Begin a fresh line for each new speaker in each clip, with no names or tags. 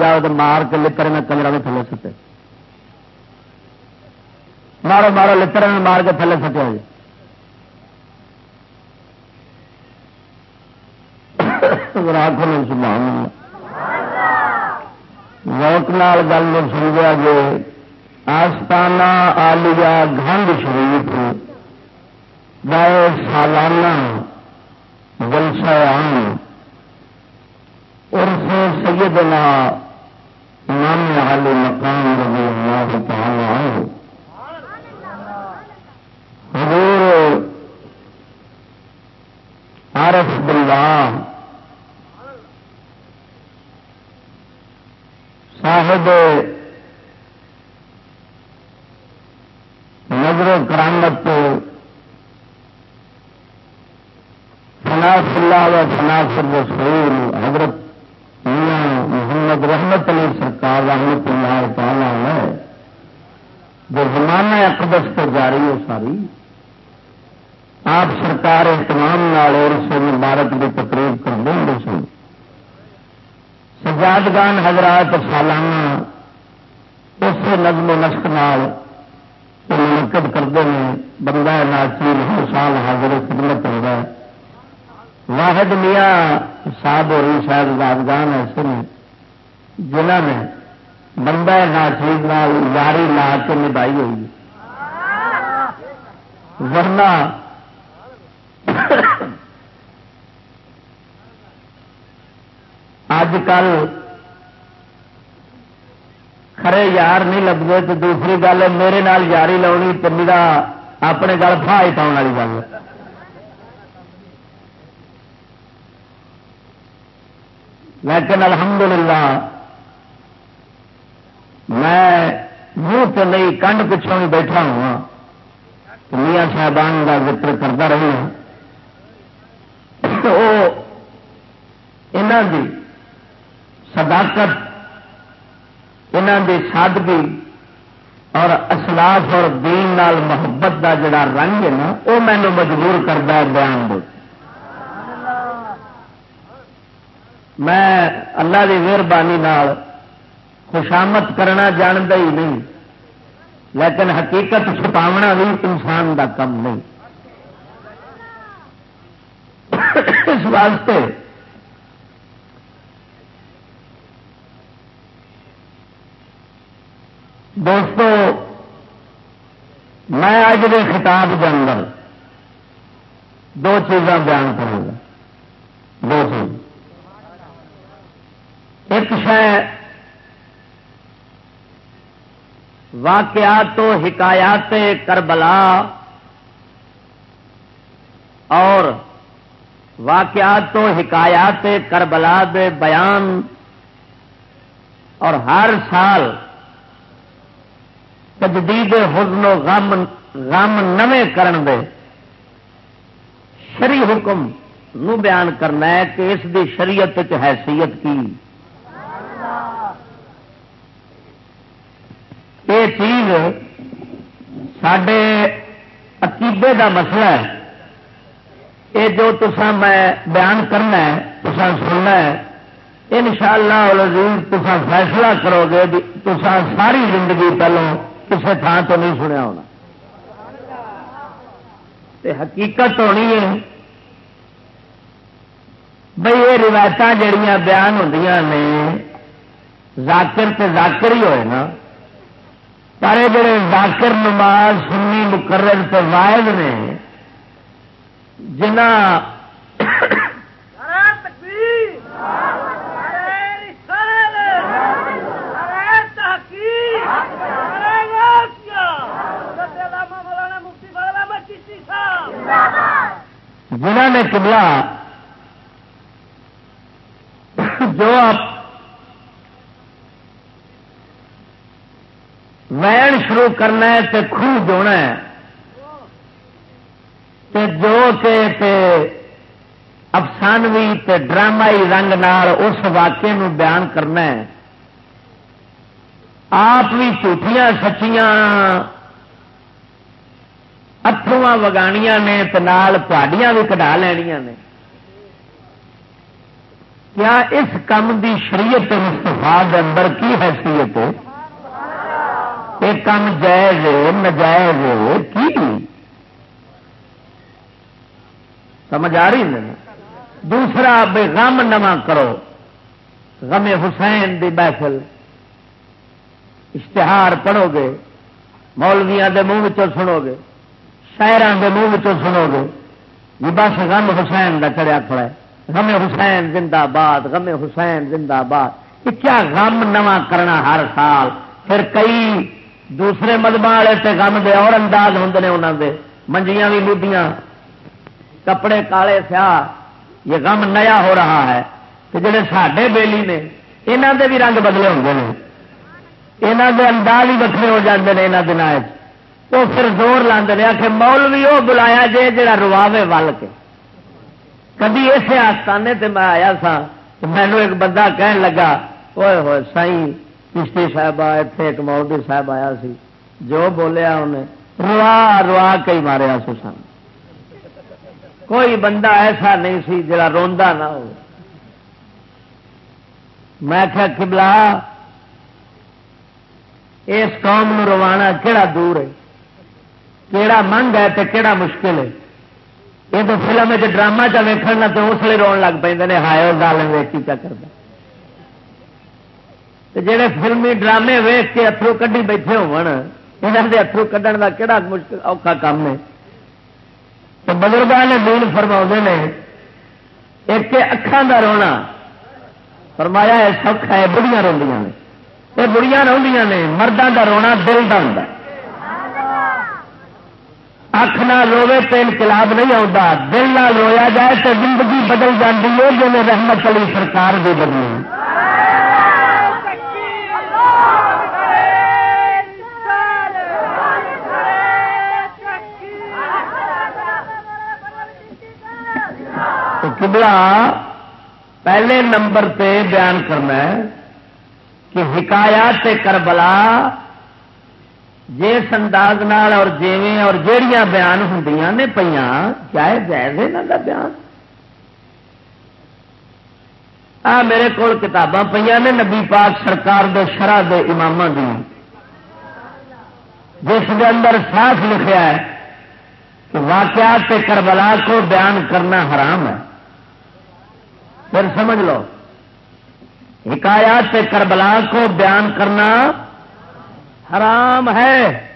جاؤ تو مار کے لکڑ میں کمرہ میں تھلے سکے مارو مارو لکڑ میں مار کے تھلے سکے جی روک نال گل سمجھا گے آستانہ آلیا گنڈ شریف گائے سالانہ جلسہ عام۔ عرف سیدنا امام علی مقام رضی اللہ تعالی عنہ حضور عارف باللہ صاحب نظر و کرامت فناف اللہ و حضرت محمد رحمت علی سرکار رحمت اللہ تعالی ہے جو زمانہ اقدس تو جاری ہے ساری، آپ سرکار اہتمام نال اور سے مبارک کی تقریب کر دیں سن۔ سجادگان حضرات سالانہ اس نظم و نسق نال منعقد کرتے ہیں، بندہ ناچیر ہر سال حاضر خدمت ہوتا ہے۔ واحد میاں صاحب اور شاید یادگان ایسے نے جنہوں نے بندہ ناچیر نال یاری لا کے نبائی ہوئی ورنہ اج کل کھرے یار نہیں لگتے تو دوسری گل میرے نال یاری لاؤنی تو میرا اپنے گل فائی پاؤن والی گل لیکن الحمدللہ میں منہ تو نہیں کنڈ پچھوں بھی بیٹھا ہوا میاں صاحبان کا ذکر کرتا رہی ہوں وہ دی صداقت انہوں کی سادگی اور اسلاف اور دین نال محبت دا جڑا رنگ ہے نا وہ مینو مجبور کرتا ہے بیان دے۔ میں اللہ کی مہربانی خوشامت کرنا جانتا ہی نہیں، لیکن حقیقت چھپاونا بھی انسان دا کم نہیں۔ اس واسطے دوستو، میں اج کے خطاب کے اندر دو چیزاں بیان کروں گا۔ دو چیز۔ ایک شہ واقعات تو حکایات کربلا اور واقعات تو حکایات کربلا دے بیان اور ہر سال تجدید حزن و غم غم نوے کرن دے۔ شری حکم نو بیان کرنا ہے کہ اس دی شریعت حیثیت کی۔ یہ چیز سڈے عقیدے دا مسئلہ ہے۔ یہ جو تسا میں بیان کرنا ہے تسا سننا ہے ان شاء اللہ تسا فیصلہ کرو گے تسا ساری زندگی پہلو کسی تھان تو نہیں سنیا ہونا۔ تے حقیقت ہونی ہے بھائی یہ روایت جہیا بیان ہوں نے، ذاکر تے ذاکر ہی ہوئے نا۔ پر جڑے ذاکر نماز سنی مقرر تے واحد نے جنہ جنہ نے کملا جو آپ وین شروع کرنا ہے تو خوہ جونا ہے، تے جو کہ تے افسانوی تے ڈرامائی رنگ نال اس واقعے نو بیان کرنا ہے۔ آپ بھی جھوٹیاں، سچیاں اترواں وگانیاں نے تاڑیاں بھی کٹا لینیا نے کیا اس کام دی شریعت مستفا اندر کی حیثیت یہ کام جائز نجائز کی سمجھ آ رہی ہے دوسرا بے غم نواں کرو غم حسین دی محفل اشتہار پڑھو گے مولویا کے منہ سنو گے شہران کے منہ سنو گے جی بس غم حسین کا چڑیا کھڑا ہے غم حسین زندہ باد غم حسین زندہ باد یہ کیا غم نواں کرنا ہر سال پھر کئی دوسرے مذہب والے غم دے اور انداز ہوں نے انہوں دے منجیاں بھی لوڈیاں کپڑے کالے سیاہ یہ غم نیا ہو رہا ہے کہ جڑے سڈے بیلی نے یہاں دے بھی رنگ بدلے ہوتے ہیں یہاں دے انداز ہی وکرے ہو جاتے ہیں یہاں دن وہ پھر زور لاندے آ کہ مول بھی وہ بلایا جے جڑا رواوے ول کے۔ کدی اسے آستانے تے میں آیا سا مینو ایک بندہ کہن لگا ہوئے ہوئے سائی کشتی صاحب اتنے ایک مولوی صاحب آیا سی۔ جو بولیا انہیں، روا روا کئی ماریا سو سن۔ کوئی بندہ ایسا نہیں سی جڑا روندا نہ ہو۔ میں کیا کبلا اس قوم نو روانا کہڑا دور ہے؟ کہڑا منگ ہے تو کہڑا مشکل ہے۔ یہ تو فلم ڈرامہ چ ویکن تو اس لیے رو لگ پہ ہائے ظالم ویک کیا کرتا جہے فلمی ڈرامے ویخ کے اترو کھی بیٹھے اترو کھڈن کا کہڑا مشکل اوکھا کام ہے۔ تو بزرگوں نے دین فرما نے، ایک اکھان کا رونا۔ فرمایا ہے سوکھا ہے بڑھیا روڈیاں نے۔ یہ بڑھیا روڈیاں نے مردوں کا رونا دل کا ہوں اکھ نہ روے تو انقلاب نہیں آتا دل نہ رویا جائے تو زندگی بدل جاتی ہے جی رحمت علی سرکار بھی بدلی۔ کبلا پہلے نمبر پہ بیان کرنا ہے کہ حکایات کربلا جس انداز اور جیویں اور جیڑیاں بیان ہوں نے پہ چاہے جائز یہاں کا بیان۔ آ، میرے کو کتاباں پہ نے نبی پاک سرکار دے شرح دے امام دیا جس کے اندر صاف لکھا ہے کہ واقعات کربلا کو بیان کرنا حرام ہے۔ پھر سمجھ لو۔ حکایات کربلا کو بیان کرنا حرام ہے۔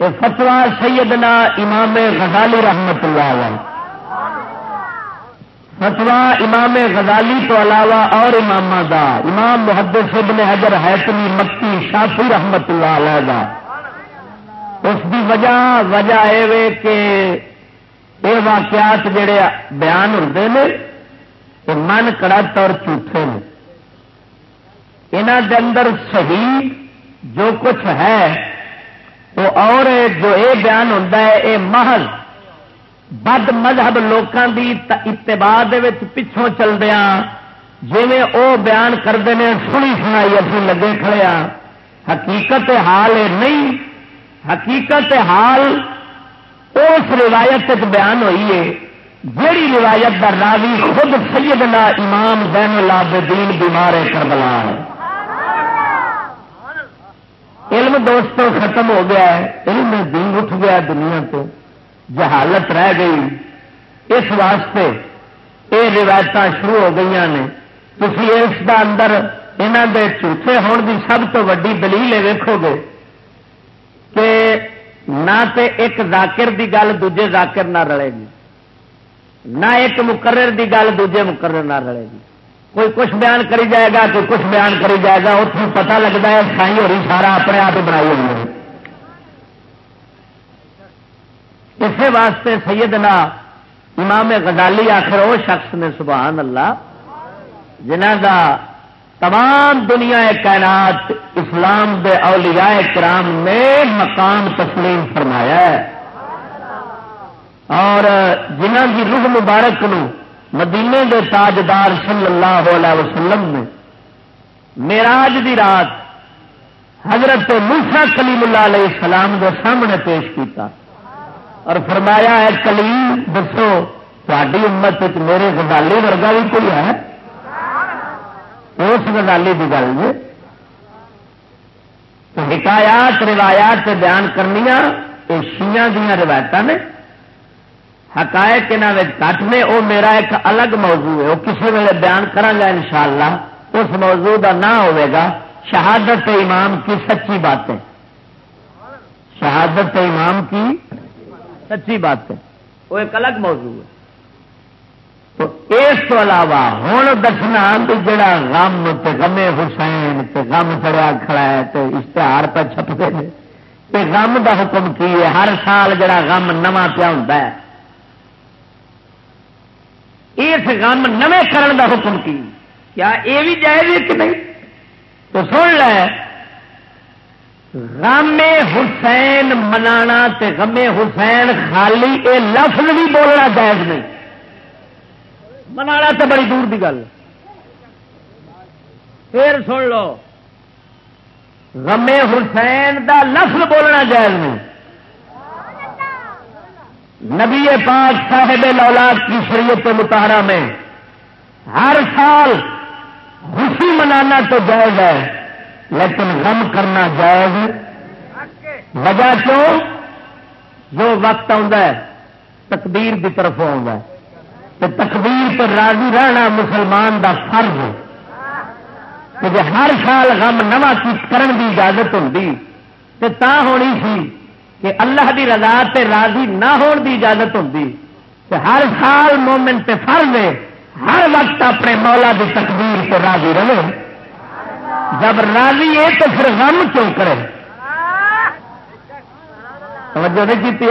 یہ فتوا سیدنا امام غزالی رحمت اللہ علیہ۔ فتوا امام غزالی تو علاوہ اور امام دا۔ امام محدث ابن حجر حیثمی مکی شافی رحمت اللہ علیہ دا۔ اس کی وجہ وجہ یہ کہ یہ واقعات جڑے بیان ہوتے ہیں یہ من کڑت اور جھوٹے نے۔ یہاں کے اندر صحیح جو کچھ ہے، وہ اور جو یہ بیان ہوتا ہے یہ محض بد مذہب لوگوں کی اتباع پچھوں چلدیا جی وہ بیان کرتے ہیں سنی سنائی ابھی لگے کھڑے ہاں حقیقت حال یہ نہیں۔ حقیقت حال اس روایت بیان ہوئی ہے، جیڑی روایت کا راوی خود سیدنا امام دین العابدین بیمار کربلا ہے۔ علم دوستوں ختم ہو گیا ہے، علم دین اٹھ گیا دنیا تو۔ جہالت رہ گئی۔ اس واسطے یہ روایت شروع ہو گئی نے۔ تھی اس دا اندر یہاں دے جھوٹے ہون کی سب تو ویڈی دلیل ویکو گے کہ نہ تے ایک ذاکر دی گل دوجے ذاکر نہ رلے گی۔ نہ ایک مقرر دی گل دوجے مقرر نہ رلے گی۔ کوئی کچھ بیان کری جائے گا کوئی کچھ بیان کری جائے گا اتوں پتا لگتا ہے سائی ہو رہی سارا اپنے آپ بنائی ہوئی اسی واسطے سیدنا امام غزالی آخر وہ شخص نے، سبحان اللہ جنہ کا تمام دنیا کائنات، اسلام دے اولیاء کرام نے مقام تسلیم فرمایا ہے۔ اور جنہ کی روح مبارک نو مدینے دے تاجدار صلی اللہ علیہ وسلم نے میراج دی رات حضرت موسا کلیم اللہ علیہ السلام کے سامنے پیش کیتا اور فرمایا ہے کلیم، دسو تاری امت میرے گزالی ورگا بھی کوئی ہے؟ اس گزالی کی گل جی حکایات روایات سے بیان کرنی یہ شیاں دیا روایت نے حقائق یہاں کٹ نے وہ میرا ایک الگ موضوع ہے وہ کسی ویلے بیان کرا ان شاء اللہ اس موضوع کا نہ ہوگا شہادت امام کی سچی باتیں۔ شہادت امام کی سچی باتیں۔ وہ ایک الگ موضوع ہے۔ تو اس کو علاوہ ہوں دسنا جڑا غم غمے حسین غم چڑیا کھڑا ہے اشتہار پہ چھپتے ہیں۔ غم دا حکم کی ہے، ہر سال جڑا غم نواں پیا ہوتا ہے اس غم نوے کرن دا حکم کی؟ کیا یہ بھی جائز کہ نہیں؟ تو سن لے، غم حسین منانا تے غم حسین خالی اے لفظ بھی بولنا جائز نہیں۔ منانا تو بڑی دور کی گل۔ پھر سن لو، غم حسین دا لفظ بولنا جائز نہیں۔ نبی پاک صاحب لولاد کی شریعت مطالعہ میں ہر سال خوشی منانا تو جائز ہے، لیکن غم کرنا جائز۔ وجہ کیوں؟ جو وقت آ تقدیر کی طرف آ تقدیر پر راضی رہنا مسلمان دا فرض ہے۔ کہ ہر سال غم نواں کرن کی اجازت ہوں تو تا ہونی سی کہ اللہ دی رضا تے راضی نہ ہون دی اجازت ہوتی ہر سال مومن تے فرض ہے، ہر وقت اپنے مولا دی تقدیر سے راضی رہے۔ جب راضی ہے تو پھر غم کیوں کرے؟ توجہ نہیں کی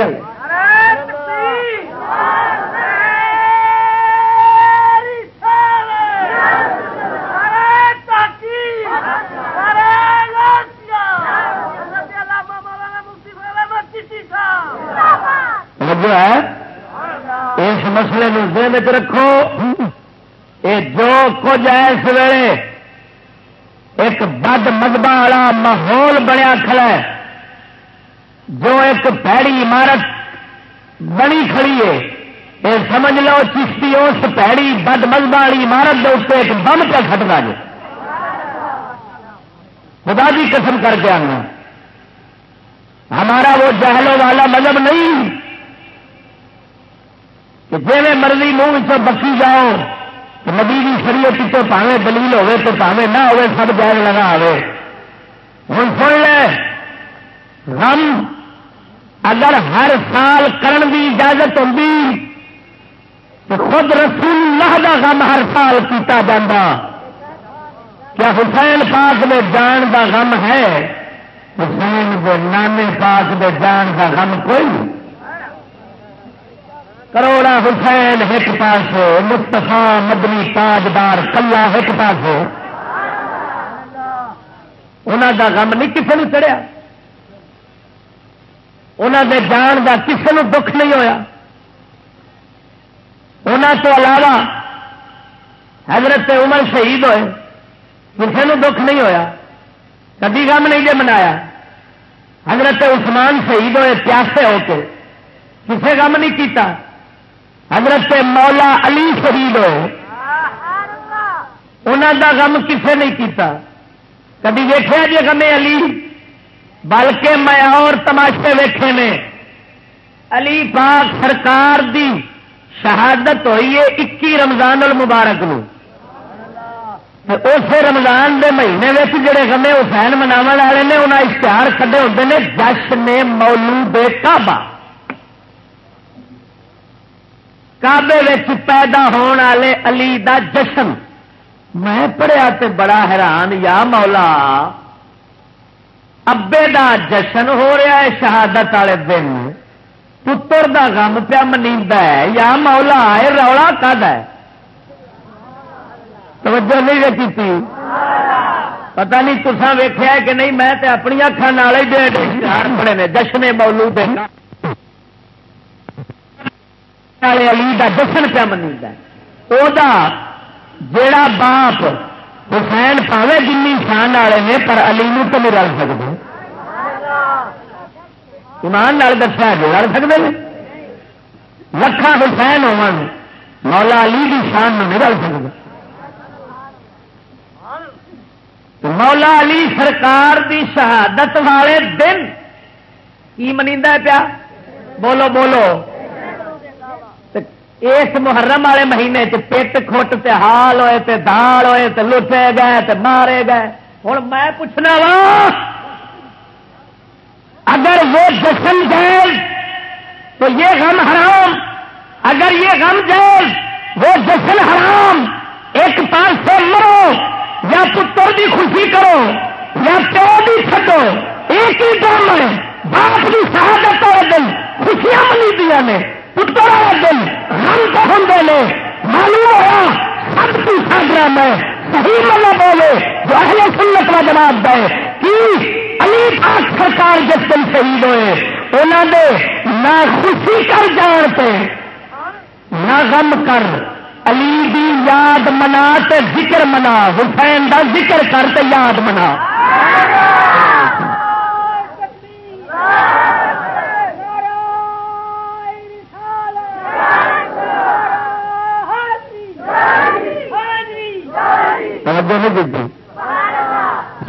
جو ہے، اس مسئلے ذہن میں رکھو، یہ جو کچھ ہے اس ویلے۔ ایک بد مذہبہ والا ماحول بنیا کھڑا ہے، جو ایک پیڑی عمارت بنی کھڑی ہے۔ یہ سمجھ لو چشتی اس پیڑی بد مذہبہ والی عمارت کے اتنے ایک بم پہ کھٹنا جو خدا بھی قسم کر کے آنا۔ ہمارا وہ جہلوں والا مذہب نہیں۔ کہ جی مرضی منہ بکی جاؤ نبی کی شریعت تو پاوے دلیل ہوے تو پاوے نہ ہوے سب جائز لگا آئے ہوں سن لے، غم اگر ہر سال کرن کی اجازت ہوتی تو خود رسول اللہ کا غم ہر سال کیتا جاندہ کیا حسین پاک میں جان کا غم ہے؟ حسین کے نانے پاک دے جان کا غم کوئی؟ کروڑا حسین ایک پاس ہو مستفا مدنی تاجدار کلا ایک پاس انہوں کا غم نہیں کسی نے چڑھیا۔ انہوں دے جان کا کسی نے دکھ نہیں ہویا۔ انہوں تو علاوہ حضرت عمر شہید ہوئے کسی نے دکھ نہیں ہویا۔ کبھی غم نہیں جی منایا۔ حضرت عثمان شہید ہوئے، پیاسے ہو کے۔ کسے غم نہیں کیتا۔ حضرت مولا علی شہید ہوئے انہوں دا غم کسے نہیں کیتا۔ کبھی ویخیا جی غمے علی؟ بلکہ میں اور تماشے ویکھے نے۔ علی پاک سرکار دی شہادت ہوئی ہے اکی رمضان المبارک نو۔ اس رمضان دے مہینے میں جڑے گمے حسین مناو والے نے انہیں اشتہار کھڈے ہوتے ہیں جشن مولو بے کعبہ۔ کعبے پیدا ہونے والے علی دا جشن۔ میں پڑھیا تے بڑا حیران، یا مولا، ابے دا جشن ہو رہا ہے شہادت والے دن۔ پتر دا غم پیا منی ہے۔ یا مولا ہے رولا کد ہے؟ توجہ نہیں رکھی تھی پتا نہیں تسا ویخیا کہ نہیں، میں تے اپنی اکھان پڑے نے جشن مولو دے۔ علی دا جشن پیا منی جیڑا باپ حسین پاوے جن شان والے نے، پر علی نو تو نہیں رل سکتے ایمان دسیا جو رل سکتے ہیں لکھا حسین ہو مولا علی کی شان میں نہیں رل سکتے مولا علی سرکار دی شہادت والے دن کی منی پیا؟ بولو بولو۔ اس محرم والے مہینے پٹ کھٹ تے حال ہوئے تے دال ہوئے تے لٹے گئے تے مارے گئے۔ ہوں میں پوچھنا وا، اگر وہ جشن جائز، تو یہ غم حرام۔ اگر یہ غم جائز، وہ جشن حرام۔ ایک پاس سے مرو، یا پتر کی خوشی کرو، یا پیو بھی چڈو ایک ہی دم ہے باپ کی شہادت والے دن خوشیاں ملی دیا نے۔ پتر والے رنگ ہوں نے معلوم ہوا سب کی ساگر میں صحیح ملا بولے، جو اہل سنت کا جواب دے، کہ علی پاک سرکار جس دن شہید ہوئے انہوں نے نہ خوشی کر جان پہ نہ غم کر۔ علی دی یاد منا تے ذکر منا، حسین دا ذکر کر تے یاد منا۔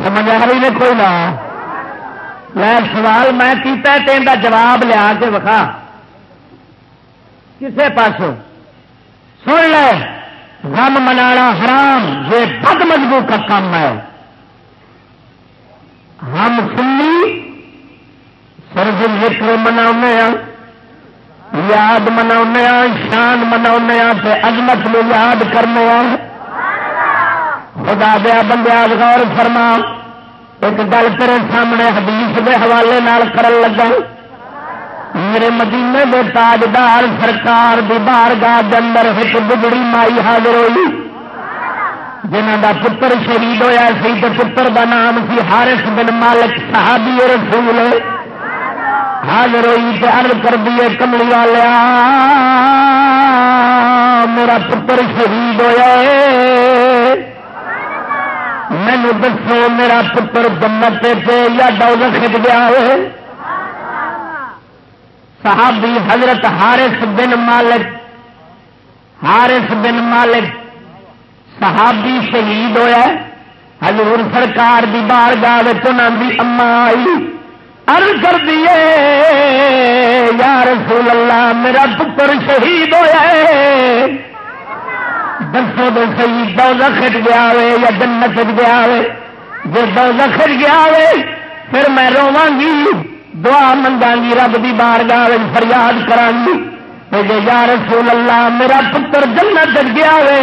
سمجھ آ رہی نے کوئی نہ؟ میں سوال میں کیتا تین کا جواب لیا کے وکھا۔ کسے پاسوں؟ سن لے، غم منانا حرام، یہ بد مجبو کا کام ہے۔ ہم سنی سرد ذکر منا یاد منا شان منا عظمت میں یاد کرنے خدا دیا بندیا غور فرما، ایک گل تیرے سامنے حدیث کے حوالے نال کرن لگا۔ میرے مدینے دے تاجدار سرکار دی بارگاہ دے اندر ایک بگڑی مائی حاضر ہوئی۔ جنہ دا پتر شہید ہویا سی تو پتر دا نام سی ہارس بن مالک، صحابی رسول۔ حاضر ہوئی تے عرض کر دیے کملی والیا، میرا پتر شہید ہوا مینو دسو میرا پتر جنت یا ڈاؤ کھٹ گیا ہے صحابی حضرت حارث بن مالک، حارث بن مالک صحابی شہید ہوا حضور سرکار دی بار گاہ اما آئی ارد کر دیے یا رسول اللہ، میرا پتر شہید ہوا دسو تو سی دو گیا وے یا جنت گیا وے جی دو گیا پھر میں رواں گی دعا منگا گی رب کی بار گاہ فریاد کرا گی جی یا رسول اللہ میرا پتر جنت گیا وے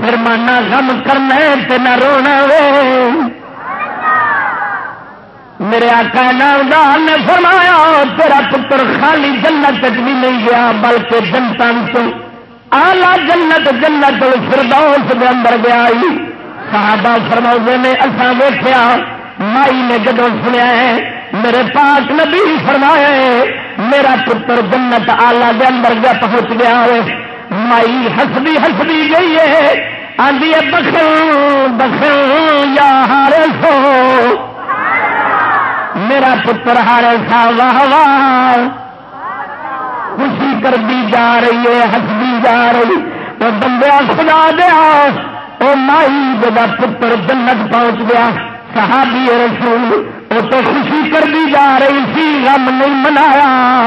پھر مانا غم کرنا نہ رونا وے میرے آقا نامدار نے فرمایا، تیرا پتر خالی جنت بھی نہیں گیا، بلکہ جنتا تو آلہ جنت جنت فردوس کے اندر گیا صحابہ فرما نے اصا ویخیا مائی نے جدو سنیا ہے، میرے پاس نبی فرمایا ہے، میرا پتر جنت آلہ کے اندر گیا پہنچ گیا ہے۔ مائی ہسدی ہسدی گئی ہے۔ آدھی بخل بخل یا ہارے سو میرا پتر ہارے سا واہ واہ۔ خوشی کرتی جا رہی ہے ہستی جا رہی۔ تو بندے سنا دیا وہ مائی جگہ پتر جنت پہنچ گیا۔ صحابی رسول، وہ تو خوشی کرتی جا رہی سی غم نہیں منایا۔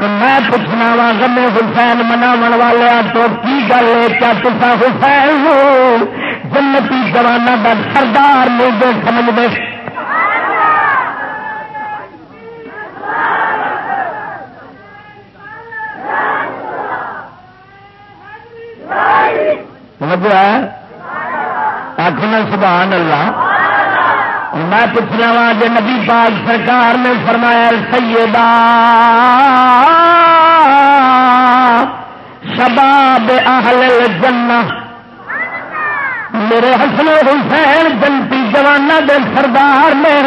میں پوچھنا وا گمے حسین مناو والے تو کی گل ہے؟ کیا تصا حسین ہو؟ جنتی جوانا کا سردار نہیں جو سمجھتے وجہ آخنا سبحان اللہ۔ میں پوچھنا وا جو نبی پاک سرکار نے فرمایا، سیدہ شباب اہل الجنہ۔ میرے حسن حسین جنتی جوانا دے سردار میں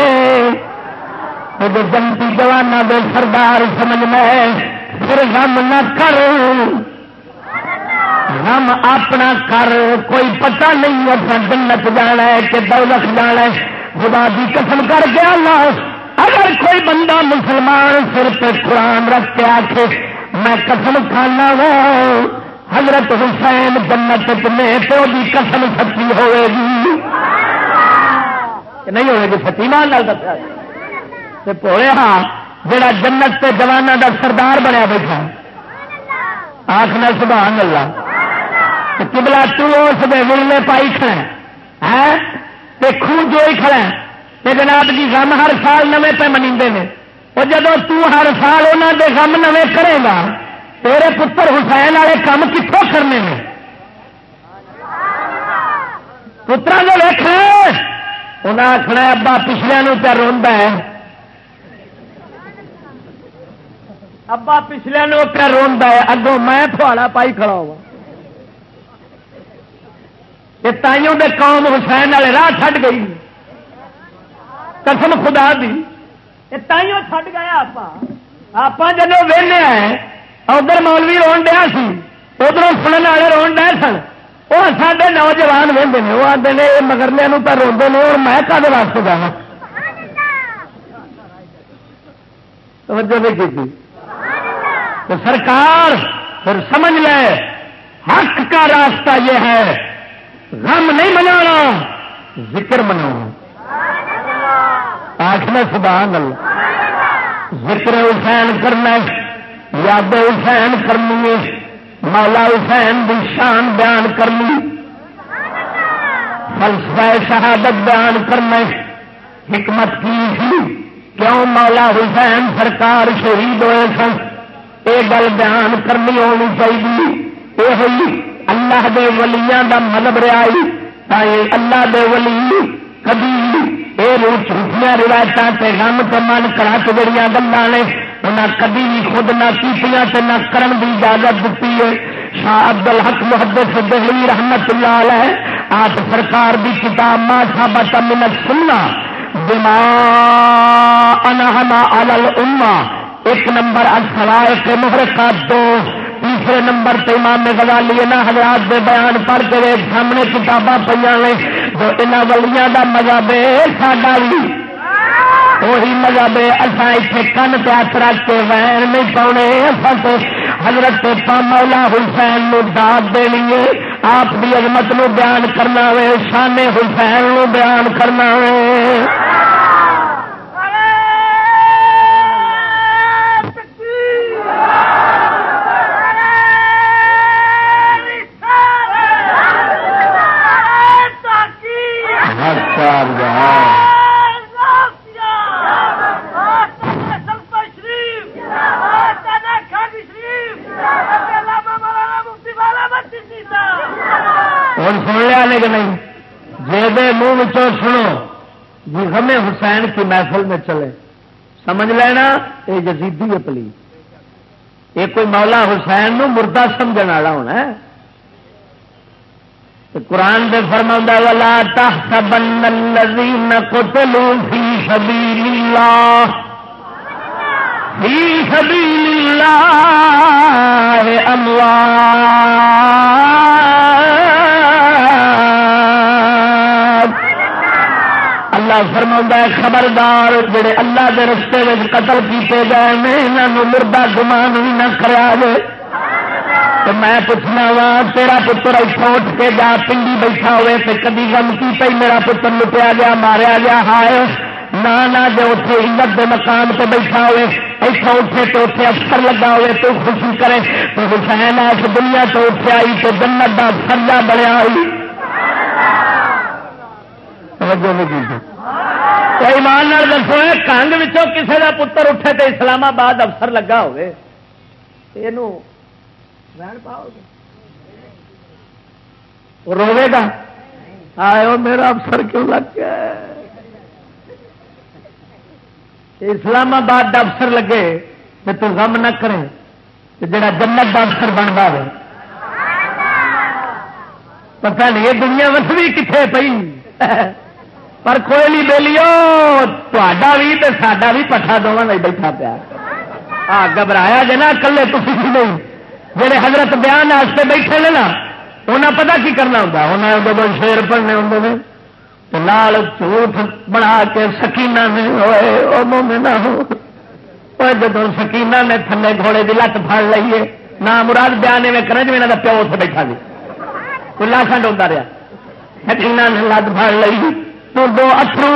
جنتی جوانا دے سردار سمجھ میں پھر غم نہ کر۔ غم اپنا کر، کوئی پتہ نہیں اپنا جنت جانا ہے کہ دولت جانا ہے۔ خدا کی قسم کر کے اللہ، اگر کوئی بندہ مسلمان سر پہ قرآن رکھ کے آ کے میں قسم کھانا ہوں، حضرت حسین جنت میں تو بھی قسم سچی ہوئے گی۔ نہیں ہوئے گی، سچی مان لال دسیا۔ پورے ہاں جڑا جنت کے جوانوں کا سردار بنیا بیٹھا۔ آخنا سبحان اللہ۔ کبلا تس ولنے پائی کھڑا ہے خون جو ہی کھڑا ہے۔ جناب جی غم ہر سال نویں پہ منی نے۔ وہ جب تر سال انہوں دے غم نویں کرے گا، تیرے پتر حسین والے کام کتوں کرنے میں پترا جو ویخ انہیں آخنا ابا پچھلے پہ روا ہے۔ ابا پچھلے پہ روا ہے۔ اگوں میں پھواڑا پائی کھڑا ہوا تائیوں دے قوم حسین والے راہ چھڈ گئی. قسم خدا دی. تائیوں چھڈ گئے آپ آپ جب وہلے آئے ادھر مولوی رو ڈیا سی ادھر سننے والے رو ڈے سن. وہ سارے نوجوان وہدے ہیں، وہ آتے ہیں یہ مگرلے تو روڈے نے، اور میں کد واسطے جانا توجہ نہیں کی تو سرکار، پھر سمجھ لے، حق کا راستہ یہ ہے غم نہیں منانا، ذکر منانا آخر سبحان اللہ۔ ذکر حسین کرنا، یاد حسین کرنی مولا حسین کی شان بیان کرنی۔ فلسفہ شہادت بیان کرنا۔ حکمت کی کیوں مولا حسین سرکار شہید ہوئے سن؟ یہ گل بیان کرنی ہونی چاہیے۔ یہ اللہ دے ولیاں دا مطلب رہا اللہ دے ولی کبھی یہ جھوٹیاں روایت غم تو من کرا جڑیاں گلان نے انہیں کبھی بھی خود نہ کیتیاں تے نہ کرن دی اجازت دیتی ہے۔ شاہ عبد الحق محدث دہلی رحمت اللہ علیہ، آپ سرکار دی کتاب ما ثابت من السنہ بما انہما علی الامہ ایک نمبر الفوائق محرقات دو، تیسرے نمبر پہ امام غزالی نہ حضرات دے بیان پڑھ کے سامنے کتاباں پہ جو انہاں ولیاں دا مذہب ہے، ساڈا بھی۔ وہی مذہب ہے اصا اتنے کن پہ ہاتھ رکھ کے وین نہیں پاؤنے اصا تو حضرت مولا حسین نو داد دینی ہے۔ آپ کی عظمت نو بیان کرنا وے شان حسین نو بیان کرنا وے۔ ہوں سن لیا نے کہ نہیں جی منہ سنو جی حسین کی محفل میں چلے سمجھ لینا یہ جزیدی ہے پلی یہ کوئی مولا حسین نو مردہ سمجھ والا ہونا ہے قرآن دے فرما والا تحسبن الذین قتلوا فی سبیل اللہ فی سبیل اللہ اموات اللہ فرما خبردار جڑے اللہ دے رستے میں قتل کیتے گئے انہوں مردہ گمان بھی نہ کرا دے تو میں پوچھنا وا، تیرا پتر اتوں اٹھ کے جا، پنڈی بیٹھا ہوئے تو کدی غم کی پی میرا پتر لٹیا گیا، ماریا گیا، ہائے۔ نہ جو اتنے عزت کے مقام سے بیٹھا ہوئے اتوں اٹھے تو اتنے افسر لگا ہوئے تو خوشی کرے۔ تو حسین اس دنیا تو اٹھے آئی تو جنت کا سرجا بنیا آئی ایمان دسو کنگ کسی کا پتر اٹھے تو اسلام آباد افسر لگا ہوئے۔ روے گا۔ آئے میرا افسر کیوں لگ گیا؟ اسلام آباد کا افسر لگے تو غم نہ کرے جڑا جنت کا افسر بنتا ہے پتا نہیں دنیا وسوی کتنے پی پر کوئی نہیں بولیو تا بھی تو ساڈا بھی پٹھا دونوں نہیں بیٹھا پیا آ گھبرایا جی نا کلے تھی نہیں جہے حضرت بیان واسطے بیٹھے نے نا انہیں پتا کی کرنا ہوتا انہیں جب شیر پڑنے ہوں لال جھوٹ بنا کے سکینا نے جب سکینا نے تھلے گھوڑے کی لت پڑ لیے نہ مراد بیان میں کریں جی کا پیو سے بیٹھا جی کلا سنڈ ہوتا رہا سکینا نے لت پڑ لی تو دو اترو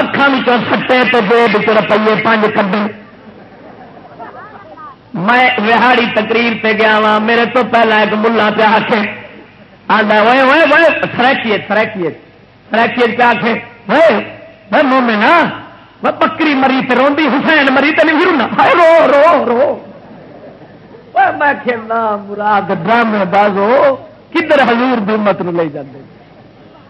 اکھان سٹے تو دو بچ روپیے پانچ کبھی میں رہاڑی تقریر پہ گیا وا میرے تو پہلا ایک ملا پہ آخے آدھا وہ وہ سریکیے سریکیے سریکیے پہ آخے وہ مومے نا وہ بکری مری تو روی حسین مری تو نہیں رونا رو رو رو۔ میں کہنا مراد ڈرامے بازو کدھر حضور دی امت نو لے جاندے؟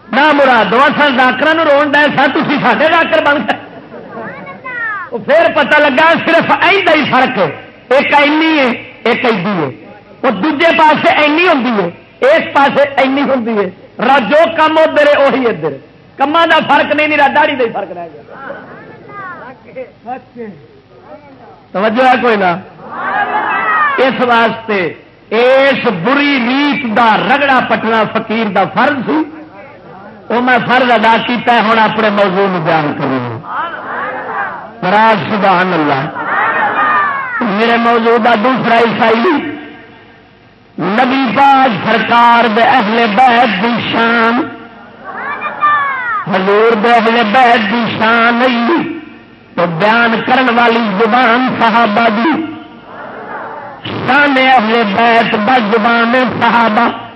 نہ مراد اصل ڈاکر رو ڈے سا تھی سارے ڈاکر بن گئے پھر پتہ لگا صرف ایڈا ہی فرق ہے ایک اینی ہے ایک ایڈی ہے وہ دوجے پاسے اینی ہوں اس پاسے اینی ہوں جو کم ادھر وہی ادھر کما کا فرق نہیں نہیں داڑی کا فرق رہ گیا توجہ ہے کوئی نہ اس واسطے اس بری ریت دا رگڑا پٹنا فقیر دا فرض سی وہ میں فرض ادا کیا ہوں اپنے موضوع بیان کروں۔ راج سبحان اللہ میرے موضوع کا دوسرا عیسائی نبی پاک سرکار دے اہل بیت دی شان۔ حضور دے اہل بیت دی شان نہیں تو بیان کرن والی زبان صحابہ دی۔ شان اہل بیت بد زبان صحابہ۔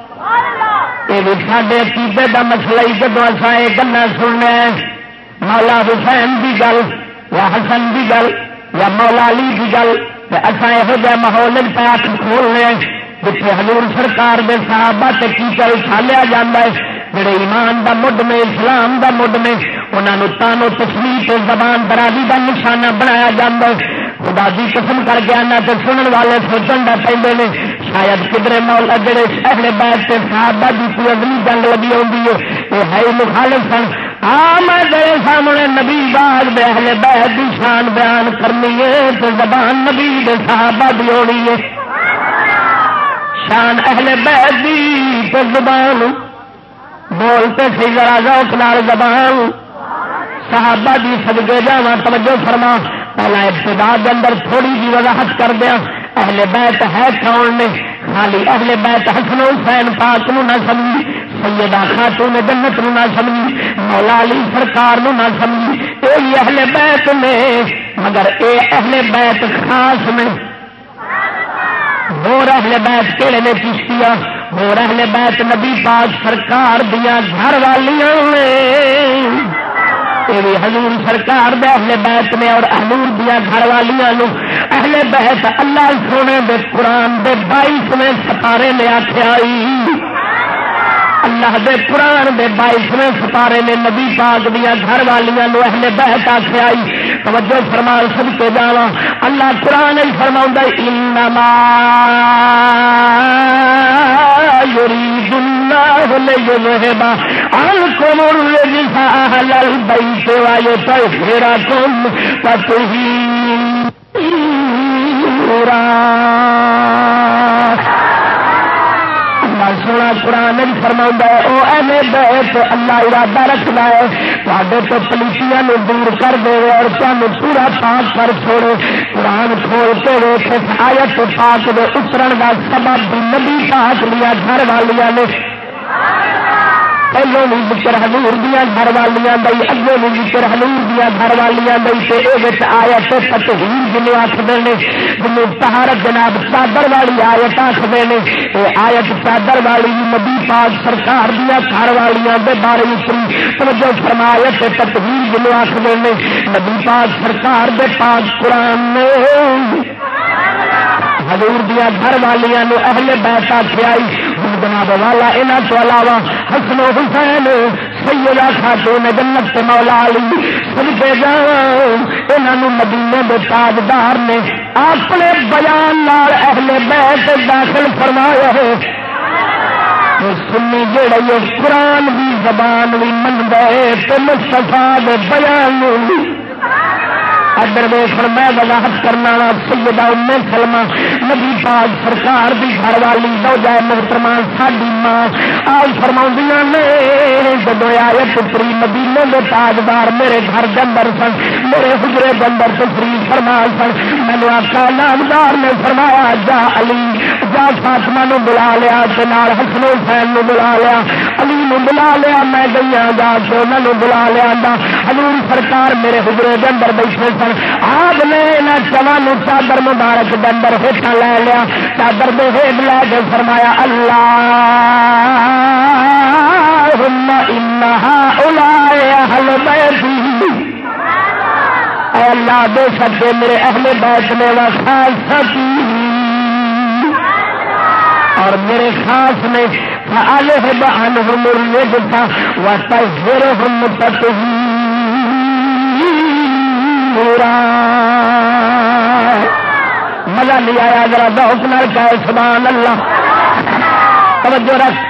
یہ سارے عقیدے کا مسئلہ ہی جب اصا یہ گلا سننا مولا حسین کی گل، یا حسن کی گل، یا مولا علی کی گل اصا یہ ماحول پاک کھولنے جتنے حضور سرکار دے صحابہ تے کیچڑ چھالیا جا ہے جڑے ایمان دا مڈ میں، اسلام دا مڈ میں انہوں تانو تصویر زبان برادری دا نشانہ بنایا جا خدا دی قسم کر کے آنا تو سنن والے سوچن کا پہلے نے، شاید کدھر مولا جڑے اہل بیت سے صحابہ دی کوئی اگلی جنگ لگی ہوتی ہے وہ ہے مخالف سن۔ میں تیرے سامنے نبی باغ دے اہل بیت دی شان بیان کرنی ہے تو زبان نبی دے صحابہ دی ہونی ہے۔ شان اہل بیت دی تو زبان بولتے سی ذرا ذوق نال زبان۔ صحابہ دی سدگے جاوا توجہ فرما۔ پہلا ابتدا کے اندر تھوڑی جی وضاحت کر دیا۔ اہل بیت ہے کون نے؟ خالی اہل بیت حسن حسین پاک نو نہ سمجھی، سیدہ خاتون جنت نو نہ سمجھی، مولا علی سرکار نو نہ سمجھی۔ یہ اہل بیت نے، مگر اے اہل بیت خاص نے۔ ہو اہل بیت کہڑے نے چشتیا اور اہل بیت نبی پاک سرکار دیا گھر والیاں حضور سرکار دے اہل بیت نے اور حضور دیا گھر والیاں اہل بیت اللہ سونے دے قرآن دے بائیسویں ستارے نے آخیا اللہ دے قرآن دے بائیسویں سپارے نے نبی پاک دیا گھر والیاں نو اہل بہت آخ آئی۔ توجہ فرمان سب کے جانا اللہ قرآن ہی فرما انما يريد الله ليذهب عنكم الرجس أهل البيت ويطهركم تطهيرا سونا قرآن فرما ہے۔ وہ ایویں بیت اللہ ارادہ رکھنا ہے۔ تے تو پلیسیاں دور کر دے اور تمہیں پورا پاک کر چھوڑے۔ قرآن کھول کے ویس آیت پاک دے اترن کا سبب نبی پاک لیا، گھر والیا نے۔ پہلو بھی ذکر ہلور دیا گھر والیاں دئی اگے بھی ذکر ہلور دیا گھر والیاں دئی تے یہ آیا تو تطہیر جنوب آخر نے جنوب تہارت جناب چادر والی آیت آخر نے یہ آیت چادر والی نبی پاک سرکار دیا گھر والیاں دے بارے اتری توجہ فرمایا تے تطہیر جنوب آخر نے۔ نبی پاک سرکار دے پاک قرآن نے۔ حضور دیا گھر والیاں نے اہل بیت آئی جناب والا یہاں تو علاوہ حسن و حسین، سیدہ خاتون جنت مولا علی سب کے جان مدینے کے تاجدار نے اپنے بیان لال اہل بیت داخل فرمایا ہے۔ سنی جڑے قرآن بھی زبان بھی من گئے تو مستفا بیان بھی ادر میں وضاحت کرنا سیدہ ام سلمہ، نبی پاک سرکار دی گھر والی دو جائے محترمہ ساڈی ماں آج فرما نے جب آئے پتری مدینے میں تاجدار میرے گھر دندر سن، میرے حجرے دندر تفریح فرما سن مینو آقا نامدار نے فرمایا، جا علی، جا فاطمہ نو بلا لیا حسن حسین نو بلا لیا، علی نو بلا لیا، میں گئی جا کے انہوں بلا لیا حضور سرکار میرے حجرے دندر بیٹھے سن آپ نے چوان چادر مبارک دندر ہیٹا لے لیا۔ چادر دے ہیٹ لے کے فرمایا اللہ اہل اے اللہ دے سکے میرے اہل بیت میں وہ خاص سکی۔ اور میرے خاص نے بہن ہم تھا وہ پھر ہم مزہ نہیں آیا، ذرا بہت نال کا سبحان اللہ توجہ رکھ۔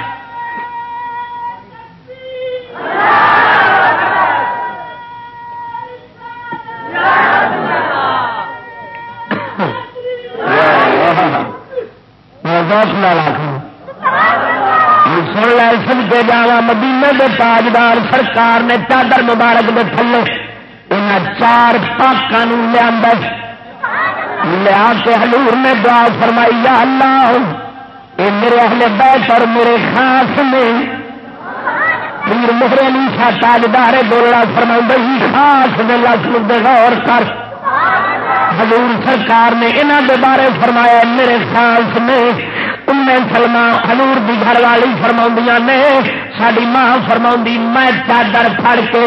سن لے، سن کے جاوا مدینے کے تاجدار سرکار نے چادر مبارک دے تھلے۔ چار پاکوں لیا لیا کے حضور نے دعا فرمائی، یا اللہ یہ میرے اہل بیت اور میرے خاص نے۔ پیر مہرے نہیں سا تاجدار بولنا فرما خاص نے لفظ غور کر۔ حضور سرکار نے انہوں دے بارے فرمایا، میرے خاص نے۔ انہیں سلما حضور دی گھر والی فرما نے ساری ماں فرما میں چادر پھڑ کے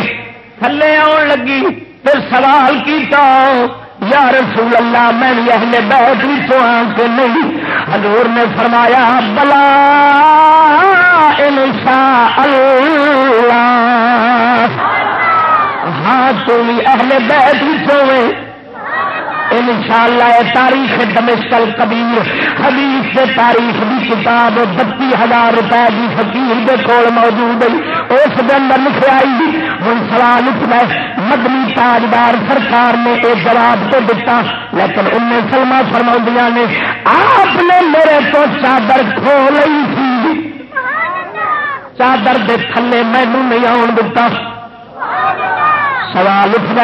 تھلے آن لگی۔ پھر سوال کیتا، یا رسول اللہ، میں بھی اہل بیت بھی تو کے نہیں۔ حضور نے فرمایا، بلا انشاء اللہ۔ ہاں تو بھی اہل بیت بھی تو ان شاء اللہ تاریخ دمشکل کبیر حدیث سے تاریخ کی کتاب بتی ہزار روپئے کی فکیر کے کول موجود ہے۔ اس کے اندر لکھے آئی ہوں سوال اٹھنا مدنی تاجدار سرکار نے یہ جواب تو دتا، لیکن ان سلما فرما نے، آپ نے میرے تو چادر کھو لی تھی۔ چادر دے تھلے مینو نہیں آن دتا۔ سوال اٹھنا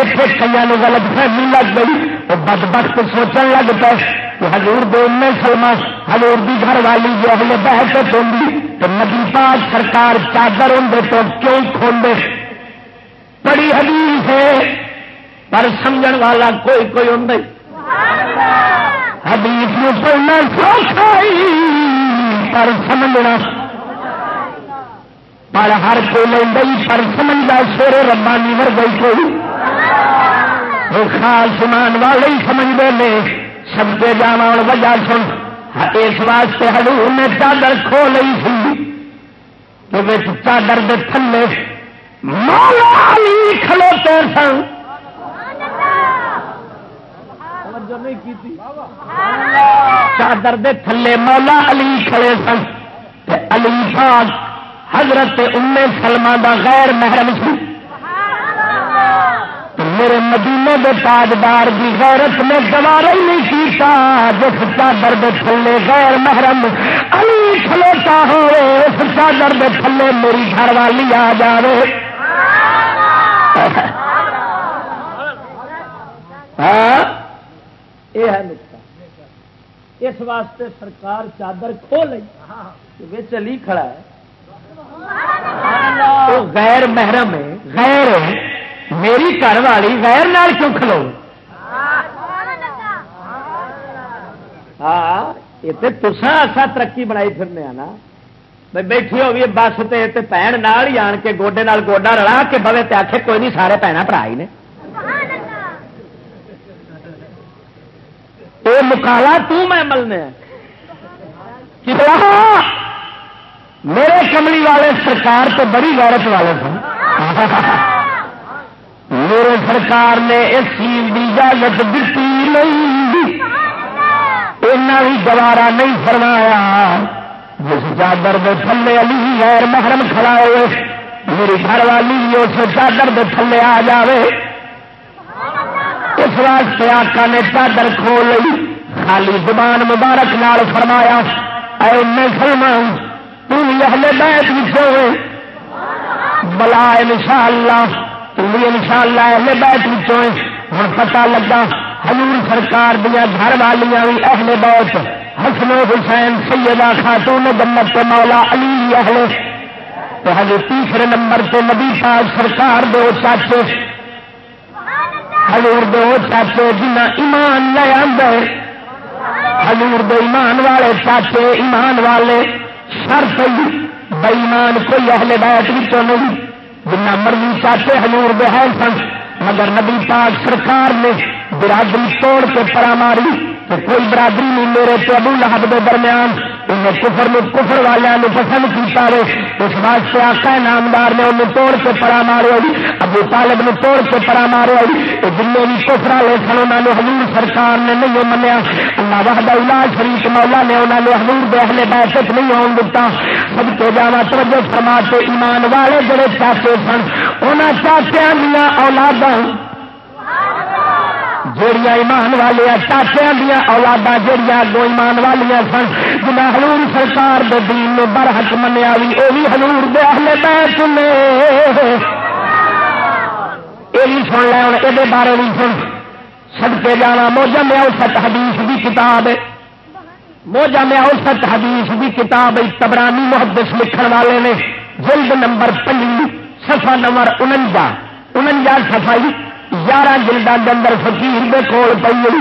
اتنے کئی نے غلط فہمی لگ گئی، وہ بد بخت سوچن لگ پے کہ ہزور دو سلما ہزور کی گھر والی جو اگلے بحث ہوگی تو ندی پاک سرکار چادر ہوں تو کیوں کھولے؟ بڑی حدیث ہے، پر سمجھ والا کوئی کوئی ہوں حدیث میں پڑھنا سوچا پر سمجھنا پر ہر کوئی لئی پر سمجھتا سیر ربانی مر گئی کوئی وہ خاص مان والے ہی سمجھتے ہیں سب کے جانا وجہ سن۔ ہاں، اس واسطے ہلو نے چادر کھو لی سی۔ کہ چادر دے تھلے مولا علی کھلوتے سن۔ چادر دے تھلے مولا علی کھڑے سن۔ علی پاک حضرت ام سلمہ دا غیر محرم سی۔ میرے مدینے دے تاجدار کی غیرت نے گوارا ہی نہیں کیتا۔ جس چادر دے تھلے غیر محرم، علی کھلوتا ہو اس چادر دے تھلے میری گھر والی آ جائے ہاں؟ یہ ہے نقطہ اس واسطے سرکار چادر کھو لی چلی کھڑا ہے۔ غیر محرم ہے، غیر میری گھر والی غیر نال کیوں کھلو؟ ہاں یہ تو تسا ایسا ترقی بنائی پھرنے نا۔ بھائی بیٹھی ہوگی بس تے بھن ہی آن کے گوڈے نال گوڈا رلا کے بوے تے آخے کوئی نہیں، سارے بھنا برا ہی نے یہ مکالا میں ملنے میرے کملی والے سرکار تو بڑی غیرت والے سن۔ میرے سرکار نے اس چیز کی اجازت دیتی نہیں۔ ایسا بھی گوارا نہیں فرمایا۔ جس چادر دے تھلے علی غیر محرم کھڑا ہوئے، میری گھر والی اس چادر دے تھلے آ جائے اس واسطے آقا نے چادر کھول لی۔ خالی زبان مبارک نال فرمایا، اے سلمان تم اہل بیت بھی بلا ان شاء اللہ ان شاء اللہ اہل بیت ہوں پتا لگا، حضور سرکار دیا گھر والیاں بھی اہل بیت۔ حسن حسین، سیدہ خاتون جنت مولا علی اہل۔ تو ہجے تیسرے نمبر سے نبی پاک سرکار دو چاچے۔ ہزور دو چاچے جنا ایمان لے آدھے ہزور دو ایمان والے چاچے، ایمان والے۔ سر سی بئیمان کوئی اہل بیت نہیں جنا مرضی چاہتے ہزور دے سن، مگر نبی پاک سرکار نے برادری توڑ کے پرا ماری تو کوئی برادری نہیں، میرے تو ابو لہب کے درمیان۔ انہیں کفر میں کفر والوں پسند کیتا ہے اس واسطے آقا نامدار نے انہیں توڑ کے پرا مارے ابو طالب نے توڑ کے پرا مارے جن بھی کفر والے سن، انہوں نے حضور سرکار نے نہیں منیا۔ اللہ وحد اللہ شریف مولا نے انہوں نے حضور دے اہل بحثت نہیں آن دتا۔ سب کے جانا توجہ فرما کے ایمان والے جڑے چاہتے سن انہوں چاہتے دیا اولادا جڑیاں ایمان والے چاچیا دیا اولادا جڑیاں گو ایمان والیا سن جنا ہلور سرکار دے دین نے برحق منیا بھی وہ بھی ہلور دے اہل بیت نے۔ یہ بھی سن لے ہوں یہ بارے بھی سن۔ سد کے جانا، موجہ میں اوسط حدیث کی کتاب موجہ میں اوسط حدیث کی کتاب تبرانی محدث لکھن والے نے۔ جلد نمبر پنجی سفا نمبر انجا انجا سفائی یارہ جلدا اندر فقیر دے کول پی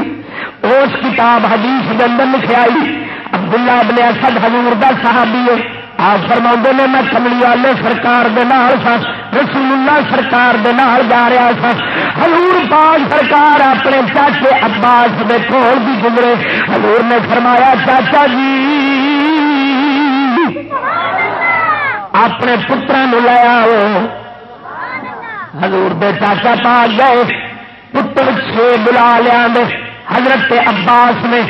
اس کتاب حدیث کے اندر لکھائی عبداللہ ابن اسد حضور دا صحابی ہے۔ آپ فرما نے میں کملی والے سرکار دے نال سا رسول اللہ سرکار دے نال جا رہا سا۔ حضور پاک سرکار اپنے چاچے عباس دے کول بھی گزرے۔ حضور نے فرمایا چاچا جی اپنے پترا لے آؤ۔ حضور دے چاچا پا گئے پتر چھ بلا لیا حضرت عباس نے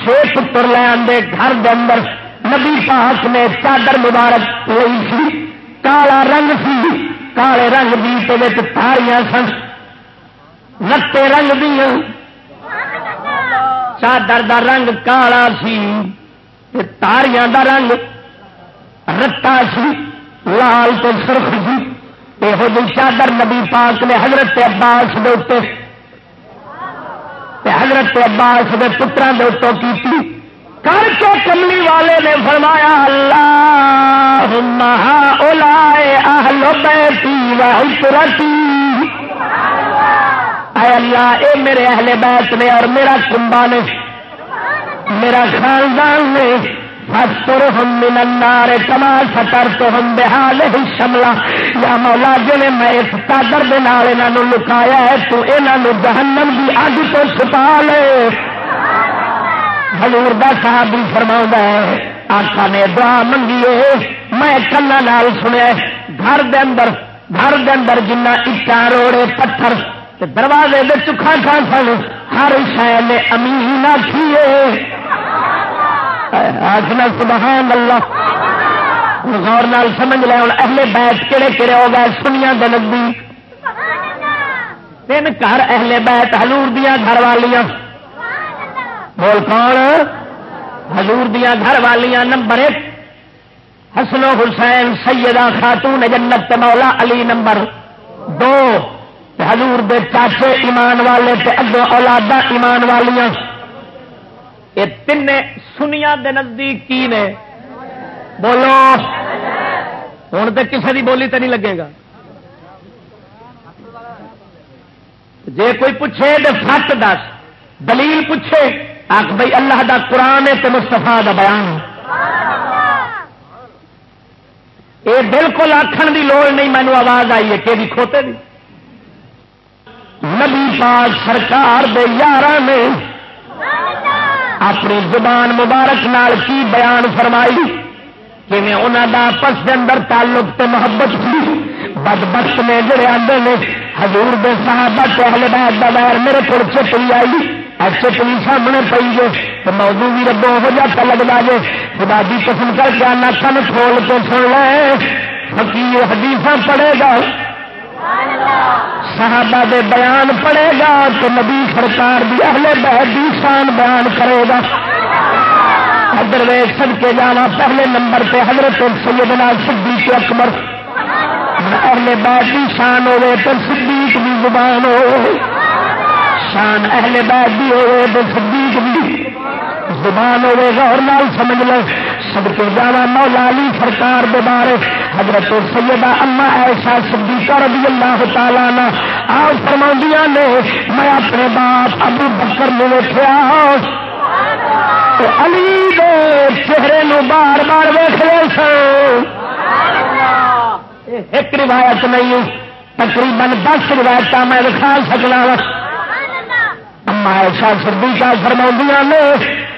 چھ پتر لے آدھے گھر دے اندر نبی پاک نے چادر مبارک لئی سی، کالا رنگ سی، کالے رنگ بھی تاریاں سن رتے رنگ دیا چادر دا رنگ کالا سی تاریاں دا رنگ رتا سی، لال تو سرخ سی۔ یہو جی چادر نبی پاک نے حضرت عباس دے حضرت عباس کے پترا دتوں کی کر کے کملی والے نے فرمایا اللہ اہل بیتی وحسرتی اے اللہ، اے میرے اہل بیت نے اور میرا کنبا نے، میرا خاندان نے ستر ہم ملنار کما ستر تو ہم بحال ہی شملہ یا مولا جی میں اس قادر دے نال انہوں لکایا ہے، تو انہوں جہنم کی اگ تو چھپا لے۔ حضور دا صاحب بھی فرما ہے، آقا نے دعا منگیے میں کلا نال سنیا گھر دے اندر، گھر دے اندر جنہ اٹا روڑے پتھر دروازے میں چکھا کھا سن، ہر شہ نے امین آخیے آخنا سبحان اللہ. غور نال سمجھ لے ہوں اہل بیت کہڑے کہڑے ہو گئے سنیا دے نزدیک تین گھر اہل بیت ہلور دیا گھر والیاں بول کون حضور دیا گھر والیاں نمبر ایک حسن و حسین سیدہ خاتون جنت مولا علی نمبر دو حضور دے چاچے ایمان والے تے اگو اولادا ایمان والیاں یہ تین سنیا دے نزدیک کی نے؟ بولو۔ ہوں تو کسی کی بولی تو نہیں لگے گا۔ جے کوئی پوچھے تو فٹ دس، دلیل پوچھے، آخ بھائی اللہ دا قرآن ہے تو مستفا دا بیان۔ یہ بالکل آخر دی لوڑ نہیں مینو آواز آئی ہے کہ کھوتے دی؟ نبی پاک سرکار دے یار نے اپنی زبان مبارک نال کی بیان فرمائی؟ کہ انہوں دا آپس کے اندر تعلق تے محبت سی بد بخت نے جڑے آدھے نے، حضور دے صحابہ تے اہل بیت دا ویر میرے کو چپی آئی چپی سامنے پی جے تو موضوع بھی ربو ہو جاتا لگتا جے، خدا دی قسم کر کے آنا کن کھول کے سن لے فقیر حدیث پڑے گا۔ صحابہ دے بیان پڑے گا تو نبی سرکار دی اہل بیت دی شان بیان کرے گا۔ ادر ویگ سد کے جانا، پہلے نمبر پہ حضرت سیدنا صدیق اکبر۔ اہل بیت دی شان ہوے تو صدیق دی زبان ہو شان اہل بیت بھی ہوئے تو صدیق بھی زبان ہوئے غور نال سمجھ لو۔ سب کے جانا مولا علی سرکار دے بارے حضرت سیدہ اما ایسا صدیقہ رضی اللہ تعالیٰ نا آپ فرماندیاں نے، میں اپنے باپ ابو بکر نے ویکیا علی دے چہرے نو بار بار ویخ لے سن۔ ایک روایت نہیں تقریباً دس روایت میں دکھا سکنا ایسا سردی کا فرما نے،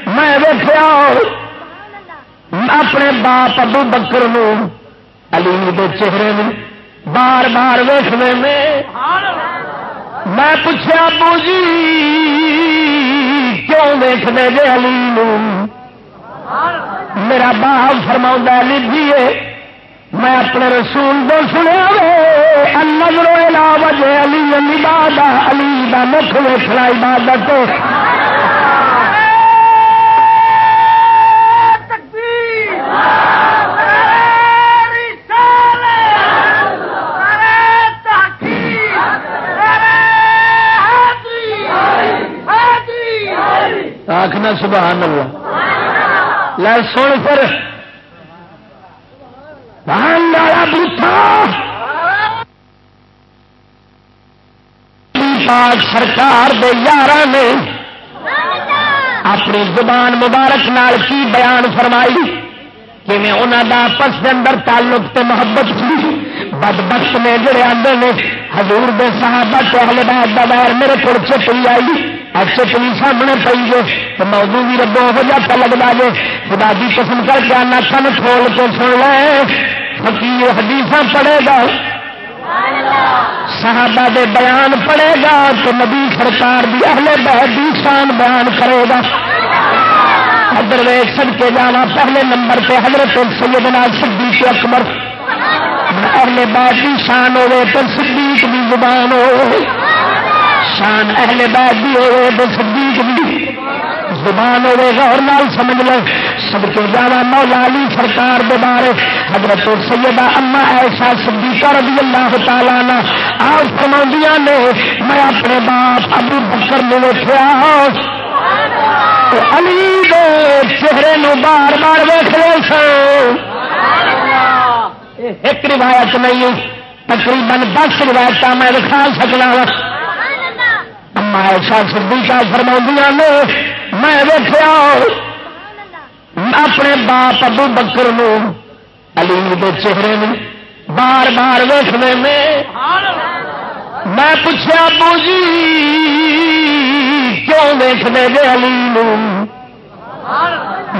میں دیکھا اپنے باپ ابو بکر نو، علی دے چہرے میں بار بار ویسنے میں میں پوچھا ابو جی کیوں ویسنے دے علی نو؟ میرا باپ فرما علی جی میں اپنے رسول کو سنیا نظر علاوج علی علی بادہ علی دا مکھ ویسنا عبادت آخنا سبحان اللہ۔ لے سن پھر۔ سرکار دے یار نے اپنی زبان مبارک نال کی بیان فرمائی کہ انہوں دا آپس کے اندر تعلق تے محبت سی بد بخت نے جڑے آدھے نے، حضور دے صحابہ تے اہل بیت دا ویر میرے کو چپی آئی۔ چپی سامنے پی گے تو موضوع بھی ربو ہو جاتا لگتا جے خدا دی قسم کر کے آنا کن کھول کے سن لے۔ فقیر حدیث پڑے گا۔ صحابہ دے بیان پڑے گا، تو نبی سرکار دی اہل بہت شان بیان کرے گا۔ ادر ویگ سد کے جانا، پہلے نمبر پہ حضرت سیدنا صدیق اکبر۔ اہل بیت دی شان ہوے تو صدیق دی زبان ہو شان اہل بیت دی ہوے تو صدیق دی زبان ہوے غور نال سمجھ لو۔ سب کے جانا مولا علی سرکار دے بارے۔ حضرت سیدہ اما ایسا صدیقہ رضی اللہ تعالی نا آپ فرماندیاں نے، میں اپنے باپ ابو بکر نے ویکھیا۔ علی دے چہرے نو بار بار ویکھ لے سن۔ ایک روایت نہیں، تقریباً دس روایت میں دکھا سکنا اما ایسا صدیقہ فرماندیاں نے، میں ویکیا اپنے باپ ابو بکر نو علی دے چہرے میں بار بار ویسنے میں میں پوچھا ابو جی کیوں ویسنے دے علی نو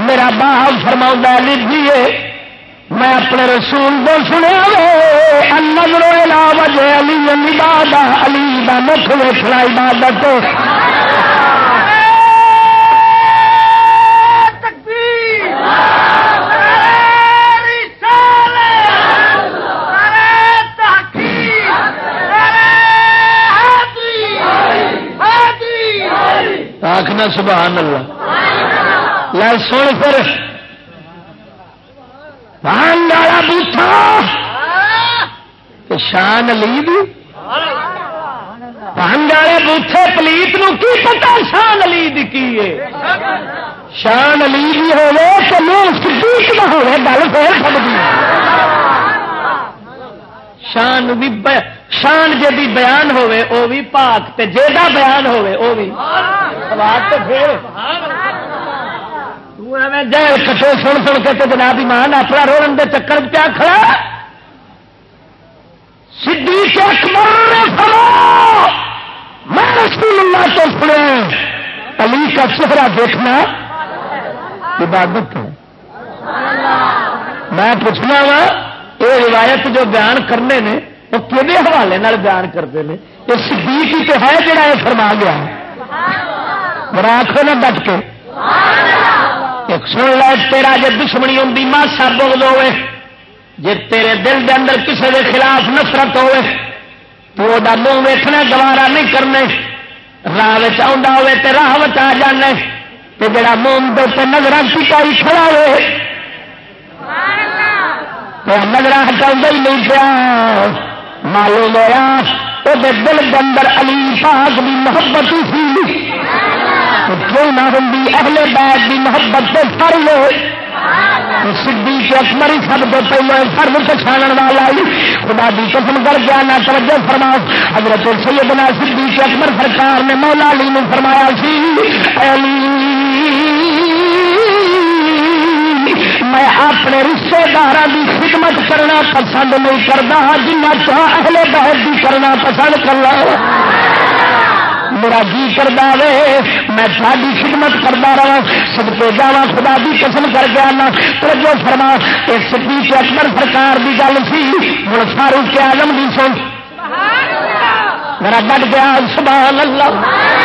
میرا باپ فرما لیجیے میں اپنے رسول کو سنیا نظرو وجہ علی علی علی کا مکھ ویسنا عبادت۔ آخنا سبحان اللہ۔ لے سن پھر۔ بانگ والا بوٹا شان علی دی والے بوٹے پلیت نو کی پتا شان علی دی کی ہے؟ شان علی دی ہوے تو منہ صدیق نہ ہوے گل پھر سکتی شان بھی شان جی بیان ہوے او بھی پاک تے بیان ہوے او بھی۔ بات تو پھر۔ جائے کٹے سن سن کے تو جناب ایمان اپنا رولن دے چکر کیا کھڑا سدھی کے اکبر نے فرما میں رسول اللہ تو سنے۔ علی کا چہرہ دیکھنا۔ عبادت ہے میں پوچھنا وا، یہ روایت جو بیان کرنے نے، وہ کہے حوالے نال بیان کرتے ہیں یہ صدیق ہی تو ہے جڑا یہ فرما گیا۔ آخو نہ ڈٹ کے سن لو تیرا جی دشمنی ہوں ماسا بغض ہوئے جی تیرے دل دے اندر کسی کے خلاف نفرت ہوئے تو وہ منہ ویکنا گوارا نہیں کرنے راہ ہوئے تے راہ آ جانے تے جڑا منہ دے نظر ٹکائی کھڑا ہوئے نظر ہٹا ہی نہیں پیا معلوم ہوا وہ دل کے اندر علی پاک بھی محبت ہی سی کیوں نہ ہوں اگلے بیگ کی محبت سے فر لو سدھی کے اکبر ہی سب تو پہلے فرد پچھاڑ والا خدا کی قسم کر کے آنا توجہ فرما حضرت سیدنا سدھی کے اکبر سرکار نے مولا علی نے فرمایا سی میں اپنے رشتے دار کی خدمت کرنا پسند نہیں کرتا جنہ چاہ اگلے بہت بھی کرنا پسند کرنا میرا جی کرتا وے میں ساری خدمت کرتا رہا سب کو جا خدا بھی قسم کر کے آنا۔ توجہ فرما اس سپیچ اکبر سرکار کی گل سی ہوں فاروق آلم بھی سن۔ میرا ڈٹ گیا سبحان اللہ۔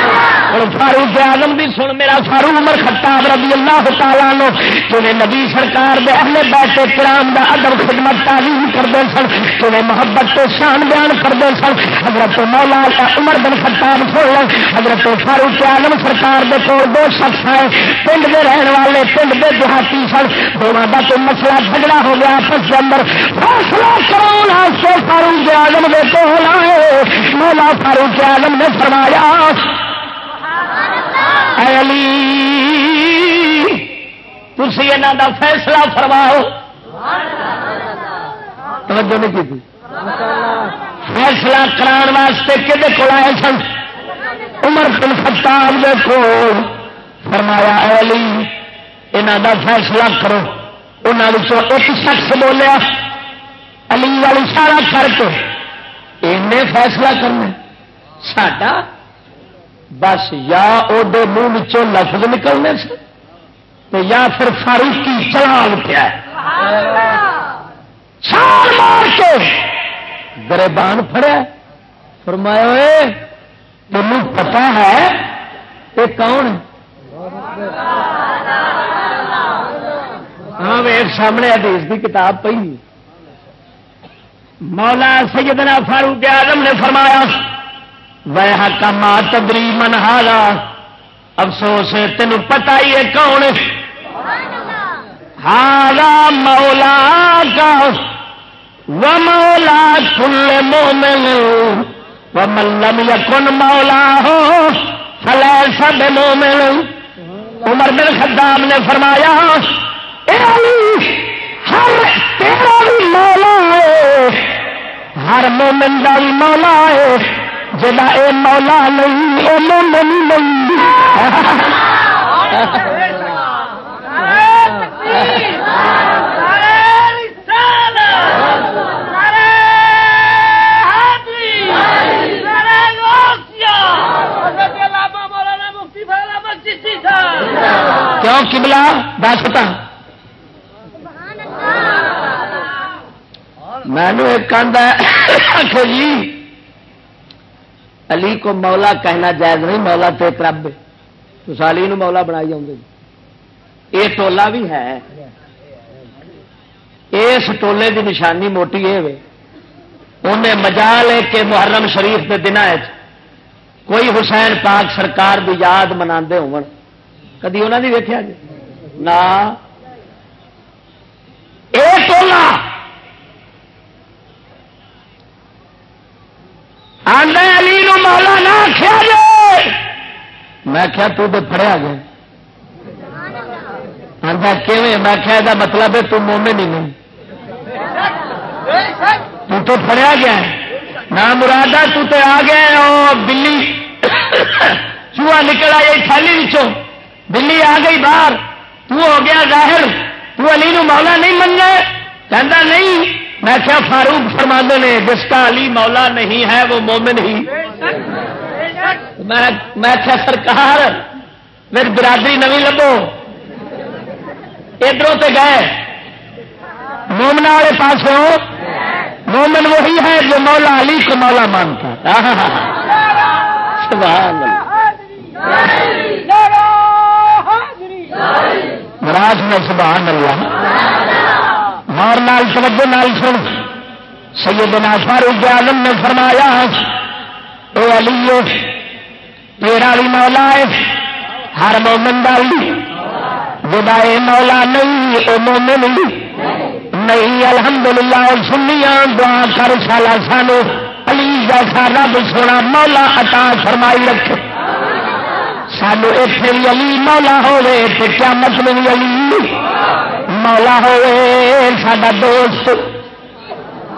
ہوں فاروق آزم بھی سن میرا فاروق عمر خطاب رضی اللہ تعالیٰ نو تمہیں نبی سرکار دے اہل بیٹے کرام دا ادب خدمت تعلیم کرتے سن تمہیں محبت تو شان بیان کرتے سن حضرت مولا عمر بن خطاب سن لو حضرت فاروق آزم سرکار دے کو دو شخص آئے پنڈ دے رہن والے پنڈ دے دیہاتی سن دونوں کا تو مسئلہ جھگڑا ہو گیا آپس کے اندر فیصلہ کرو فاروق آزم دے کو لائے مولا فاروق آزم نے فرمایا اے علی تھی یہاں کا فیصلہ فرماؤ۔ توجہ نہیں کی فیصلہ کران واسطے کہ کول آئے سن؟ عمر بن خطاب دے کو فرمایا، اے علی یہاں کا فیصلہ کرو۔ انہوں ایک شخص بولیا، علی والی سارا کر کے۔ فیصلہ کرنا ساڈا بس یا وہ منہ لفظ نکلنے سے تو یا پھر فاروقی چلا اٹھا چھال مار کے گربان فریا فرمایا تم پتا ہے یہ کون ہاں ویر سامنے حدیث کی کتاب پہ مولا سیدنا فاروق آدم نے فرمایا وہ کما تدری منہارا افسوس تین پتا ہی ہے کون ہارا مولا کا. و مولا کل مومن. و ملم یکن مولا ہو فلے سب مومن. عمر بن خدام نے فرمایا ہر تیرا بھی مولا ہے، ہر مومن کا بھی مولا ہے۔ جا اے مولا نہیں نہیں کیوں کبلا دس میں نے ایک جی۔ علی کو مولا کہنا جائز نہیں، مولا تو ایک رب تو سالی مولا بنائی جاؤں یہ ٹولا بھی ہے۔ اس ٹولے کی نشانی موٹی یہ انہیں مجال ہے کہ محرم شریف کے دن کوئی حسین پاک سرکار کی یاد منا ہو کدی انہوں نے ویکیا جی؟ نہ۔ ٹولا علی نو مولا نہ آخیا جائے میں کیا تو پڑیا گیا آتا کیویں؟ میں کیا یہ مطلب ہے تم مومن ہی نہیں۔ تو تو پڑیا گیا نہ مرادہ تو تے آ گیا او بلی چوہا نکل آئی تھالی بلی آ گئی باہر۔ تو ہو گیا ظاہر۔ تو علی نو مولا نہیں مننا کہہ نہیں میں کیا فاروق فرما نے، جس کا علی مولا نہیں ہے، وہ مومن ہی۔ میں کیا سرکار میری برادری نوی لبو ادھر سے گئے۔ مومنا والے پاس ہو۔ مومن وہی ہے جو مولا علی کو مولا مانتا۔ راج میں سبحان اللہ۔ مار نال توجہ نال سن۔ سیدنا فاروق عالم نے فرمایا، اے علی تیرا بھی مولا ہے، ہر مومن ڈالی جدا مولا نہیں او مومن نہیں، الحمدللہ اور سنیا دعا کر، سالا سانو علی جیسا رب سونا مولا عطا فرمائی رکھے۔ سانو اتنے بھی علی مولا ہوے تو کیا مطلب علی مولا ہوے سڈا دوست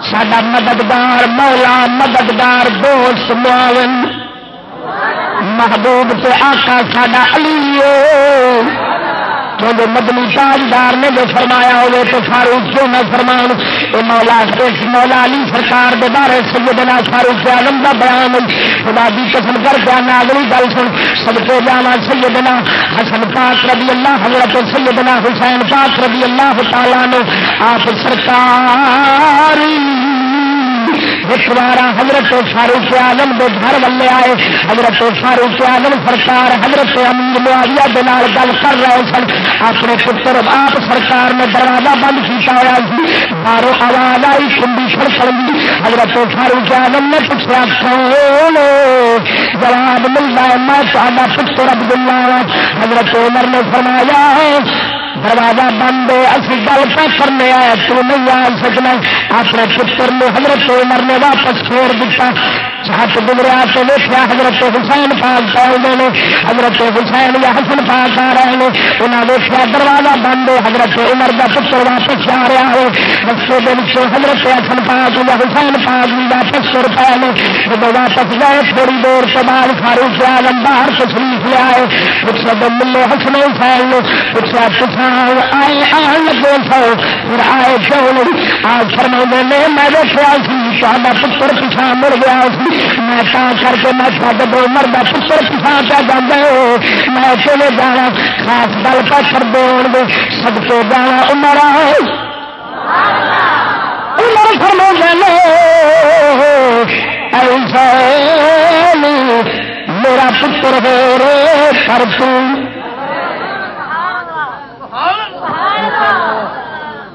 سڈا مددگار مولا، مددگار دوست معاون۔ محبوب سے آقا سڈا علی جو مدنی تاجدار نے جو فرمایا ہوئے تو فاروق کیوں نہ فرمان اے مولا مولا علی سرکار دے بارے سیدنا فاروق آلم کا بیان خدا دی قسم کر کے آنا اگلی گل سن۔ سب کو جانا سیدنا حسن پاک رضی اللہ حضرت سیدنا حسین پاک رضی اللہ تعالیٰ نے آپ سرکار بارہ حضرت فاروق آزم کے گھر والے آئے، حضرت فاروق آزم سرکار، حضرت امیر معاویہ کے گل کر رہے سن۔ اپنے پتر آپ سرکار نے دروازہ بند کیا ہوا سی۔ باہروں آواز آئی کنڈی سڑک حضرت فاروق آزم نے پوچھا، کون جواب ملتا ہے، میں پتر عبد اللہ ہاں۔ حضرت عمر نے فرمایا دروازہ بند اسی گل پہ کرنے آئے تو نہیں آ سکنا۔ اپنے پتر نے حضرت عمر نے واپس چھوڑ دیتا چھت گزریا تو دیکھا حضرت حسین پاک پہلے نے، حضرت حسین یا حسن پاک آ رہے ہیں انہیں دیکھا دروازہ بند حضرت عمر کا پتر واپس آ رہا ہے، رستے کے حضرت حسن پاک یا حسین پاک بھی واپس تر پائے نے جب واپس گئے تھوڑی دور کے بعد فاروق آلم باہر تشریف لیا ہے پوچھا تو ملے حسن حسین نے، پوچھا پچھاڑ آئے، آن لگے سو پھر آئے کیوں نہیں؟ آج فرما نے میں دیکھا سی پتر پچھا مڑ گیا سی میں کر کے میں سب دو مرد پتر پچھا پہ جانا میں چلے جانا، خاص گل پہ کر دے۔ سب کے جانا امر میرا پتر ہو رے کر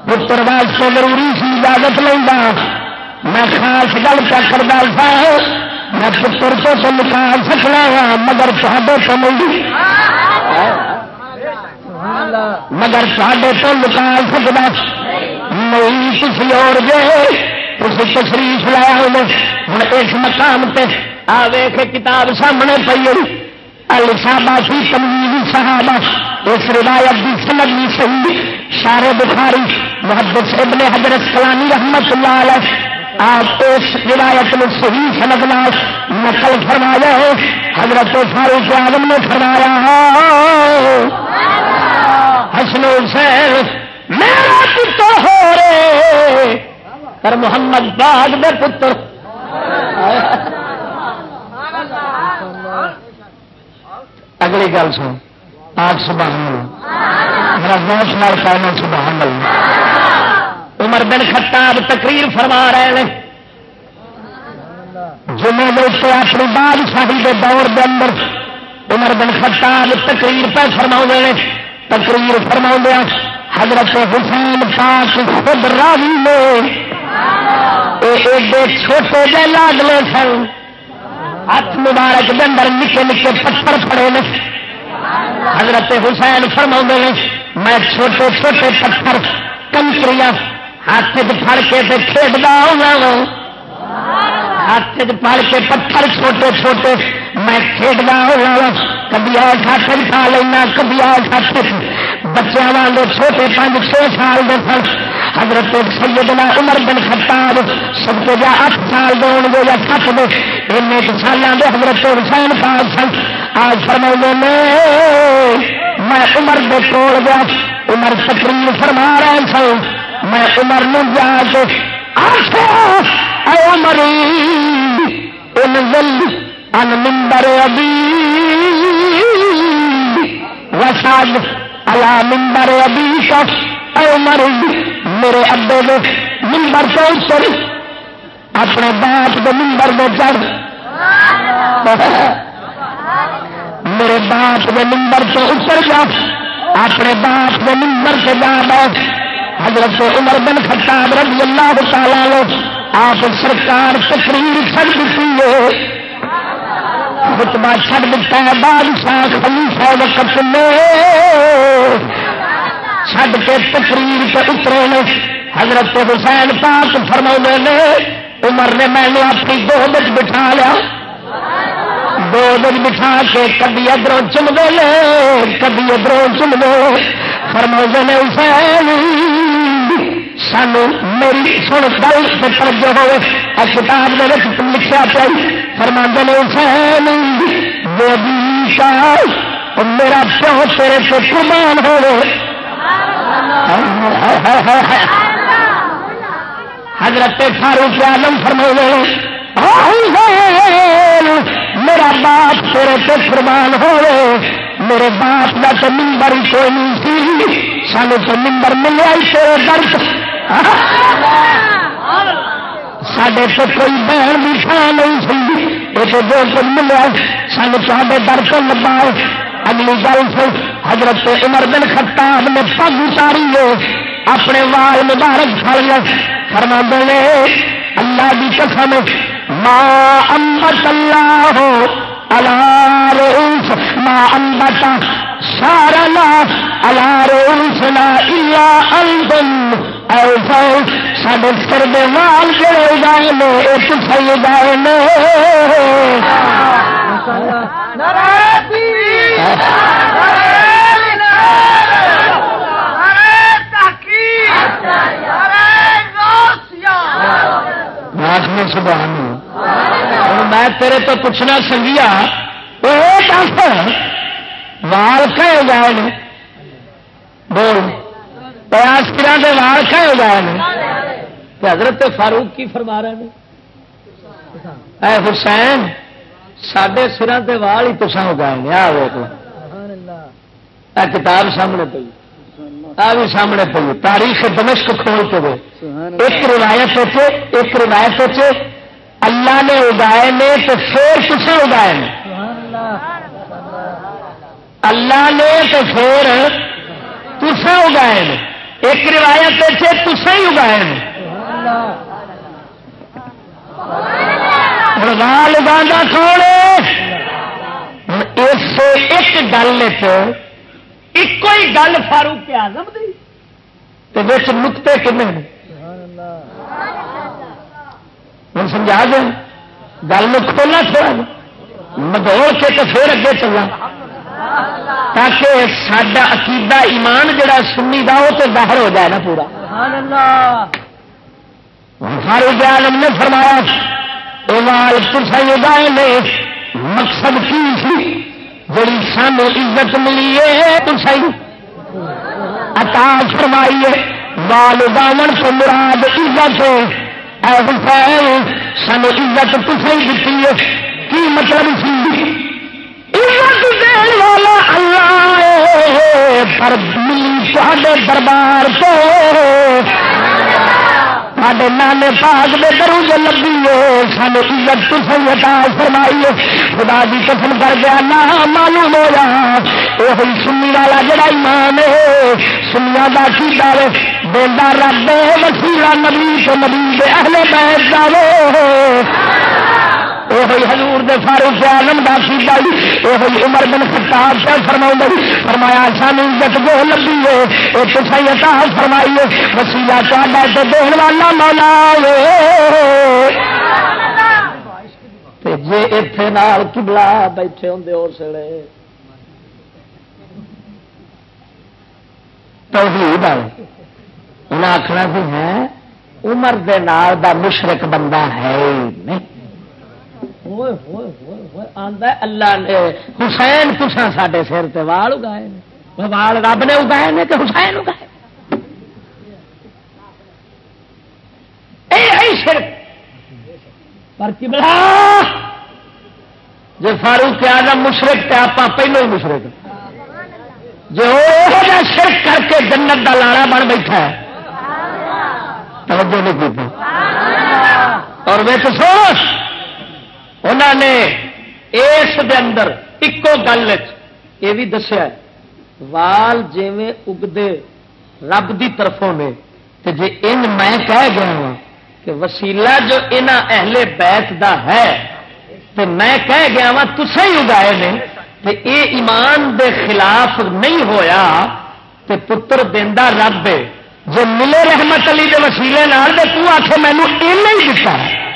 پتر واسطے ضروری سی اجازت لینا میں خاص گل کیا کرتا سا؟ میں پتر تو تو نکال سکنا وا، مگر تھوڑے تو نہیں۔ مگر تھوڑے تو نکال سکتا نہیں کسی اور گئے تھی تشریف لایا ہوں اس مقام پہ آ ویخ کتاب سامنے پی الشابہ سی تمیز صحابہ۔ اس روایت کی سمجھ نہیں صحیح۔ شارے بخاری محبت ابن حضرت کلانی رحمت اللہ علیہ۔ آپ اس روایت میں صحیح سمجھنا نقل فرمایا ہے، حضرت فاروق آدم نے فرمایا حسن حسین، میرا پتر ہو رے پر محمد باغ میں پتر۔ اگلی گل سن آج صبح کہنا سبحان اللہ۔ عمر بن خطاب تقریر فرما رہے ہیں۔ جمعے دوستوں اپنی بادشاہی کے دور کے اندر عمر بن خطاب تقریر پہ فرما نے تقریر فرما حضرت حسین پاک خود راوی نے ایڈے چھوٹے جہ لاڈلے سن۔ ہاتھ مبارک کے اندر نکے نکے پتھر پڑے نے۔ حضرت حسین فرما نے میں چھوٹے چھوٹے پتھر کنکری ہاتھ پڑ کے کھیڈا ہوں ہاتھ پڑ کے پتھر چھوٹے چھوٹے میں کھیڈا ہوا کبھی آس ہاتھ کھا لینا، کبھی آس ہاتھ بچوں والے چھوٹے پانچ چھ سال دے سن۔ حضرت سیدنا عمر بن خطاب سب کو جا اٹھ سال دے ہو گے یا سات دے۔ ان سالوں کے حضرت حسین پاک سن۔ آج فرما نے، میں عمر دے کول گیا۔ عمر تقریر فرما رہے سن۔ میں عمر نو جا کے ان ممبر ابھی وساد الا ممبر ابھی کا عمر، میرے ابے دے ممبر تو اتر اپنے باپ کے ممبر میں چڑھ۔ میرے باپ کے ممبر تو اتر جا، اپنے باپ کے ممبر سے جا بیٹھ۔ حضرت عمر بن خطاب رضی اللہ تعالی لو آپ سرکار تقریر چڑ دیتی ہے۔ خطبہ چھڑ دیتا ہے، بادشاہ خلیفہ وقت میں۔ چھڈ کے تقریر سے اترے نے حضرت حسین پاک فرما نے، عمر نے میں نے اپنی دو بج بٹھا لیا۔ دو بج بٹھا کے کبھی ادھر چم دے کبھی ادھر چم دے فرما نے، حسین سانو میری سن گل سے توجہ ہوئے اور کتاب میں لکھا پائی فرما نے، حسین وہ میرا پیو تیرے سے قربان ہو حضرت فاروق عالم فرما میرا باپ تیرے سے قربان ہوئے، میرے باپ کا تو ممبر کوئی نہیں سی، سانو تو ممبر ملیا ہی تیرے درد۔ سڈے تو کوئی بہن بھی تھان نہیں سی یہ تو جو کچھ ملیا سانو تے در لبا اگلی گل سے حضرت عمر بن خطاب نے پگ اتاری ہے اپنے وال مبارک پڑ لیا فرما دے اللہ کی قسم ماں امبت اللہ ہو اللہ ماں امبتا سارا لا اللہ روسنا اللہ الدن سڈے سر دے مال جڑے اگائے نے ایک سی اگائے نے میں تیرے تو پوچھنا سنگیا وال کہ گئے بول۔ پیاس کرا کے وال کھے ہو جائے حضرت فاروق کی فرما رہے ہیں اے حسین سڈے سرا کے وال ہی تصا ہو گئے آ کتاب سامنے پی آ بھی سامنے پی تاریخ دمشق کھول کے ایک روایت ایک روایت اللہ نے اگائے نے تو پھر کسے اگائے نے؟ اللہ نے تو پھر تسا اگائے نے؟ ایک روایت تصا ہی اگائے نے؟ لال اگا کھول اس سے ایک گل ایک ہی گل فاروق آزم دی۔ تو نقطے کنے ہوں سمجھا دیں؟ گل میں کھولا تھوڑا مدوڑ کے تو پھر اگے چلا تاکہ سڈا عقیدہ ایمان جڑا سنی دا وہ تو ظاہر ہو جائے نا پورا۔ فاروق عالم نے فرمایا اوال تسائی اگائے نے، مقصد کی سی جڑی سانو عزت ملی ہے تسائی عطا فرمائیے بال اگاون تو مراد عزت سانو عزت تسائی دیتی ہے۔ کی مطلب سی دین والا اللہ پر تے دربار کو ساڈے نانے پاک دے درو جو لگی ہے سانو عزت تسیں عطا فرمائیے خدا دی قسم کر گیا نہ معلوم ہو جا وہ سنی والا جڑا ایمان ہے سنیا دا کی دے بولدا رب وسیلہ نبی تو نبی دے اہل بیت دا وہی حضور دے فاروق عالم دا سیدھا وہی عمر بن خطاب سے فرماؤں فرمایا، سانو عزت جو لبی ہے وہ تصا عطا فرمائی ہے وسیلہ چاہتا تو دین والا مولا جی اتنے نال کبلا بیٹھے ہوں اس ویلے توحید والے انہیں آخنا بھی ہے، عمر دے نال دا مشرق بندہ ہے نہیں۔ ہوئے ہوئے ہوئے ہوئے آندا اللہ نے حسین کسا سڈے سر تے وال اگائے نے؟ وال رب نے اگائے نے کہ حسین اگائے؟ پر بڑا جی فاروق آدم مشرق تے آپ پہلو ہی مشرق جی وہ شرک کر کے جنت کا لاڑا بن بیٹھا ہے۔ توجہ نہیں اور میں تو سوچ انہوں نے اس دے اندر ایکو گل یہ بھی دسیا وال جیویں اگتے رب دی طرفوں نے، تے جے ان میں کہہ گیا ہوں کہ وسیلہ جو ان اہل بیت دا ہے، تے میں کہہ گیا وا تسے ہی اگائے نے، تے اے ایمان دے خلاف نہیں ہویا، تے پتر دینا رب جو ملے رحمت علی دے وسیلے نال دے، تو آخ مینو ہی دتا ہے۔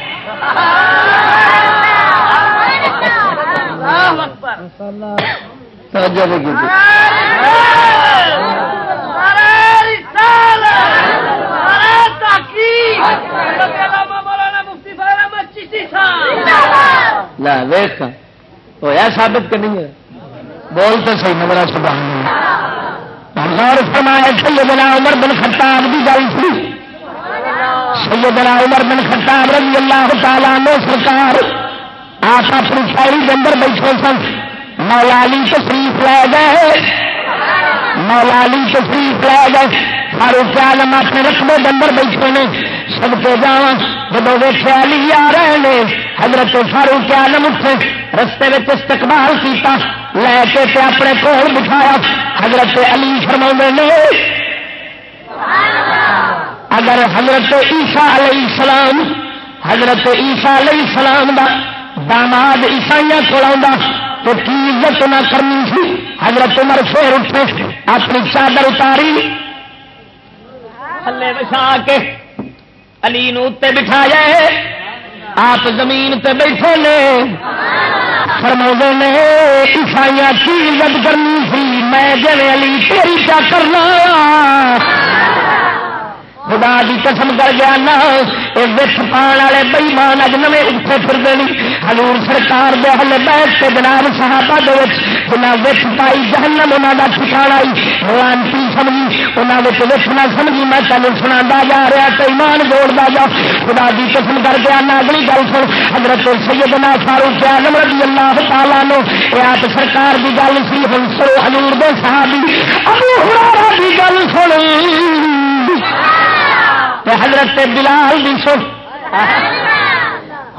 ہوا سابت کہ نہیں ہے۔ بول تو صحیح نظر سبحان غور فرمایا سیدنا عمر بن خطاب کی گل سی سیدنا عمر بن خطاب رضی اللہ تعالیٰ نے سرکار آپ اپنی شاعری کے اندر بیٹھے سن مولالی تشریف لے گئے۔ مولالی تشریف لے گئے۔ فاروق عالم اپنے رقبے کے اندر بیٹھے نے۔ سب کے جا جب ویسے علی آ رہے ہیں حضرت فاروق عالم اٹھے رستے میں استقبال کیتا، لے کے تے اپنے کول بٹھایا۔ حضرت علی فرما نے اگر حضرت عیسیٰ علیہ السلام حضرت عیسیٰ علیہ السلام دا داماد عیسائی کو تو کی عزت نہ کرنی سی؟ حضرت عمر پھر اٹھے، اپنی چادر اتاری۔ تھلے بچھا کے علی نو بٹھا جائے آپ زمین تے بیٹھے نے۔ فرما نے عیسائی کی عزت کرنی سی؟ میں جی علی تیری کیا کرنا خدا دی قسم کر گیا نا وچ پان والے بئیمان اج نویں اٹھے پھر حضور سرکار دے ہل بیٹھ کے جناب صحابہ دے وچ جنا وچ پائی، جہنم انہاں دا ٹھکانہ آئی لانتی سمجھی، انہاں وچ وچ نہ سمجھی، میں تینوں سنادا جا رہا تے ایمان جوڑدا جا۔ خدا دی قسم کر گیا نا، اگلی گل سن، حضرت سیدنا فاروق اعظم رضی اللہ تعالی نو اے آپ سرکار دی گل سی۔ ہن سو حضور دے صحابی، ابو ہریرہ دی گل سن۔ حضرت بلال بھی سن۔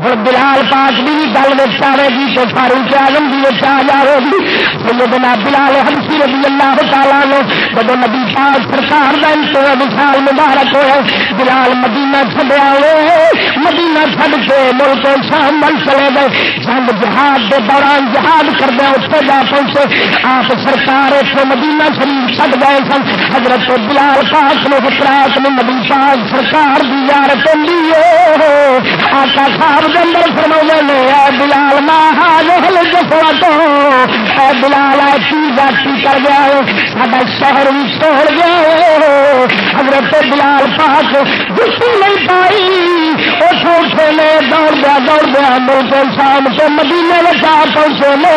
ہوں بلال پاک بھی گل آئے گی تو فاروق آلم بھی آ جائے گی۔ سیدنا بلال ہمسی رضی اللہ تعالیٰ نے جب نبی پاک سرکار کا انتظام وشال مبارک ہوئے بلال مدینہ چڈیا مدینہ چڈ کے ملک شام مل چلے گئے۔ جنگ جہاد کے دوران جہاد کردے اتنے جا پہنچے۔ آپ سرکار اتنے مدینہ شریف چڑ گئے سن۔ حضرت بلال پاک نے حکرات میں نبی پاک سرکار دی یار چلی آقا صاحب اندر فرما نے بلال ماہل جفا تو بلال ایسی جاتی کر گیا سا شہر بھی چھوڑ گیا حضرت بلال پاک جسی نہیں پائی اس اٹھے نے دوڑ دیا دوڑ دیا ملک شام سے مدینے میں جا پہنچے لے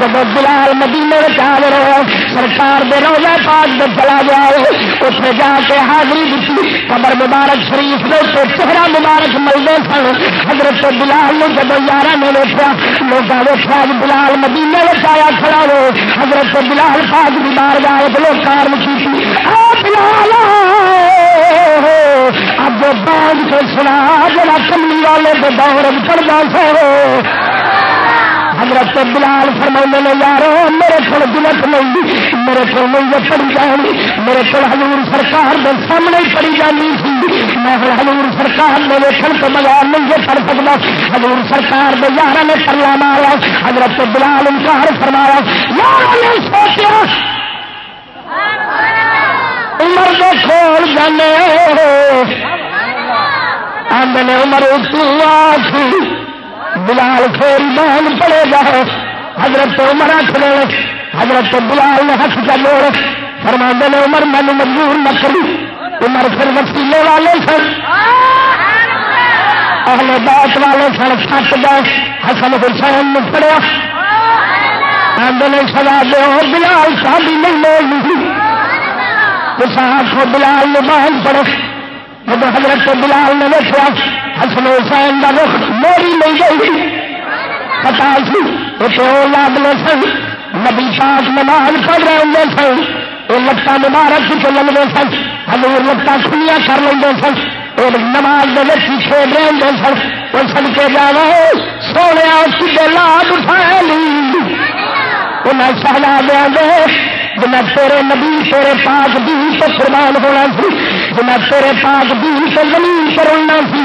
جب بلال مدینے میں جا رہے سرکار دے روزہ پاک دے چلا جائے اس میں جا کے حاضری دیتی قبر مبارک شریف دے چہرہ مبارک ملتے سن حضرت بلال نے جب یار نے ویچا لوگ شاید بلال مدینے میں پایا کھڑا ہو، حضرت بلال پاک بھی بار گائے لوگ کار کی بلال! اب بانگ کے سنا، جڑا کملی والے کے دور چڑھتا سو حضرت بلال فرما نے یارو، میرے کو دلت نہیں، میرے کو نہیں پڑی جانی، میرے کو حضور سرکار کے سامنے پڑی جانی سی۔ میں حضور سرکار نے ویکن تو بغیر نہیں پڑ سکتا حضور سرکار کے یار نے پلا مارا۔ حضرت بلال انکار فرمایا یار نے سوچا عمر دے کھول جانے۔ آدھے عمر آخ، بلال پھر مان پڑے گا حضرت عمر ہاتھ لے حضرت بلال نے ہاتھ کا جوڑ۔ فرما نے، عمر، مینو مجبور نہ کری۔ عمر پھر وسیلے والے سن۔ اہل بات والے سن سٹ گئے۔ حسن حسین نے پڑیا آدھے سزا دو بلال شادی نہیں لے آخو بلال نے باہر پڑے۔ جب حضرت بلال نے دیکھا حسن حسین کا رخ موری نہیں گئی۔ پتا سی اسے وہ لاگلے سن نبی پاک نماز پڑھ رہے ہوں سن وہ لتا مبارک چ لگتے سن ہزور لتا کھلیاں کر لیں سن اور نماز دے کھیل رہے ہوں سن وہ سن کے جا سونے سیدھے لاد اٹھا لی۔ انہیں سہلا دیا جنا تیرے نبی تیرے پاک دین تو قربان ہونا سی۔ جنا تیرے پاک دین تو زمین پر ہونا سی۔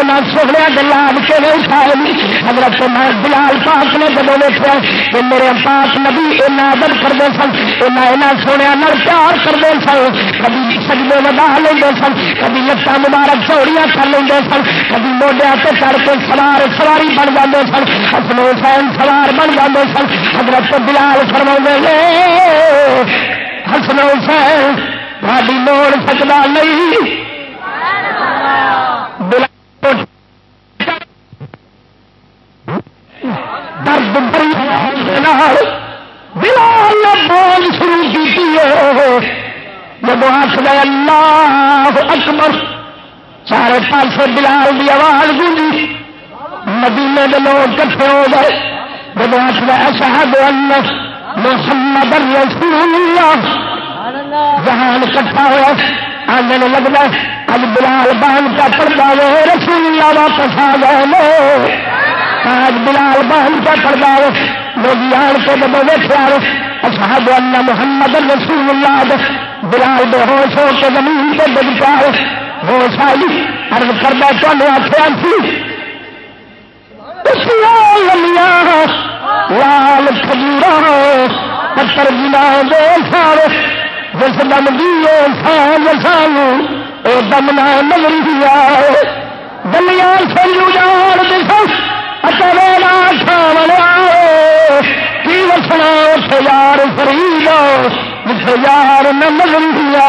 انہیں سہریا دلال کے نہیں اٹھائے حضرت بلال پاک نے جب دیکھا کہ میرے پاک نبی اینا ادب کرتے سن، اینا اینا سونے نر پیار کرتے سن۔ کبھی سجدے ودا لیں سن، کبھی لتا مبارک چوڑیاں کر لیں سن، کبھی موڈیا سے چڑھ کے سوار سواری بن جاتے سن حسن حسین سوار بن جاتے سن۔ حضرت بلال فرما حسن حسین تاری موڑ سکتا نہیں درد بلال بول شروع کی جب آخر اللہ اکبر چارے پاس بلال کی آواز گونجی۔ مدینے کے لوگ کٹھے ہو گئے۔ جب آخر اشہد اللہ۔ محمد رسول اللہ. جہان کٹھا ہوا آگے لگتا اب بلال بان کا پڑتا ہے رسول اللہ واپس آ گئے لو آج بلال بان کا پڑتا ہے لوگ آن کے جب ویٹیا اصحاب اللہ محمد رسول اللہ بلال بے ہوش ہو کے زمین پہ ڈگ پیا ہوش آئی ارد کردہ تمہیں آخیا سی اللہ. لال کھجورا پتر بنا دے سارے، جس دم دیے سان سان وہ دم نہ نظر دیا دلیا سنجو جان دس اچھا کھان کی وسنا اس یار فرید اس یار نہ نظر دیا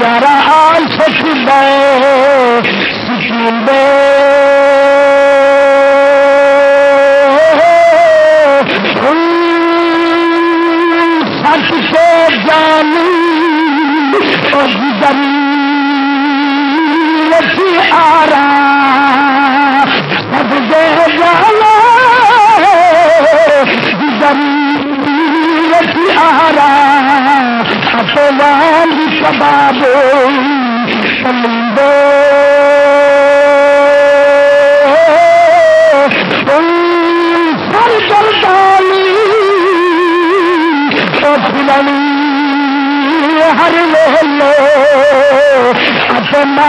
یار آ سکتا سچ کو جانی آرا سب دے جانا گری آرا اپنا کباب سمندر سر جلدانی فلانی ہر لو اپنا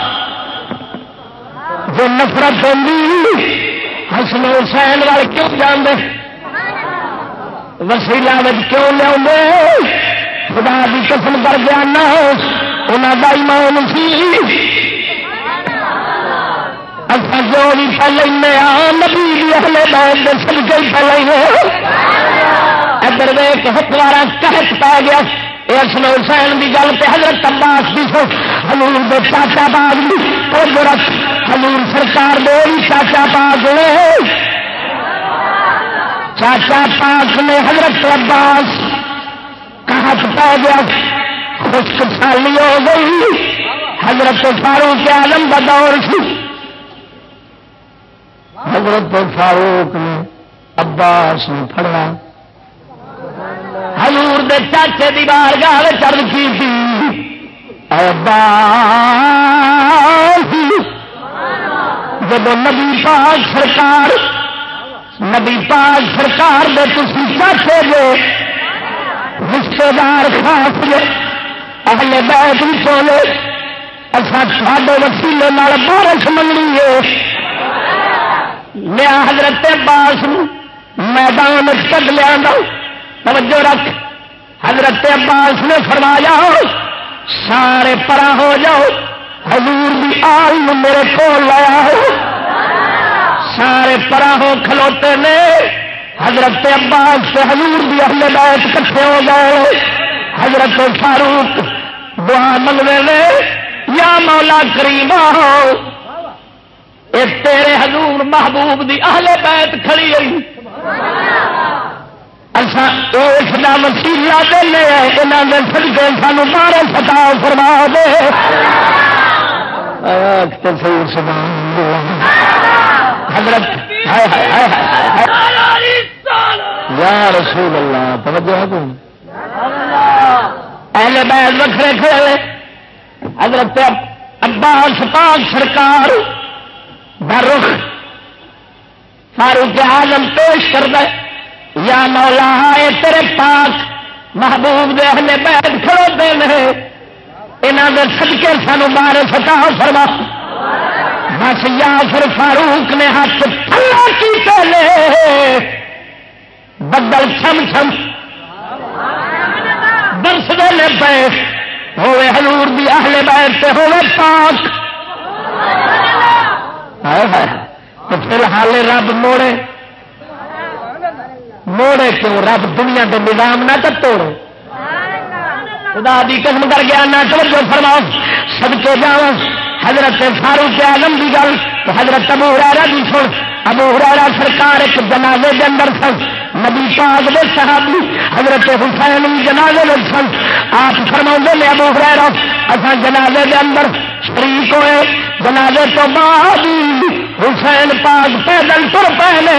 جو نفرت ہوگی حسن حسین وال کیوں جانے وسیلہ کیوں لیا خدا کی قسم کر گیا نہ انہوں کا ایمان سی۔ اچھا جو بھی پہلے نبی اگلے بہت سب کے پہلے ادھر ویک حکمارا کہت پا گیا۔ اسم حسین کی گل پہ حضرت عباس بھی سو حضور دے چاچا باغ بھی حضور سرکار دے چاچا باغ چاچا پاک نے حضرت عباس کہت پا گیا، خشک سالی ہو گئی۔ حضرت فاروق عالم کا دور سی حضرت فاروق نے عباس نے پڑا ہلور دے چاچے دی بار گاہ چرد کی جب نبی پاک سرکار نبی پاک سرکار دے تھی چاچے جو رشتے دار خاص جو اگلے بیت بھی سونے اچھا ساڈے وسیلے بارش منگنی ہے۔ لیا حضرت باس میدان کد لیا توجہ رکھ، حضرت عباس نے فرمایا، سارے پرا ہو جاؤ۔ حضور بھی آل میرے کو لایا ہو سارے پرا ہو کھلوتے نے حضرت عباس سے حضور بھی اہل بیت کٹھے ہو گئے۔ حضرت فاروق دعا منگنے نے، یا مولا کریم ہو تیرے حضور محبوب دی اہل بیت کھڑی ہوئی۔ اچھا وسیلا دے یہاں کے سڑکے سانو مارے ستا فرما دے۔ حضرت یا رسول اللہ، توجہ ہے تم اہل بیت وکھرے کھڑے حضرت عباس پاک سرکار برخ فاروق آزم پیش کر دے یا مولا ہے تیرے پاک محبوب دے اہل بیت کھڑو دے یہاں دے سدکے سانو بار ستا فرما۔ بس یا پھر فاروق نے ہاتھ تھلا کی بدل چھم چھم برس دے پے۔ ہوئے حضور دی اہل بیت تے ہوئے پاک۔ تو پھر حال رب موڑے۔ موڑے کیوں؟ رب دنیا کے نظام نہ توڑے۔ خدا دی قسم کر گیا نہ توجہ فرماؤ سب کے جاؤ۔ حضرت فاروق آلم کی گل، تو حضرت ابو ہرارا بھی سن۔ ابو ہرارا سرکار ایک جنازے کے اندر سن۔ نبی پاک دے صحابی، حضرت حسین جنازے میں سن۔ آپ فرما نے ابو ہرارا اصا جنازے کے اندر شریک ہوئے۔ جنازے تو بعد حسین پاک پیدل تر پہلے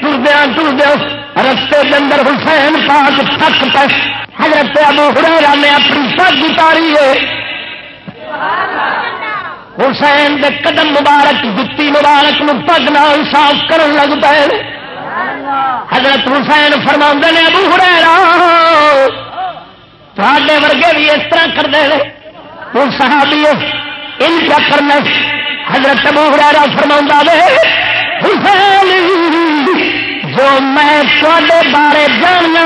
ٹردیا ٹردیا رستے کے اندر حسین پاک تھک پہ حضرت ابو ہریرا نے اپنی پگ اتاری ہے۔ حسین دے قدم مبارک، جتی مبارک نو پگ نال صاف کرن لگ پے۔ حضرت حسین فرما نے، ابو ہریرا تھے ورگے بھی اس طرح کرتے ہیں وہ صحابی ان کا کرنا حضرت ابو ہریرا فرما دے حسین جو میں تے بارے جاننا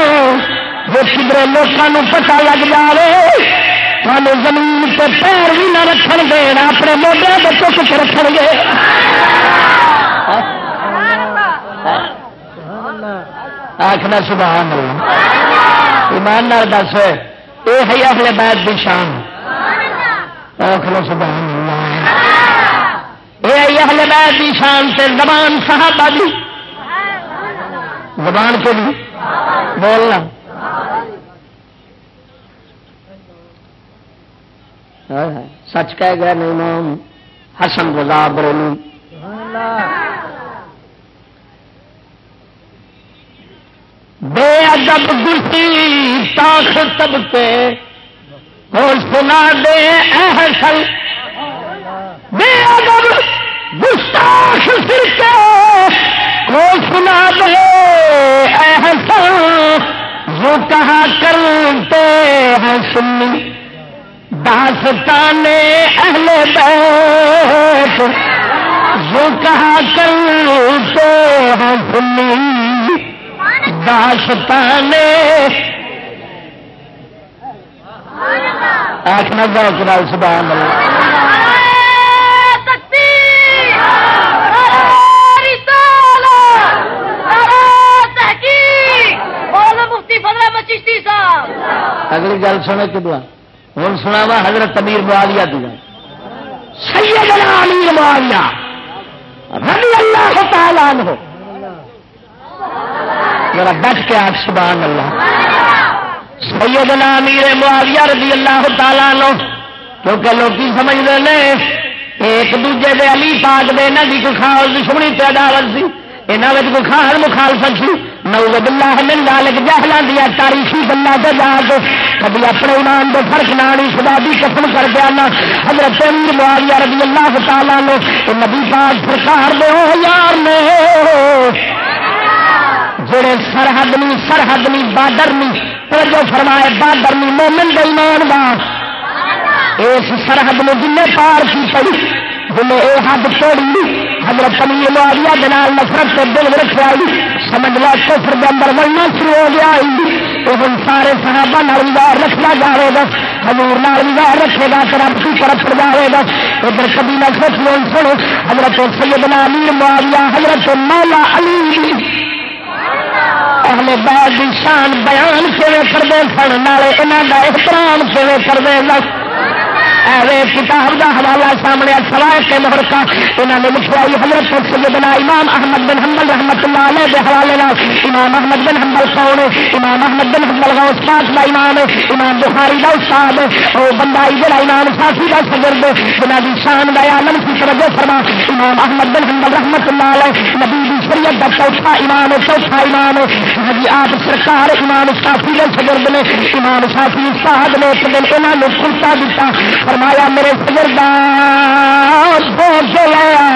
وہ کدھر لوگوں پتا لگ جائے تمہیں زمین تے پیر بھی نہ رکھ گے اپنے موڈے کے چک کے رکھ گے۔ آخنا سبحان اللہ۔ ایمان نال دس یہ ہے اہل بیت دی شان۔ آخنا سبحان اللہ۔ یہ اہل بیت دی شان سے زبان صحابہ دی۔ زبان کے لیے بولنا۔ سچ کہہ گیا نہیں نام حسن رضا بریلی بے ادب گرسی تاخ تب کے اور سنا دے احسن بے ادب گستاخ سر کے۔ کو سنا دے احسن وہ کہا کرتے ہیں سنی داستان اہل بیت، وہ کہا کرتے ہیں سنی داستان آخنا ذوق سبحان اللہ۔ اگلی گل سنے کدو ہوں سنا وا حضرت امیر معاویہ دی سیدنا امیر معاویہ رضی اللہ تعالیٰ عنہ۔ ذرا بیٹھ کے آپ سبحان اللہ۔ سیدنا امیر معاویہ رضی اللہ تعالیٰ عنہ۔ کیونکہ لوگ سمجھتے ہیں، ایک دوجے دے علی پاک دے نہ کوئی خاص دشمنی پیداوت سی۔ یہاں کوئی خاص مخالفت سی؟ نوز باللہ من ذالک جہلاں دیا تاریخی گلاں تے جا کبھی اپنے ایمان دے فرق نانی خدا دی قسم کر کے آنا حضرت امیر معاویہ رضی اللہ تعالی عنہ، اے نبی پاک سرکار دے او یار نے۔ جڑے سرحد نہیں سرحد نہیں بارڈر نہیں توجہ فرمائے بارڈر نہیں مومن دے ایمان دا۔ اس سرحد میں جن پار کی پڑی۔ جنہیں یہ حد توڑی حضرت امیر معاویہ دے نال نفرت تے دل رکھیا جی، سمجھ لو کفر دے اندر بڑھنا شروع ہو گیا جی۔ ہوں سارے صحابہ نال رکھنا جائے گا، حضور نال رکھے گا تو رب کی طرف جائے گا۔ ادھر کبھی نہ سوچ لو سنو، حضرت سیدنا امیر معاویہ، حضرت مولا علی جی۔ اہل بیت شان بیان کیویں کرتے سن، نالے انہاں دا احترام کیویں کرتے سن۔ ایوے کتاب دا حوالہ سامنے سوائے کے مہر کا انہوں نے لکھوائی حضرت سیدنا امام احمد بن حنبل رحمت اللہ علیہ دے حوالے نال، امام احمد بن حنبل کون امام احمد بن حنبل غوث پاک دا امام امام بخاری دا استاد، او بندہ جڑا امام صافی دا شاگرد جنہ دی شان دا عالم سی، توجہ فرما، امام احمد بن حنبل رحمت اللہ علیہ، نبی شریعت دا چوتھا امام چوتھا امام حجی آپ سرکار امام صافی دے شاگرد نے، امام صافی استاد نے ایک دن انہاں نو کھلتا دتا۔ فرمایا، میرے لایا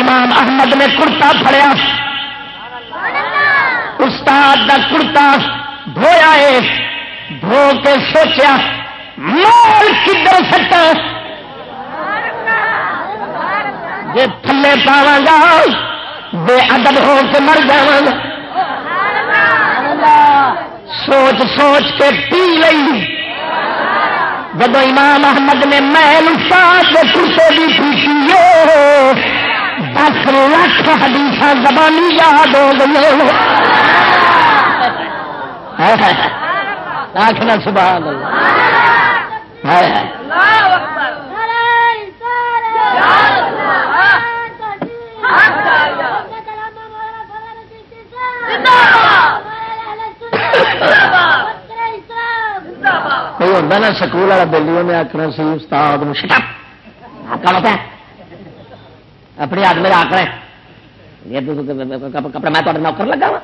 امام احمد نے کرتا پڑیا استاد کا کرتا دھویا ہے۔ دھو کے سوچیا، مال کدھر سٹا؟ جی تھلے پاوا گا بے ادب ہو کے مر جا سوچ سوچ کے پی لئی۔ جب امام احمد نے محل استاد کرتے بھی پوچھی دس لاکھ حدیث زبانی یاد ہو گئی آخنا سبحان کوئی ہوتا نا سکول والا بلی نے آخنا سی استاد اپنی ہاتھ میرا آکڑے کپڑا میں تے نوکر لگا وا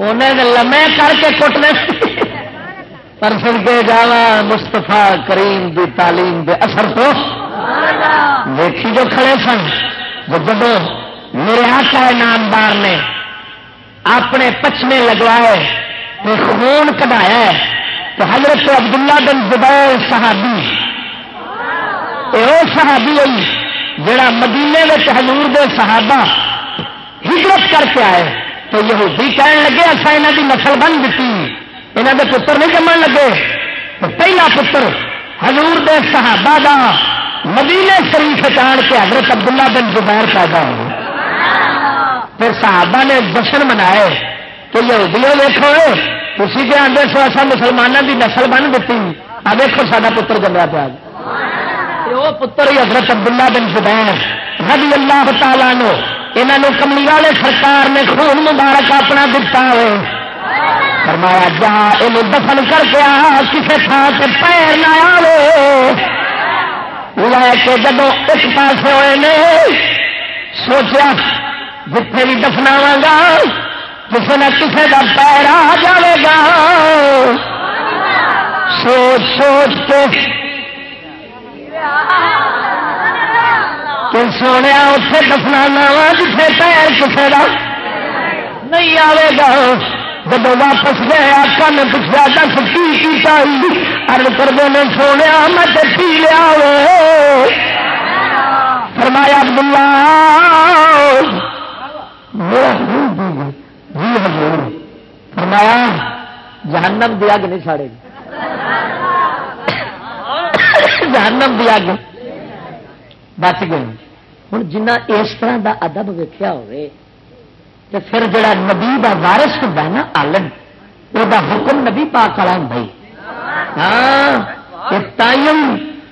انہیں لمے کر کے کٹنے پر سن کے جاوا مستفا کریم دی تعلیم دے اثر تو دیکھی جو کھڑے سن جب میرے آقا نامدار نے اپنے پچھنے لگوائے تو خون کٹایا تو حضرت عبداللہ بن زبیر صحابی یہ صحابی ہوئی جڑا مدینے میں حضور دے صحابہ ہجرت کر کے آئے تو یہودی کہنے لگے اصا یہاں کی نسل بن دیتی یہاں کے پتر نہیں جمن لگے۔ تو پہلا پتر حضور دے صحابہ دا مدینے شریف آن کے حضرت عبداللہ بن زبیر پیدا ہو پھر صحابہ نے جشن منائے۔ کہ یہودیوں دیکھو تھی کہ آدھے سو ایسا مسلمانوں کی نسل بن دیتی آ دیکھو سا پتر جمیا پیا وہ پتر ہی حضرت عبداللہ بن زبیر رضی اللہ تعالیٰ نو یہاں کملی والے سرکار نے خون مبارک اپنا دتا ہوئے فرمایا، جا یہ دفن کر کے آ کسی تھان سے پیر نہ آئے لے کے جب ایک پاس ہوئے نے سوچا جتنے بھی دفناوا گا کسی نہ کسی کا پیر آ جائے گا سوچ سوچ کے سونے اتے دفنا وا، جسے پیر کسی کا نہیں آئے گا جب واپس گئے، آقا نے پوچھا، دس کی چاہیے ارد کرتے ہیں سونے میں تو پی لیا فرمایا، عبداللہ! میرا حضور دی گئی جی حضور فرمایا، جہنم دیا کہ نہیں ساڑے گی۔ جہنم دیا کہ بچ گئے ہوں جنہ اس طرح دا ادب ویکیا ہوئے تو پھر جڑا نبی دا وارث ہوتا ہے نا آلن وہ حکم نبی پاک والا ہوں بھائی ہاں تائم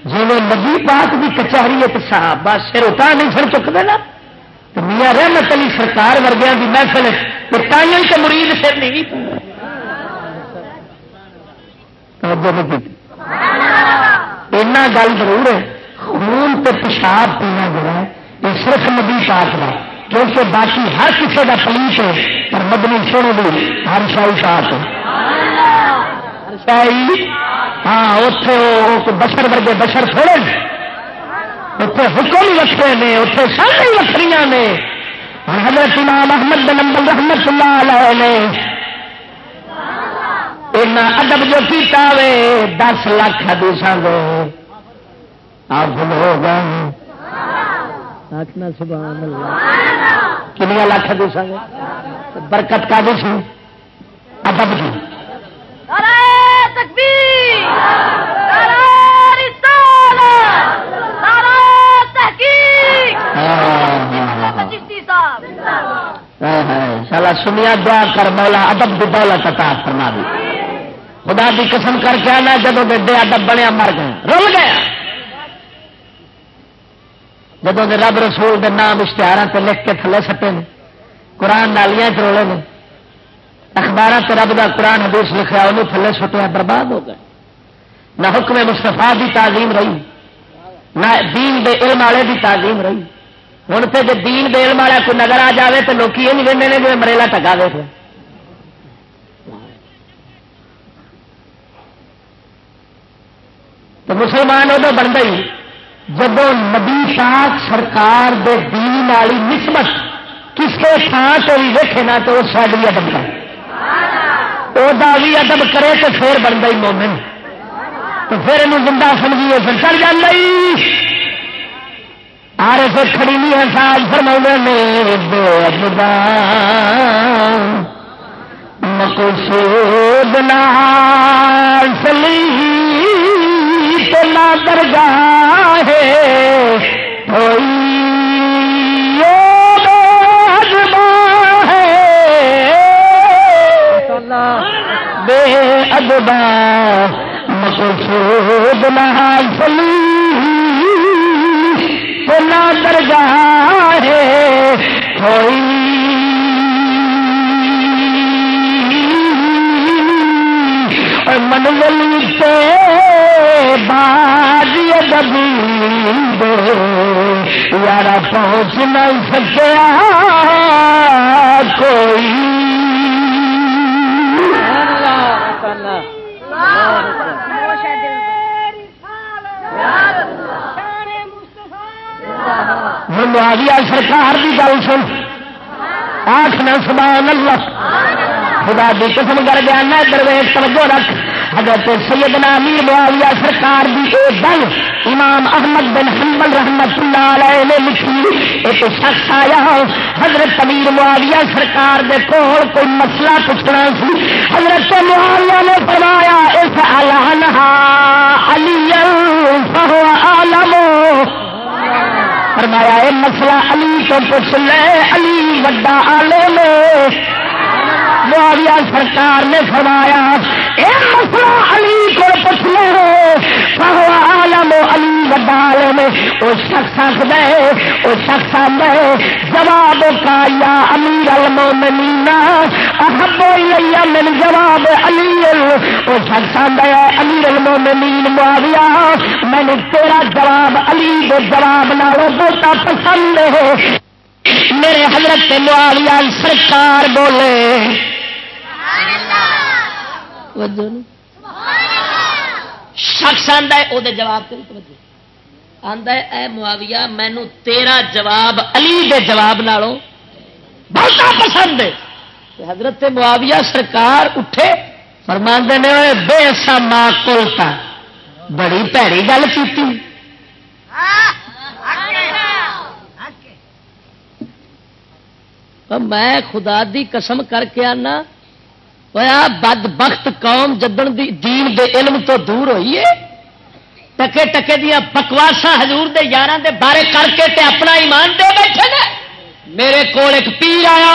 جی نبی پاک کی کچہری ہے تو صحابہ سر اٹھا نہیں سر چکتے نا۔ میاں رحمت علی سرکار ورگیا کی محفل تائم کے مرید سر نہیں اینا گل ضرور ہے، خون تو پیشاب پینا جڑا ہے، یہ صرف نبی پاک کا کیونکہ باقی ہر کسی کا پلیس ہے، پر مدنی سونے دی ہر شاہی صاف شاہی؟ ہاں اتے بشر ورگے بشر تھوڑے اتنے حکم وکرے نے اتنے سارے وکری نے۔ حضرت امام احمد بن امبل رحمت اللہ علیہ نے ادب جو کیتا وے دس لاکھ حدیث دے۔ آپ ہو گئے آخنا سبحان اللہ۔ کنیا لاکھ دے؟ سکے برکت کا دے سی ادب کی۔ سالا سنیا دعا کر مولا ادب کی دولت عطا فرما دی خدا کی قسم کر کے آنا جب بے ادب بنیا مر گئے۔ رل گیا جب رب رسول دے نام اشتہار سے لکھ کے تھلے سٹے نے قرآن نالیاں چروڑے نے اخبار سے رب کا قرآن حدیث لکھا انہوں تھلے سٹیا برباد ہو گئے۔ نہ حکم مستفا کی تعظیم رہی۔ نہ دین دے علم والے کی تعظیم رہی۔ ہوں تو جب دین دے علم والا کوئی نظر آ جائے تو لوگ یہ نہیں وہدے جی مریلا ٹگا دے تو مسلمان ادو بن گئی جب نبی پاک سرکار دے دین والی نسبت کسی تھان سے بھی ویکے نا تو ساری ادب کا وہ بھی ادب کرے تو پھر بن گئی مومن۔ تو پھر یہ زندہ سمجھیے پھر چل جانا آر سے کھڑی نہیں ہے سال فرما نے مقصود سلی لا درگاہ بے ادبا مقصود محال فلی لا درگاہ ہوئی منزل باجی یار پہنچ نہیں سکیا کوئی۔ اللہ۔ معاویہ سرکار کی گل سن۔ آخنا سبحان اللہ۔ خدا دی قسم کر گیا میں درویش، توجہ رکھ۔ حضرت سیدنا امیر معاویہ سرکار دی اے گل امام احمد بن حنبل رحمت اللہ علیہ نے لکھی۔ ایک شخص آیا، حضرت امیر معاویہ سرکار دے کول کوئی مسئلہ پوچھنا سی۔ حضرت معاویہ نے فرمایا، اس الحنہا علی فهو عالم فرمایا، اے مسئلہ علی تو پوچھ لے، علی وڈا عالم ہے۔ معاویہ سرکار نے فرمایا، اے مسئلہ علی کو پوچھ لے عالم علی وڈال میں وہ شخص آخد وہ شخص آدھے جواب کا یا امیر المومنین، احب الیہ من جواب علی۔ وہ شخص آدھے امیر المومنین معاویہ، میں نے تیرا جواب علی دے جواب نالوں بہت پسند ہے۔ میرے حضرت معاویہ سرکار بولے شخص آتا ہے وہ جواب آتا ہے اے معاویہ مینو تیرا جواب علی دے جواب نالوں بہت پسند ہے۔ حضرت معاویہ سرکار اٹھے فرماندے نے بے سا ماں کولتا بڑی پیڑی گل کی میں خدا دی قسم کر کے آنا بد بخت قوم جدن دی دین دے علم تو دور ہوئی ہے ٹکے ٹکے دیا بکواسا ہزور دے یار دے بارے کر کے تے اپنا ایمان دے بیٹھے نا میرے کو ایک پیر آیا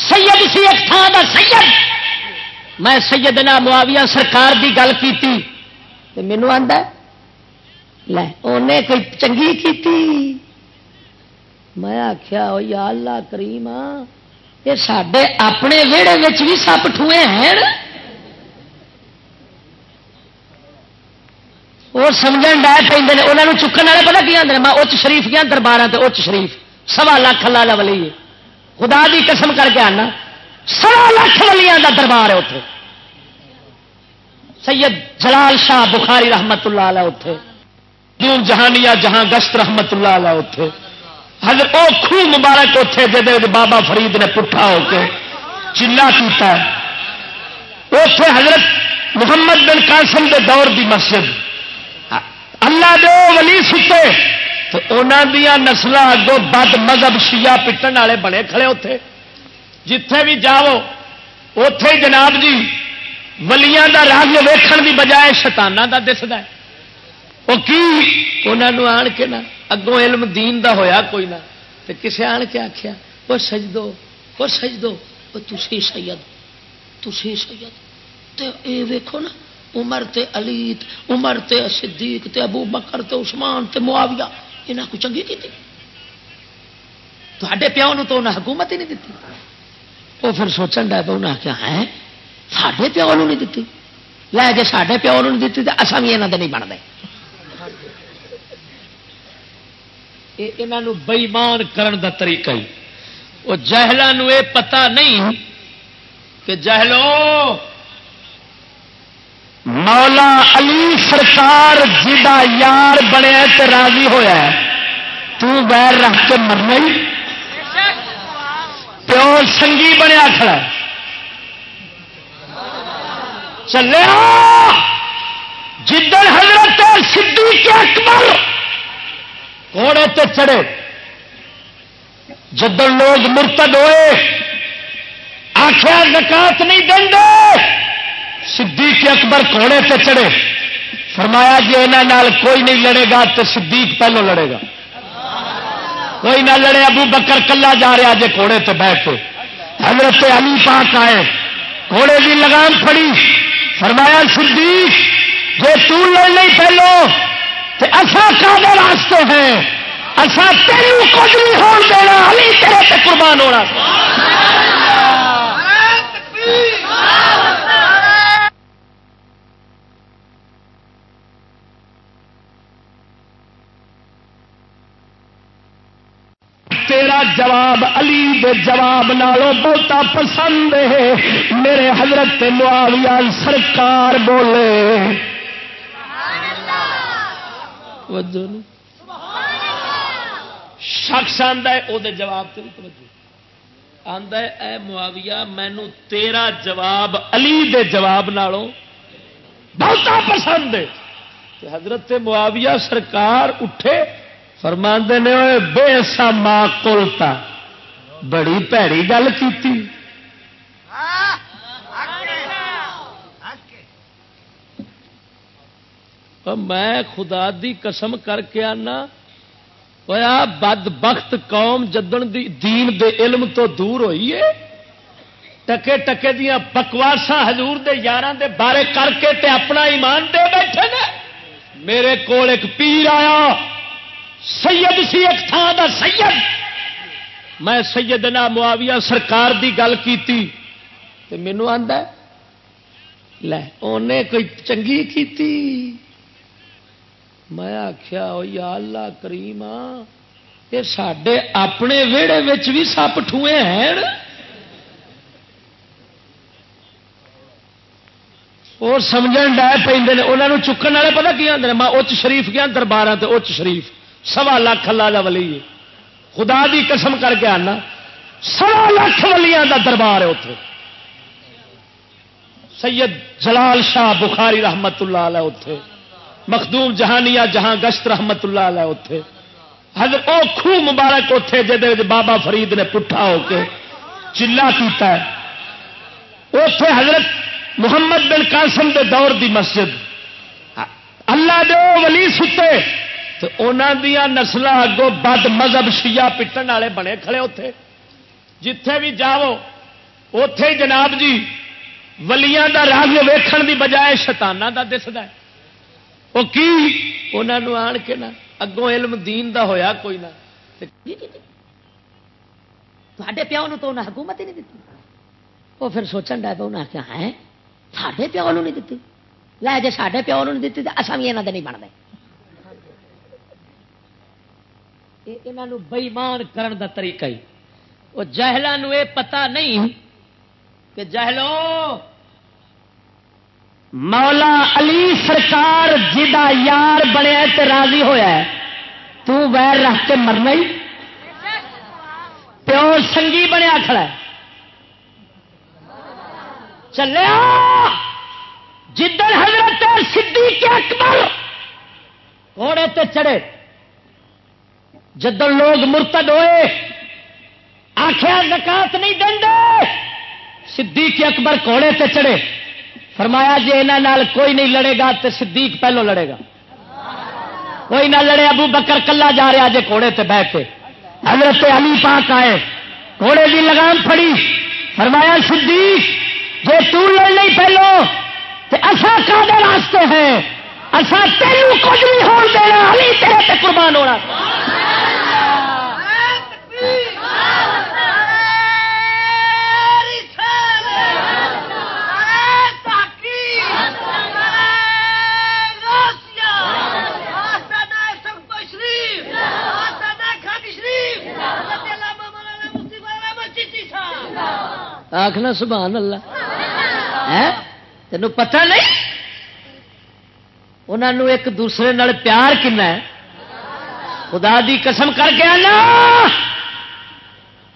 سید سی ایک تھان دا سید میں سیدنا معاویہ سرکار دی گل کی مینو آدھا لے کوئی چنگی کی میں آخیا یا اللہ کریم یہ سڈے اپنے ویڑے بھی سپ ٹوئے ہیں وہ سمجھ ڈے پہ انہوں چکن والے پتا کی آدھے میں اچ شریف گیا دربار سے اچ شریف؟ سوا لاکھ لالا ولی۔ خدا دی قسم کر کے آنا۔ سوا لاکھ ولیاں دا دربار ہے اتنے سید جلال شاہ بخاری رحمت اللہ علیہ اتے جون جہانیہ جہاں گشت رحمت اللہ علیہ اتے حضرت او خو مبارک اتے جی بابا فرید نے پٹھا ہو کے چلا کیتا ہے۔ اتے حضرت محمد بن قاسم دے دور دی مسجد۔ اللہ دے ولی ستے تو انہوں دیا نسل اگوں بد مذہب شیعہ پٹن والے بنے کھڑے اتے جتھے بھی جاؤ اتے جناب جی ولیاں دا رنگ ویکھن دی بجائے شتانہ دا دستا ہے۔ وہ کی؟ انہوں آن کے نا، اگوں علم دین دا ہویا کوئی نہ تے کسے آن کے آخیا وہ سج دو وہ سج دو وہ تھی سید تھی سید۔ تے اے ویکھو نا، عمر تے علی عمر تے صدیق تے ابو بکر تے عثمان تے معاویہ یہاں کو چنگی کی تے پیو نو تو انہیں حکومت ہی نہیں دیتی وہ پھر سوچن ڈا پہ انہیں آخیا ہے سارے پیو نہیں دیتی لے کے سارے پیو نہیں دیتی تو اصا بھی یہاں کے نہیں بنتے یہ بئیمان کرن دا طریقہ ہی۔ وہ جہلوں یہ پتا نہیں کہ جہلو مولا علی سرکار جی جا یار بنیا تو راضی ہوا تیر رکھ کے مرنا ہی۔ پیو سنگی بنیا کھڑا چلیا جدن حضرت صدیق اکبر گھوڑے تے چڑھے۔ جدن لوگ مرتد ہوئے آخیا زکات نہیں دیں صدیق اکبر گھوڑے تے چڑھے۔ فرمایا جی یہاں کوئی نہیں لڑے گا تو صدیق پہلو لڑے گا۔ کوئی نہ لڑے، ابو بکر کلا جا رہا جی گھوڑے تے بیٹھ کے۔ حضرت علی پاک آئے۔ گھوڑے کی لگام پڑی فرمایا، صدیق جو تو لڑ نہیں پہلو اصا کا راستے ہیں۔ اصا تین کچھ نہیں ہو دینا۔ علی تیرے سے قربان ہونا۔ تیرا جواب علی دے جواب نالوں بہتا پسند ہے۔ میرے حضرت معاویہ سرکار بولے۔ توجہ نہیں۔ شخص آتا ہے وہ جواب سے بھی توجہ۔ آتا ہے، اے معاویہ مینو تیرا جواب، علی دے جواب نالوں بہت پسند ہے۔ حضرت معاویہ سرکار اٹھے، فرماندے نے بے سا ماں کولتا بڑی پیڑی گل کی میں خدا دی قسم کر کے آنا ہوا بد بخت قوم جدن دی دین دے علم تو دور ہوئی ہے ٹکے ٹکے دیا بکواسا حضور دے یار دے بارے کر کے تے اپنا ایمان دے بیٹھے نے میرے کول ایک پیر آیا سید سی ایک تھان دا سید میں سیدنا معاویہ سرکار دی گل کی مینو آدھا لے انہیں کوئی چنگی کیتی میں آخیا یا اللہ کریم یہ سڈے اپنے ویڑے بھی سپ ٹوئے ہیں۔ وہ سمجھ ڈے پہ انہوں چکن والے پتا کی آدھے میں اچ شریف گیا دربار سے اچ شریف، سوا لاکھ اللہ کا ولی خدا دی قسم کر کے آنا، سوا لاکھ ولیاں دا دربار ہے اتنے سید جلال شاہ بخاری رحمت اللہ علیہ اتے مخدوم جہانیہ جہاں گشت رحمت اللہ علیہ اتے حضرت او خوہ مبارک اتے جہد بابا فرید نے پٹھا ہو کے چلا کیتا ہے۔ اتے حضرت محمد بن قاسم دے دور دی مسجد۔ اللہ دے ولی ستے۔ تو انہوں دیا نسل اگوں بد مذہب شیعہ پٹن والے بنے کھڑے اتے جتھے بھی جاؤ اتے جناب جی ولیاں دا رنگ ویکھن دی بجائے شتانہ دا دستا ہے۔ وہ کی؟ انہوں آن کے نا، اگوں علم دین دا ہویا کوئی نہ جی، جی، جی۔ پیو تو انہیں حکومت ہی نہیں دیتی وہ پھر سوچن ڈا پہ انہیں آخیا ہے ساڈے پیو نہیں دیتی لے جی سارے پیو نہیں دیتی تو اصا بھی یہاں نہیں بنتے یہ بئیمان کرن دا طریقہ ہی۔ وہ جہلوں یہ پتا نہیں کہ جہلوں مولا علی سرکار جی جا یار بنیا تے راضی ہوا تو ویر رکھ کے مرنا ہی۔ پیو سنگی بنیا کھڑا چلے جدھر حضرت صدیق اکبر گھوڑے تے چڑھے۔ جدن لوگ مرتد ہوئے۔ آخیا زکات نہیں دیں صدیق اکبر گھوڑے تے چڑھے۔ فرمایا جی یہاں کوئی نہیں لڑے گا تو صدیق پہلو لڑے گا۔ کوئی نہ لڑے، ابو بکر کلا جا رہا جی گھوڑے تے بہ کے۔ حضرت علی پاک آئے، گھوڑے کی لگام پڑی فرمایا، صدیق جو تو لڑ نہیں پہلو تو اصا کا راستے ہیں؟ اصا تینوں کچھ نہیں ہو دینا، علی تیرے تے قربان ہونا۔ آخنا سبحان اللہ۔ تین پتا نہیں؟ انہوں ایک دوسرے نال پیار کنا ہے۔ خدا دی قسم کر کے آنا۔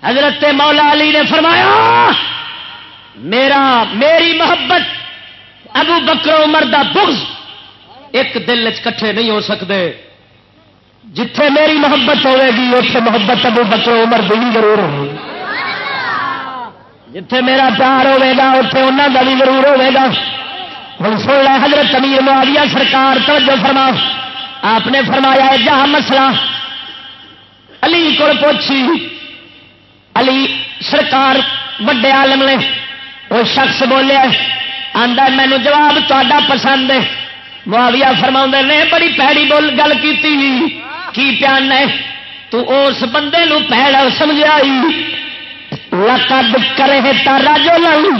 حضرت مولا علی نے فرمایا، میرا، میری محبت ابو بکر عمر دا بغض ایک دل کٹھے نہیں ہو سکتے۔ جتھے میری محبت ہوے گی اتنے محبت ابو بکر عمر بھی ضرور ہوگی جتھے میرا پیار ہوے گا اتے انہوں کا بھی ضرور ہوگا ہوں سن لے حضرت امیر معاویہ سرکار، توجہ فرما۔ آپ نے فرمایا جہاں مسئلہ علی کو پوچھی۔ علی سرکار وڈے عالم نے، وہ شخص بولیا آدھا مینو جواب تا پسند ہے۔ معاویہ فرما نے بڑی پیڑی بول، گل کی پیان ہے؟ تو اس بندے نو پیڑ سمجھائی۔ لقد کرے تارا جو لوں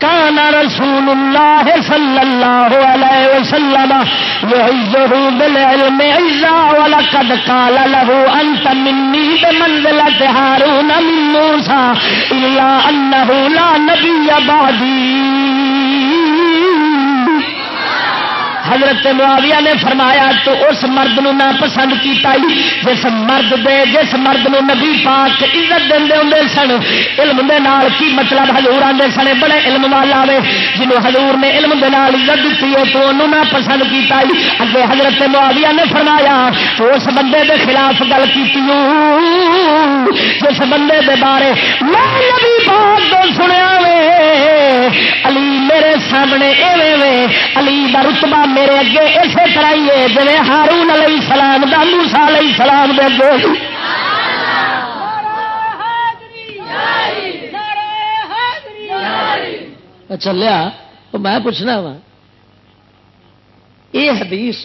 کان رسول اللہ صلی اللہ علیہ وسلم یعزہ بالعلم عزا ولقد قال له انت منی بمنزلت هارون من موسى الا انه لا نبی بعدی۔ حضرت معاویہ نے فرمایا تو اس مرد نو نہ پسند کیتا ہی، جس مرد دے جس مرد نو نبی پاک عزت دے ہوں سن، علم دے نال کی مطلب حضور آدھے سن؟ بڑے علم والا وے جنہوں حضور نے علم دے نال عزت دیتی ہے تو انہوں نہ پسند کیتا ہی۔ اگے حضرت معاویہ نے فرمایا تو اس بندے دے خلاف گل کی جس بندے دے بارے میں نبی پاک تو سنیا وے، علی میرے سامنے ایویں وے،
علی دا رتبہ میرے اگے اسی طرح ہی ہے جی ہارون علیہ السلام دا موسا علیہ السلام دے اگے۔
اچھا لیا، تو میں پوچھنا وا، یہ حدیث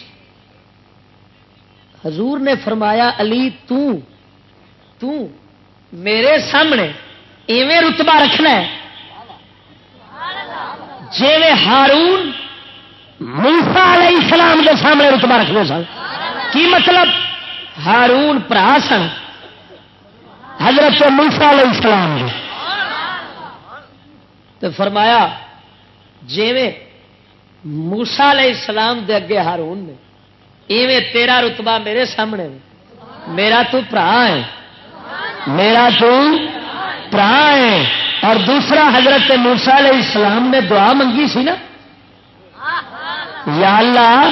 حضور نے فرمایا، علی، تو تو میرے سامنے ایویں رتبہ رکھنا ہے۔ جی ہارون موسا علیہ السلام کے سامنے رتبہ رکھنے سن۔ کی مطلب؟ ہارون برا سن۔ حضرت موسا علیہ السلام جی تو فرمایا، جیویں موسا علیہ السلام دے اگے ہارون نے، ایویں تیرا رتبہ میرے سامنے میرا تو برا ہے۔ میرا تو برا ہے۔ اور دوسرا، حضرت موسا علیہ السلام نے دعا منگی سی نا؟ یا اللہ،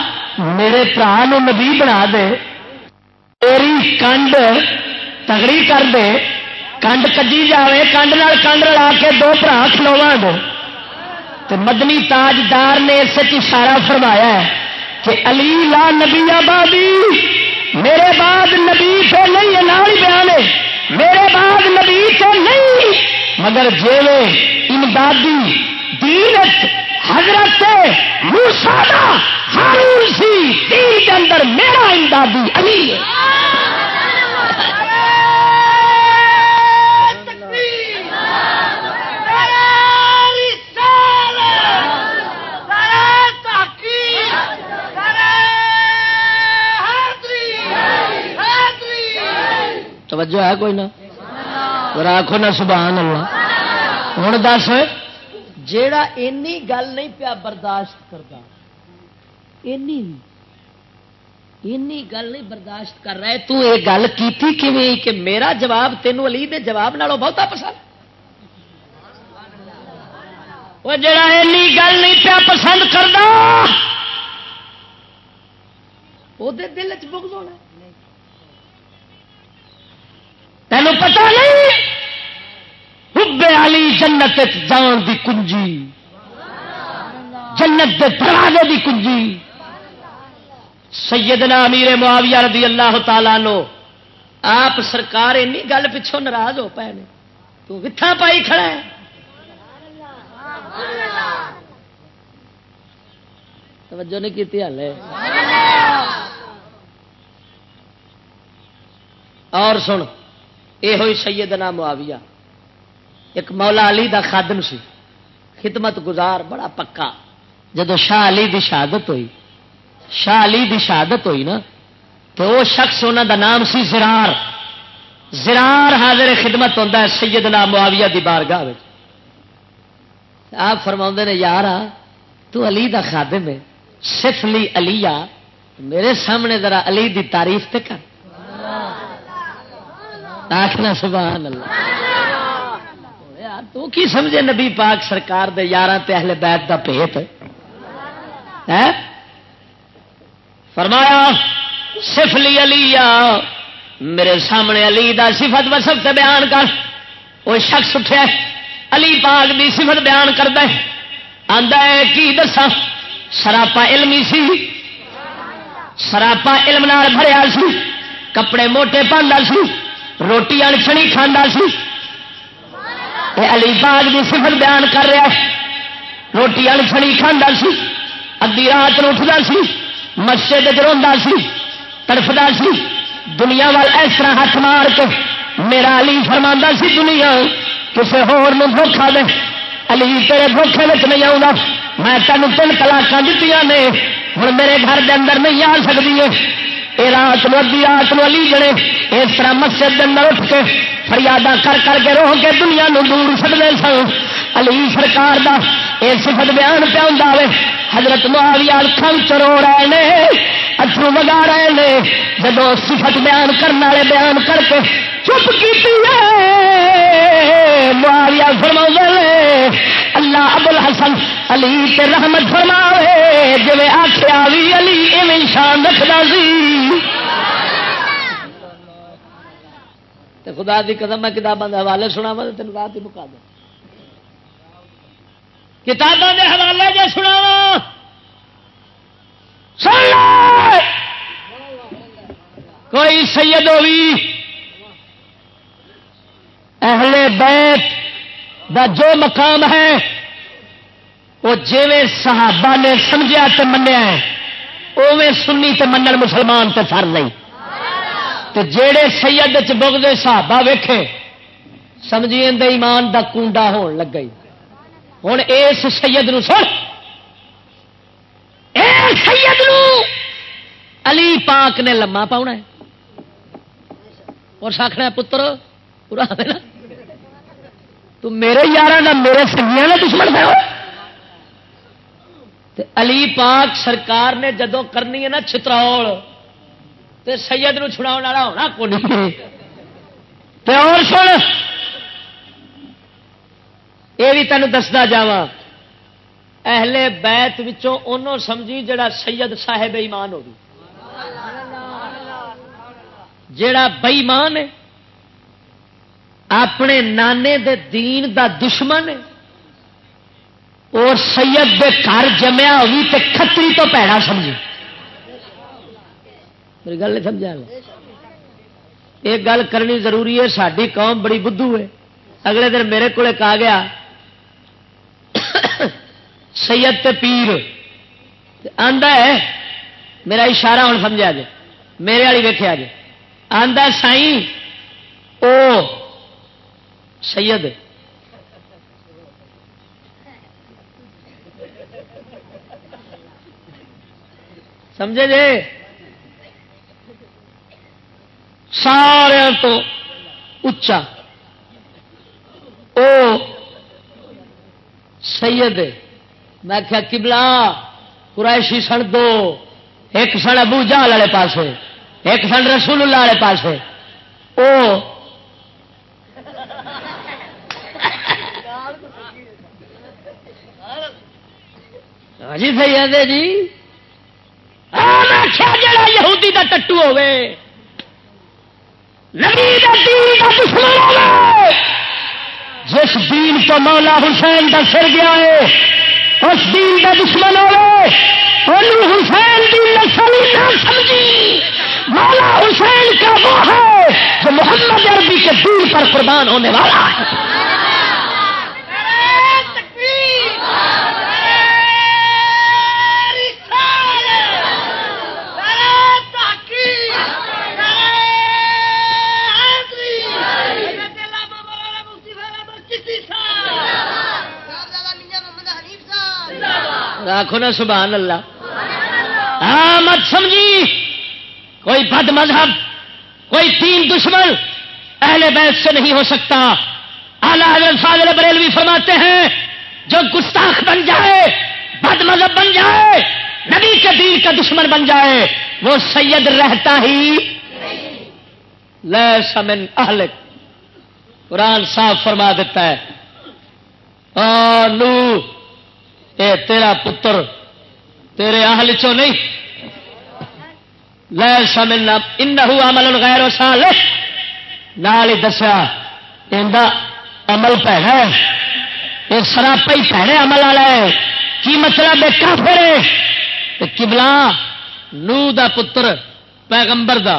میرے برا نبی بنا دے، تیری کنڈ تگڑی کر دے، کنڈ کجی جائے کنڈ کنڈ رلا کے دو برا کھلوا دو تو مدنی تاجدار نے اس اشارہ فرمایا ہے کہ علی لا نبی آبادی، میرے بعد نبی سے نہیں ہے، نال بیان میرے بعد نبی سے نہیں، مگر جیوے امدادی دینت حضرت موسا ہارون سی دین کے اندر میرا امدادی علی ہے۔ توجہ ہے کوئی نہ؟ آخو نہ سبحان اللہ۔ ہوں دس۔ جیڑا اینی گل نہیں پیا برداشت کرتا اینی اینی گل نہیں برداشت کر رہا ہے تو یہ گل کی تھی کہ میرا جواب تینوں علی دے جواب نالوں بہتا پسند؟ وہ جڑا اینی گل نہیں پیا پسند کرتا وہ دل چ بغض ہونا۔ تینوں پتا نہیں؟ حب علی جنت جان دی کنجی۔ جنت دے دروازے دی کنجی۔ سیدنا امیر معاویہ رضی اللہ تعالی نو آپ سرکار اینی گل پچھوں ناراض ہو پے نے۔ تو وتھا پائی کھڑا ہے۔ توجہ نہیں کی ہل اور سن یہ ہوئی سیدنا معاویہ۔ ایک مولا علی دا خادم سی۔ خدمت گزار، بڑا پکا۔ جب شاہ علی دی شہادت ہوئی، شاہ علی دی شہادت ہوئی نا، تو وہ شخص انہوں دا نام سی زرار۔ زرار حاضر خدمت ہوتا ہے سیدنا معاویہ دی بارگاہ آپ فرما نے یار تو علی دا خادم ہے۔ صرف لی علی میرے سامنے ذرا علی دی تعریف تے کر۔ آخنا سبحان اللہ۔ تو کی سمجھے نبی پاک سرکار دے یار اہل بیت دا پیت فرمایا سفلی علی میرے سامنے علی دا صفت وسف سے بیان کر۔ وہ شخص اٹھا علی پاک دی صفت بیان کرتا ہے۔ آدھا ہے، کی دسا سراپا علمی سی۔ سراپا علم نال بھریا سی۔ کپڑے موٹے پاندا سی۔ روٹی انچنی کھانا سی۔ علی باغ کی سفر بیان کر رہا روٹی انچنی کھانا سی ادی رات اٹھتا سی، مسجد روا سی تڑفتا سی۔ دنیا وال اس طرح ہاتھ مار کے میرا علی فرما سی، دنیا کسی ہوکھا دے۔ علی تیرے دھوکھے میں نہیں آؤں گا میں تینوں تین تلاک دیتی نے ہوں میرے گھر کے اندر نہیں آ سکتی ہے یہ رات نو ادی رات نو علی جڑے، اس طرح مسجد اندر اٹھ کے فریادہ کر کر کے روح کے دنیا نو دور سکتے سن۔ علی سرکار دا اے صفت بیان پہ ہوں حضرت معاویہ اکھان چرو رہے ہیں اترو وگا رہے ہیں جب صفت بیان کرنے والے بیان کر کے چپ کی معاویہ فرما اللہ ابو الحسن علی تے رحمت فرماوے۔ جی آخیا بھی علی، ایویں شان رکھتا سی۔ خدا دی قدم میں کتابوں کے حوالے سنا وا تین رات ہی مکا دوں کتابوں کے حوالے جو سنا کوئی سید ہوئی۔ اہل بیت دا جو مقام ہے، وہ جی صحابہ نے سمجھا تو منیا اوے سنی تے منن مسلمان تے سر نہیں۔ تو جیڑے سید چ بگتے صحابہ ویکھے سمجھیے ایمان دا کونڈا ہون لگ گئی۔ ہوں اس سید نو سن۔ اے سید نو۔ علی پاک نے لما پاؤنا ہے۔ اور ساکھنا ہے، پتر پورا نا۔ تو میرے یار میرے سنگیا نے دشمن ہے۔ علی پاک سرکار نے جدو کرنی ہے نا چترول تو سید نو چھڑاؤ والا ہونا کو نہیں اور سن۔ یہ بھی تینوں دستا جا اہل بیت انہوں سمجھی جڑا سید صاحب ایمان ہوگی۔ جڑا بئیمان ہے، اپنے نانے دے دین دا دشمن ہے، اور سید دے گھر جمیا ہوگی تو کتری تو پیڑا سمجھی۔ میری گل نہیں سمجھا۔ ایک گل کرنی ضروری ہے ساری قوم بڑی بدھو ہے۔ اگلے دن میرے کو آ گیا۔ سید تے پیر۔ آندا ہے، میرا اشارہ ہوں سمجھا جائے میرے والی ویکیا جی آندا سائی او سید۔ سمجھے جی سارے تو اچا او سید۔ میں کیا کبلا قریشی سن دو، ایک سن ابو جال والے پاس ایک سن رسول اللہ والے پاس او جی سید جی۔ جڑا یہودی کا ٹٹو ہوے نبی دا دین دا دشمن ہوے جس دین تو مولا حسین کا سر گیا ہے اس دین کا دشمن ہو حسین کی نسل نہ سمجھی۔ مولا حسین کا وہ ہے جو محمد عربی کے دین پر قربان ہونے والا ہے۔ آخو نا سبحان اللہ۔ ہاں مت سمجھی۔ کوئی بد مذہب، کوئی تین دشمن اہل بیت سے نہیں ہو سکتا۔ اعلی حضرت فاضل بریلوی فرماتے ہیں، جو گستاخ بن جائے، بد مذہب بن جائے، نبی کے دین کا دشمن بن جائے، وہ سید رہتا ہی لے سمن اہل قرآن صاف فرما دیتا ہے۔ نو اے تیرا پتر، تیرے اہل چو نہیں؟ لے سمنا ان عمل غیر سال نال ہی دسیا عمل پیڑا یہ سراپا ہی پیڑے عمل والا ہے۔ کی مطلب ہے؟ کافر کبلا نو دا پتر، پیغمبر دا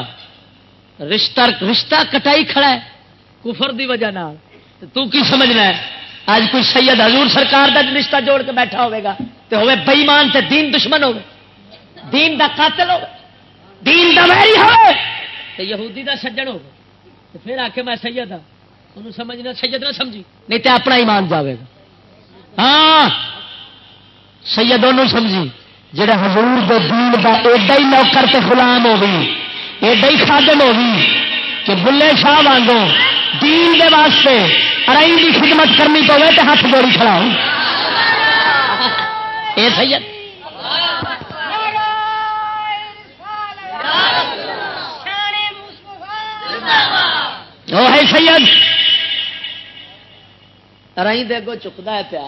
رشتہ رشتہ کٹائی کھڑا ہے کفر دی وجہ نال۔ تو کی سمجھنا ہے؟ اج کوئی سید حضور سرکار کا رشتہ جوڑ کے بیٹھا ہوگا تو ہوئے بئیمان تے دین دشمن ہو دین دا قاتل ہو دین دا ویری ہو تو یہودی دا سجن ہو پھر آ کے میں سید ہاں انہوں سمجھنا سید نہ سمجھی، نہیں تو اپنا ایمان جاوے گا۔ ہاں سید انہوں سمجھی جڑا حضور دے دین دا ایڈا ہی نوکر تے غلام ہوگی ایڈا ہی خادم ہوگی کہ بلے شاہ وانگو دین دے واسطے ارائی کی خدمت کرنی پوے تو ہاتھ جوڑی کھڑا ہوں اے سید۔ وہ ہے سید۔ ارائی دے گو چکتا ہے پیا۔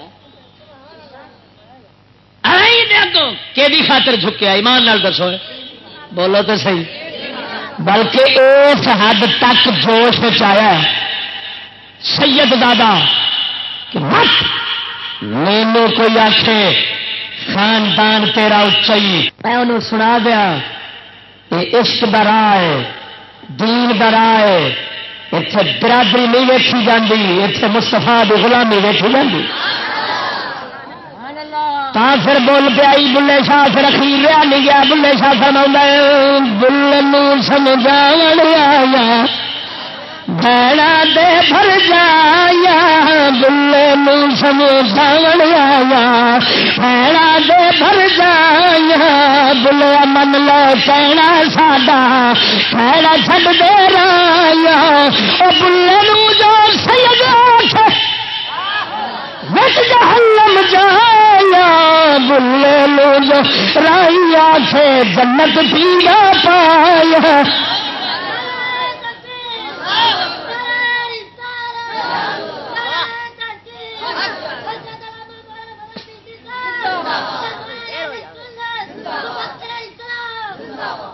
ارائی دے گو کہ خاطر جھکیا؟ ایمان نال دسو۔ بولو تو صحیح۔ بلکہ اس حد تک جوش آیا سید دادا، کہ مت مینو کوئی آخے خاندان تیرا اچائی میں انہوں سنا دیا یہ عشق کا راہ ہے، دین برائے اتنے برادری نہیں ویچی جاتی اتنے مستفا کی غلامی ویچی جاتی تا پھر بول پیا بلے شاہ پھر اخیر رہا نہیں گیا، بلے شاہ فرما بل سمجھا آیا بہنا دے بھر جایا، بلے سمجھا آیا بہنا دے بھر جایا، بلے من لو کہنا ساڈا کہنا چڈ دے رایا وہ بلے جو سید جہنم جایا، بلے لو جو رایا سے جنت پیڑا پایا۔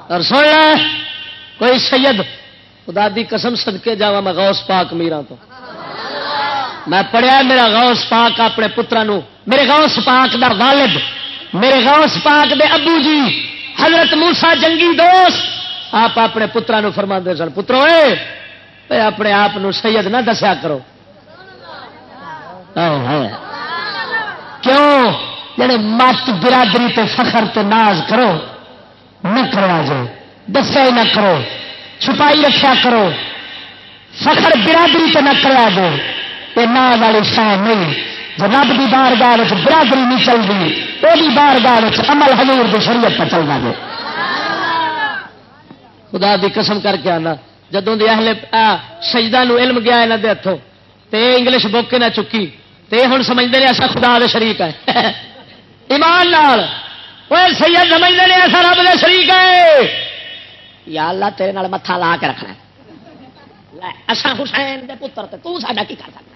اور سن لے، کوئی سید خدا دی قسم صدقے جاوا میں غوث پاک میرا تو۔ میں پڑھیا میرا غوث پاک اپنے پترا میرے غوث پاک دا غالب میرے غوث پاک دے ابو جی حضرت موسا جنگی دوست، آپ اپنے پترا فرما سن، پترو اپنے آپ سید نہ دسیا کرو۔ کیوں؟ یعنی جڑے مت برادری تے فخر تے ناز کرو، نہ کروا جائے دسیا ہی نہ کرو، چھپائی رکھا کرو، فخر برادری تے نہ کروا دو یہ نہ والی شان نہیں۔ جناب کی بار گاہ برادری نہیں چلتی وہ بار گاہ عمل حضور کی شریعت پر چلنا جائے خدا دی قسم کر کے آنا، جدوں دی اہل سجدہ نو علم گیا یہاں دے ہاتھوں تے انگلش بک نہ چکی، تے ہوں سمجھتے ہیں ایسا خدا دے شریک ہے ایمان نال وہ سید سمجھتے ہیں ایسا رب دے شریک ہے یا اللہ تیرے نال متھا لا کے رکھنا اصا حسین دے پتر تے، تو ساڈا کی کر سکتا؟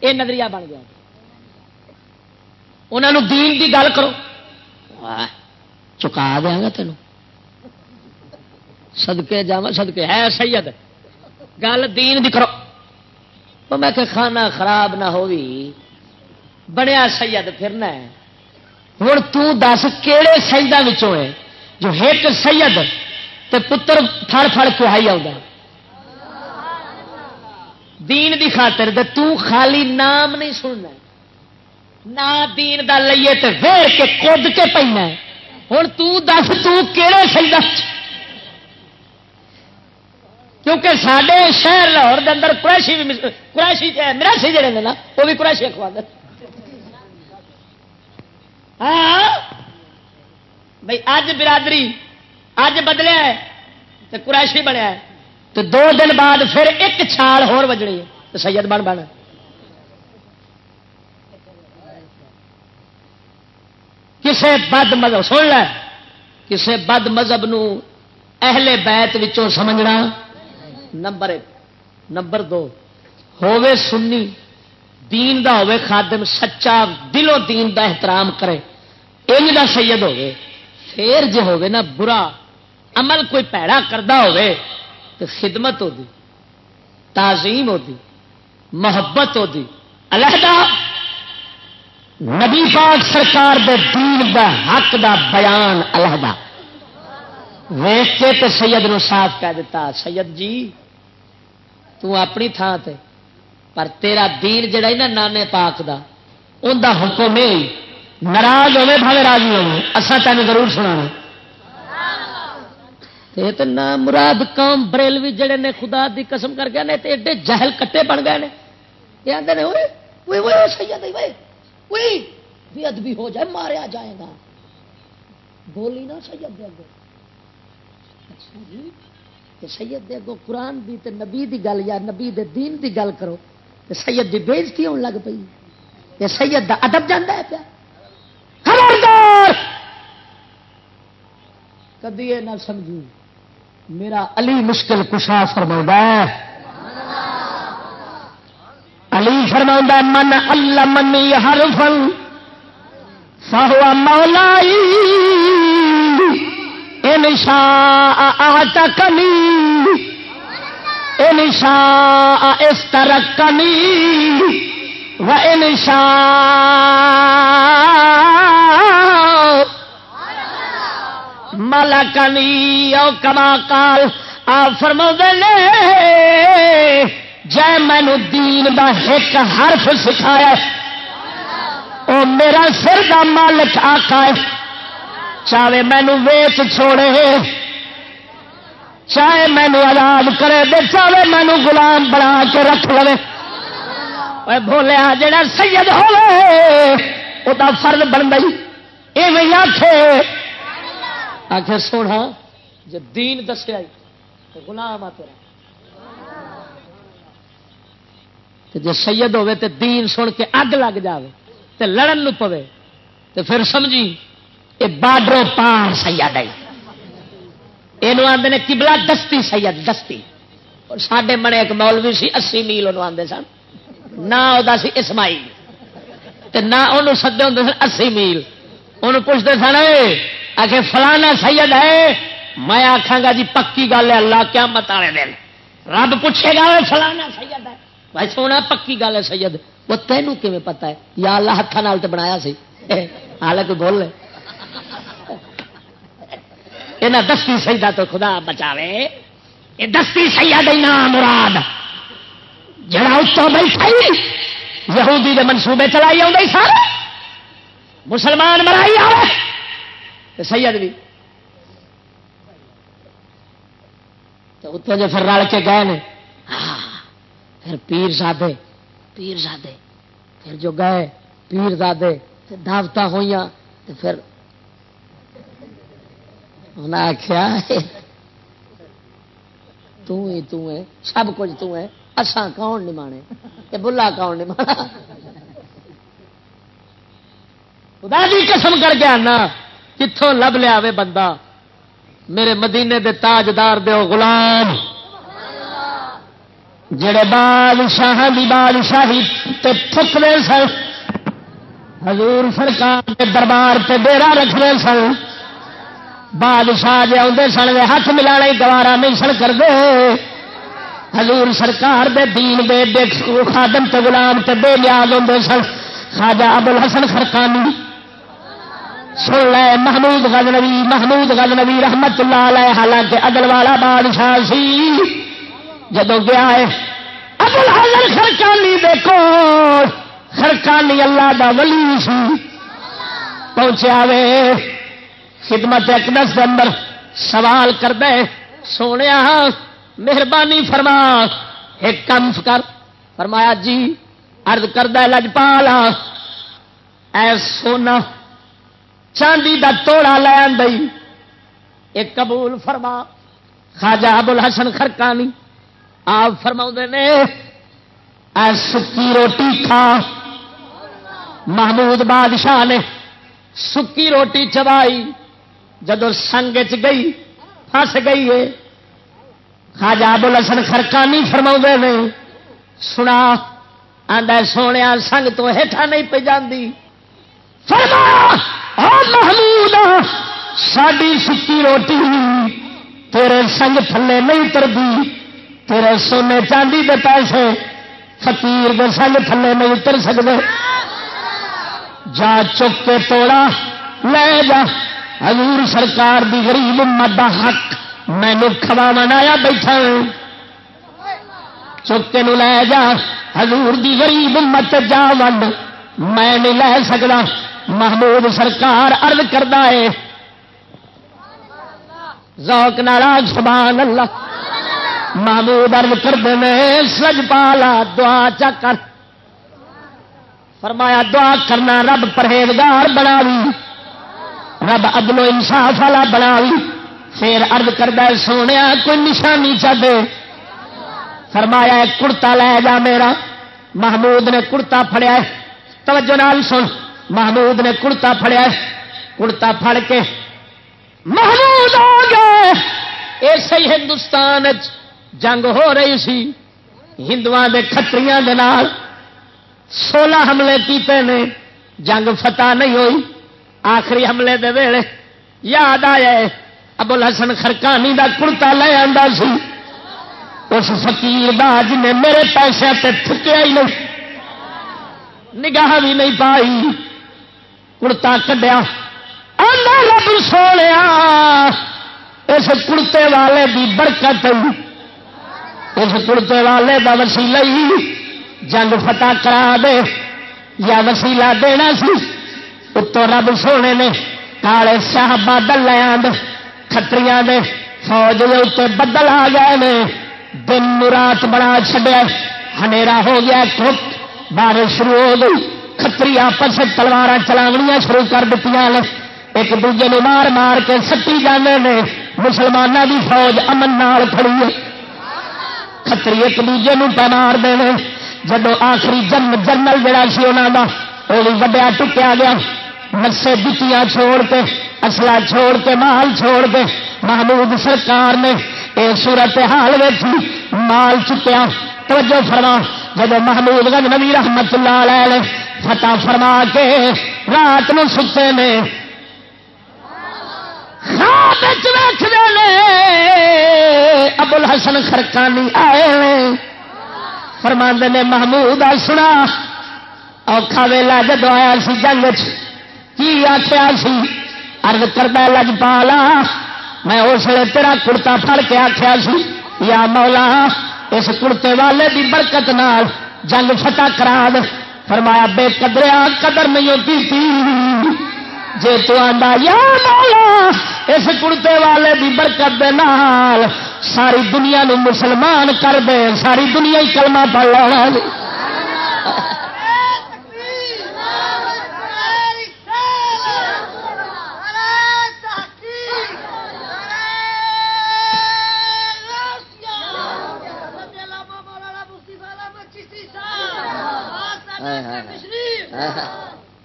یہ نظریہ بن گیا۔ انہوں دین دی گل کرو۔ چکا دیا گا تینوں۔ سدکے جا سدکے ہے سید۔ گل دین دی کرو۔ میں کہ کھانا خراب نہ ہوئی بنیا سید پھرنا ہے۔ ہوں تس کہڑے سجدہ ہے، جو ایک سید تے پتر فڑ فڑ کے آئی آ دین دی خاطر دے، تو خالی نام نہیں سننا نہ دین دا لئیے تے ویر کے کد کے پہنا ہوں تس تیڑے سجدہ کیونکہ سڈے شہر لاہور دے اندر قریشی بھی قریشی مراسی جڑے نا، وہ بھی قریشی اخوا ہاں؟ بھائی اج برادری اج بدلیا ہے تو قریشی بنیا ہے۔ تو دو دن بعد پھر ایک چھال ہور وجنی ہے سید بن بن۔ کسے بد مذہب، سن لے، کسے بد مذہب نو اہل بیت وچوں سمجھنا نمبر ایک۔ نمبر دو ہوے سنی، دین دا ہوے خادم، سچا دلوں دین دا احترام کرے۔ ان دا سید ہوے پھر جے ہوے نا برا، عمل کوئی پیڑا کردا ہوے تو خدمت ہوتی، تعظیم ہوتی، محبت ہوتی۔ علیحدہ نبی پاک سرکار دے دین دا حق دا بیان علیحدہ۔ ویخ کے تو سید نو صاف کہہ دیتا، سید جی تو اپنی تھان تے، پر تیرا دین جڑا ہی نا نانے پاک دا ان دا حکم ہے، ناراض ہوے بھاوے راضی ہوے اسا تینوں ضرور سنا یہ تو نہ مراد قوم بریلوی جڑے نے خدا دی قسم کر گیا نے ایڈے جہل کٹے بن گئے نے۔ یہ آتے ہیں وہ سید وہی بھی ادبی ہو جائے، ماریا جائے گا۔ بولی نا سید دے اگو۔ اچھا جی، سید دے اگو قرآن دی تے نبی دی گل یا نبی دے دین دی گل کرو۔ تو سید دی بےزتی ہونے لگ پئی۔ یہ سید دا ادب جانا ہے پیا۔ خبردار! کدی یہ نہ سمجھوں۔ میرا علی مشکل کشا فرما علی فرما من اللہ منی ہر فل سہوا مولائی انشا آٹ کنی انشا اس طرح کنی و انشا ہلا کنی او کما کال۔ آ فرما نے، جے مینو دین دا ایک حرف سکھایا او میرا سر دا مالک آقا ہے۔ چاہے مینو ویچ چھوڑے، چاہے مینو آزاد کرے دے، چاہے مینو غلام بنا کے رکھ لے بولیا جڑا سید ہو فرد بن گئی۔ یہ آخے آخر سونا جب دین دسیا تو گلام آ تیرا۔ جی سید ہوے تو دین سن کے اگ لگ جائے تو لڑن نو پوے تو پھر سمجھی یہ بارڈر پار سید ہے یہ آدھے کبلا دستی سید، دستی۔ اور سڈے بنے ایک مولوی سی، اسی میل وہ آدھے سن۔ نہ وہ سی اسمائی نہ انہوں سدے ہوں سن، اسی میل۔ انہوں پوچھتے سن آخر فلانا سید ہے، میں آخا گا جی پکی گل ہے، اللہ کیا مت والے دن۔ رب پوچھے گا فلانا سید ہے؟ بھائی سونا، پکی گل ہے سید۔ وہ تینوں کیون پتا ہے؟ یا اللہ ہاتھ تو بنایا سی۔ حالانکہ بول لے یہاں دستی سجدہ تو خدا بچاوے۔ یہ دستی سید نام مراد۔ جڑا اتوں بیٹھا یہودی دے منصوبے چلائی آئی سارے مسلمان مرائی آئے سید بھی۔ تو اتوں جو پھر رل کے گئے نے۔ ہاں، پھر پیر زادے۔ پیر زادے۔ پھر جو گئے، پیر زادے۔ دعوت ہوئی تو پھر انہیں آخیا تھی ہے سب کچھ ہے اسان کون نہیں مانے۔ بلا کون نہیں مانا۔ خدا دی قسم کر کے آنا۔ کتوں لب لیا بندہ؟ میرے مدینے دے تاجدار دے غلام۔ جڑے بادشاہ دی بادشاہی تے تھکنے سن، حضور سرکار کے دربار تے ڈیرا رکھنے سن، بادشاہ جی آدھے سن ہاتھ ملا گوارا نہیں سن کرتے حضور سرکار دے دین دے دیکھ خادم تے غلام تے بے نیاز ہوں سن، خواجہ ابل حسن خرکانی سن لے محمود غزنوی محمود غزنوی رحمت اللہ علیہ، حالانکہ اگل والا بادشاہ سی۔ جدو گیا ہے ابل حسن خرکانی دیکھو خرکانی اللہ دا ولی سی۔ پہنچیا وے۔ خدمت اقدس اندر سوال کر دے سونے مہربانی فرما۔ ایک کم کر۔ فرمایا جی ارد کردہ لجپالا۔ اے سونا چاندی دا توڑا لے آئی ایک قبول فرما۔ خاجا ابل حسن خرکانی آپ فرما نے سکی روٹی کھا۔ محمود بادشاہ نے سکی روٹی چبائی۔ جدو سنگ چ گئی پس گئی ہے۔ خواجہ خاجا بولسن خرکانی فرما نے، سنا آدھا سونے سنگ تو ہیٹھا نہیں پہ جاندی۔ محمود ساری سکی روٹی تیرے سنگ تھلے نہیں ترتی تیرے سونے چاندی دے پیسے فقیر دے سنگ تھلے نہیں اتر سکتے جا چک کے توڑا، لے جا۔ حضور سرکار دی غریب امت دا حق مینو کھوا منایا بیٹھا۔ چکے لے جا۔ حضور دی غریب امت جا ونڈ میں نہیں لے سکتا محمود سرکار ارد کرتا ہے، ذوق ناراض سبحان اللہ محمود ارد کرتے ہیں سج پالا دعا چا کر۔ فرمایا، دعا کرنا رب پرہیزگار بنا رب ادلو انصاف والا بنا پھر ارد کردہ سونے کوئی نشانی چاہے فرمایا کڑتا لے جا میرا۔ محمود نے کڑتا فڑیا توجہ نال سن۔ محمود نے کڑتا فڑیا کڑتا فڑ کے محمود آ گئے ایسے ہی ہندوستان جنگ ہو رہی سی۔ ہندو کتری سولہ حملے کیتے نے۔ جنگ فتح نہیں ہوئی۔ آخری حملے دے ویلے یاد آیا ابو لسن خرکانی دا کڑتا لے آتا سی۔ اس فکیر دا جن میرے پیسے سے تھکیا ہی نہیں۔ نگاہ بھی نہیں پائی۔ کڑتا کڈیا رب سونے
اس کڑتے والے کی برکت اس کڑتے والے کا وسیلہ ہی جنگ فتح کرا دے یا وسیلہ دینا سی اتو رب سونے نے کالے سیاہ بادل لیا کتری دے فوج کے اتنے بدل آ گئے نے دن رات بڑا چڈیا ہنیرا ہو گیا کھٹ بارش شروع ہو گئی کتری آپس تلوار چلاونیاں شروع کر دیتی ایک دوجے نے مار مار کے سٹی جانے نے۔ مسلمانوں کی فوج امن نال کھڑی ہے۔ کتری ایک دوجے پہ مار دے جب آخری جن جنرل جڑا سی انہوں کا وہ بھی وڈیا ٹکیا گیا۔ نسے جتیاں چھوڑ کے اصلا چھوڑ کے، مال چھوڑ کے محمود سرکار نے یہ صورت حال مال چکیا۔ توجہ فرما جب محمود گنج نبی رحمت اللہ علیہ فتح فرما کے رات میں ستے نے۔ ابل حسن خرکانی آئے فرما نے، محمود آ، سنا۔ اوکھا ویلا جدو آیا سی جنگ کی آخیا سی؟ ارد کردہ لج پالا میں اس لیے تیرا کڑتا پھڑ کے آخیا سی۔ یا مولا، اس کڑتے والے کی برکت نال جنگ فتح کرا دے۔ فرمایا، بے قدریا قدر نہیں ہوتی تھی جی تو آندا، یا مولا، اس کڑتے والے کی برکت دے نال ساری دنیا نو مسلمان کر دے، ساری دنیا ہی کلمہ پڑھ لو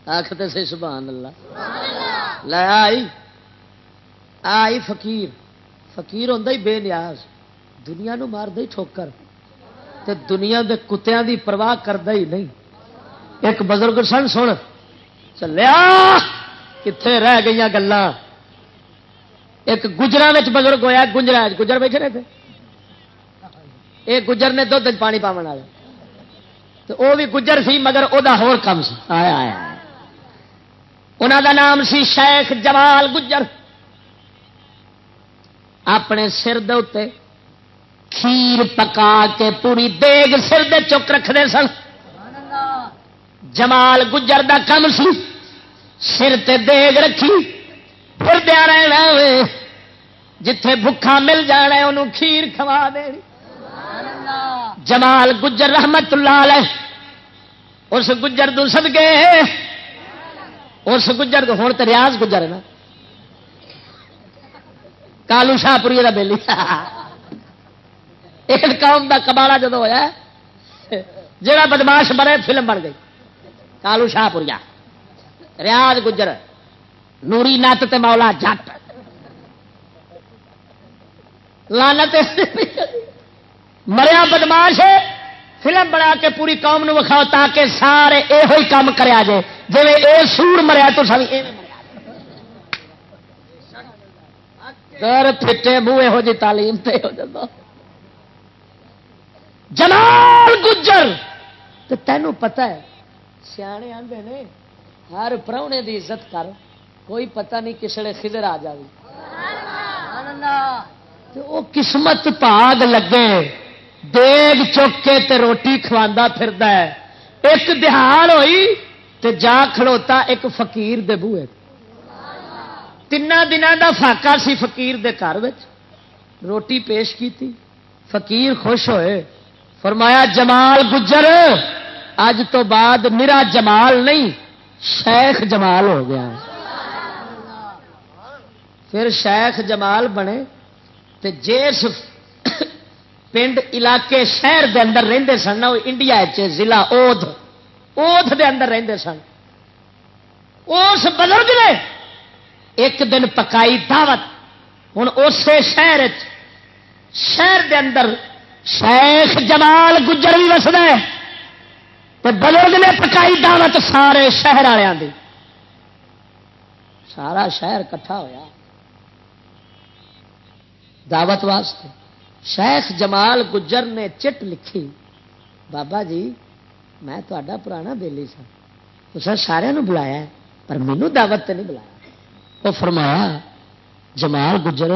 آختے سے سبحان اللہ. لے آئی. آئی فقیر. فقیر ہوں ہی بے نیاز. دنیا نو مار دے ٹھوکر. تے دنیا دے کتیاں دی پرواہ کردا ہی نہیں. ایک بزرگ سن سن. چلیا کتنے رہ گئی گلا ایک گجرا بزرگ ہویا گنجرا گجر بیٹھے رہے تھے؟ ایک گجر نے دھد پانی پاون والے. تو وہ بھی گجر سی مگر وہ ہور کم سی۔ آیا آیا انہوں دا نام سی شیخ جمال گجر۔ اپنے سر دے کھیر پکا کے پوری دیگ سر دے چک رکھتے سن۔ جمال گجر دا کم سی۔ سر تے دیگ رکھی۔ پردیا رہنا جتھے بھکھا مل جانا انہوں کھیر کھوا دینی۔ جمال گجر رحمت اللہ علیہ۔ اس گجر تو سد اس گجر ہوں تو ریاض گجر ہے نا۔ کالو شاہ پوری کا بےلی ایک قوم کا کباڑا جدو ہوا جڑا بدماش بنے فلم بن گئی۔ کالو شاہ پوریا ریاض گجر۔ نوری نت تے مولا جٹ لانت مریا بدماش فلم بنا کے پوری قوم نو وکھاؤ تاکہ سارے یہ کام کرا جائے جی یہ سور مریا تو سب پھٹے منہ یہو جی تعلیم تے ہو جاتا جمال گجر۔ تو تینوں پتا ہے، سیانے آدھے نے، ہر پراؤنے دی عزت کر، کوئی پتہ نہیں کس نے خدر آ جائے وہ قسمت پاگ لگے۔ دیگ چک کے تے روٹی کھوا پھر ایک دہاڑ ہوئی تے جا کھڑوتا ایک فقیر دے بوئے تین دنوں دا فاقا سی فقیر دے گھر روٹی پیش کی تھی فقیر خوش ہوئے۔ فرمایا، جمال گجر، اج تو بعد میرا جمال نہیں، شیخ جمال ہو گیا۔ پھر شیخ جمال بنے تے جیس پنڈ علاقے شہر دے اندر رہندے سن وہ انڈیا ضلع اوھ اوھ دے اندر رہندے سن اس بزرگ نے ایک دن پکائی دعوت ہوں اسی شہر شہر دے اندر شیخ جمال گجر بھی وسد ہے تو بزرگ نے پکائی دعوت سارے شہر والوں کی سارا شہر کٹھا ہوا دعوت واسطے شیخ جمال گجر نے چٹ لکھی، بابا جی میں تا پرانا بےلی سا تو سارے بلایا پر مینو دعوت نہیں بلایا۔ وہ فرمایا جمال گجر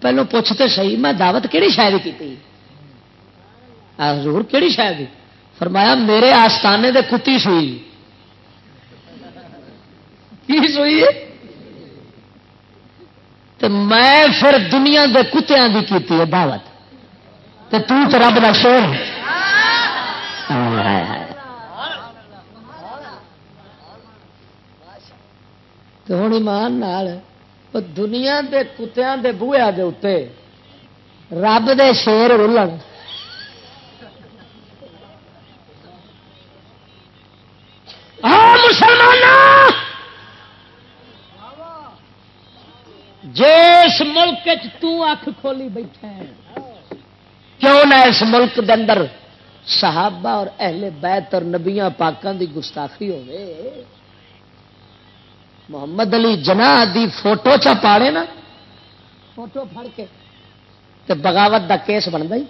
پہلو پوچھتے صحیح میں دعوت کہڑی شاید کی ضرور کہڑی شاید فرمایا، میرے آستانے دے کتی سوئی۔ کی سوئی تو میں پھر دنیا دے کتوں کی کی دعوت۔ تو تو تو رب کا شور تو ہوں ایمان دنیا دے کتوں دے بویا دے اتنے رب دے شیر رولن مسلمان جس ملک اکھ کھولی بیٹھا ہے کیوں نہ اس ملک دے اندر صحابہ اور اہل بیت اور نبیاں پاکان دی گستاخی ہوئے؟ محمد علی جنا دی فوٹو چا پاڑے نا؟ فوٹو پھڑ کے۔ تے بغاوت دا کیس بن گئی۔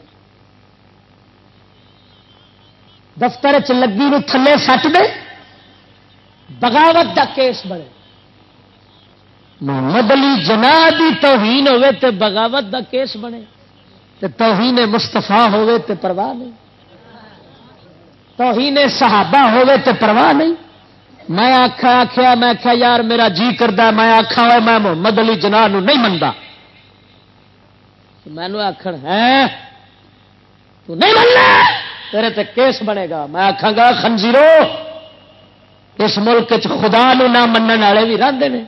دفتر چ لگی نو تھلے سٹ دے بغاوت دا کیس بنے۔ محمد علی جنا دی توہین ہوے تے بغاوت دا کیس بنے۔ تے توہین مستفا ہوے تے پرواہ نہیں۔ توہین صحابہ ہوے تے پرواہ نہیں۔ میں آخا آخیا میں آخیا یار میرا جی کرتا میں آخا ہوا میں محمد علی جناح نہیں منتا مینو آخر ہے ہاں؟ تو نہیں مننا تیرے تے کیس بنے گا۔ میں آخا گا، خنزیرو، اس ملک چ خدا نو نہ منن والے بھی رہتے ہیں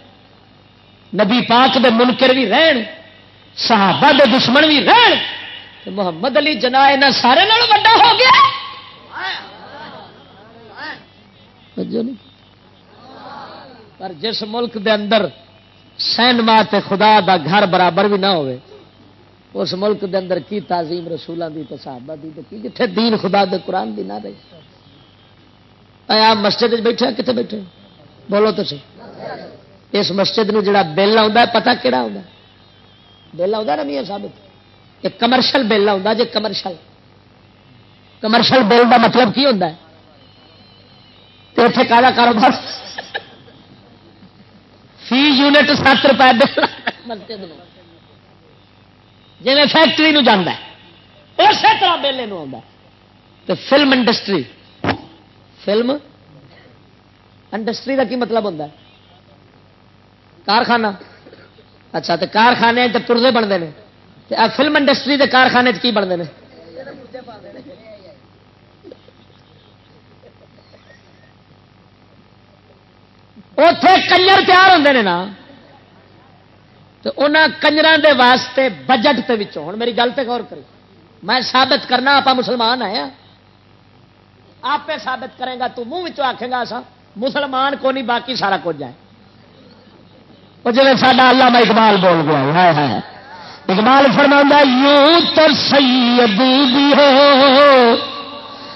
نبی پاک دے منکر بھی رہن، صحابہ دے دشمن بھی رہن محمد علی جنا یہاں سارے وڈا ہو گیا۔ پر جس ملک دے اندر سینما تے خدا دا گھر برابر بھی نہ ہوئے، اس ملک دے اندر کی تعظیم رسولوں کی صحابہ دی جتھے دین خدا دے قرآن دی نہ رہی۔ آپ مسجد بیٹھے کتنے بیٹھے بولو تو سی اس مسجد نو جڑا بل آ پتا کہڑا آ بل آ میاں صاحب؟ ایک کمرشل بل آ جی کمرشل کمرشل بل کا مطلب کی ہوتا ہے؟ اتنے کا کاروبار؟ فی یونٹ سات روپئے مسجد جی فیکٹری جانا اسی طرح بل تو فلم انڈسٹری فلم انڈسٹری کا کی مطلب ہوتا ہے؟ کارخانہ۔ اچھا تو کارخانے پورزے بنتے ہیں۔ فلم انڈسٹری کے کارخانے کی بنتے ہیں؟ اتے کنجر تیار ہوتے ہیں نا۔ تو ان کنجر دے واسطے بجٹ کے ہوں میری گل پہ غور کری۔ میں ثابت کرنا آپ مسلمان آئے ہاں۔ آپ ثابت کرے گا، تو منہ آخے گا سا مسلمان کو نہیں باقی سارا کچھ جائے۔ وہ جی سا اللہ میں اقبال بول گیا ہے ہاں، ہاں۔ اقبال فرما یوں تو سید بھی ہو،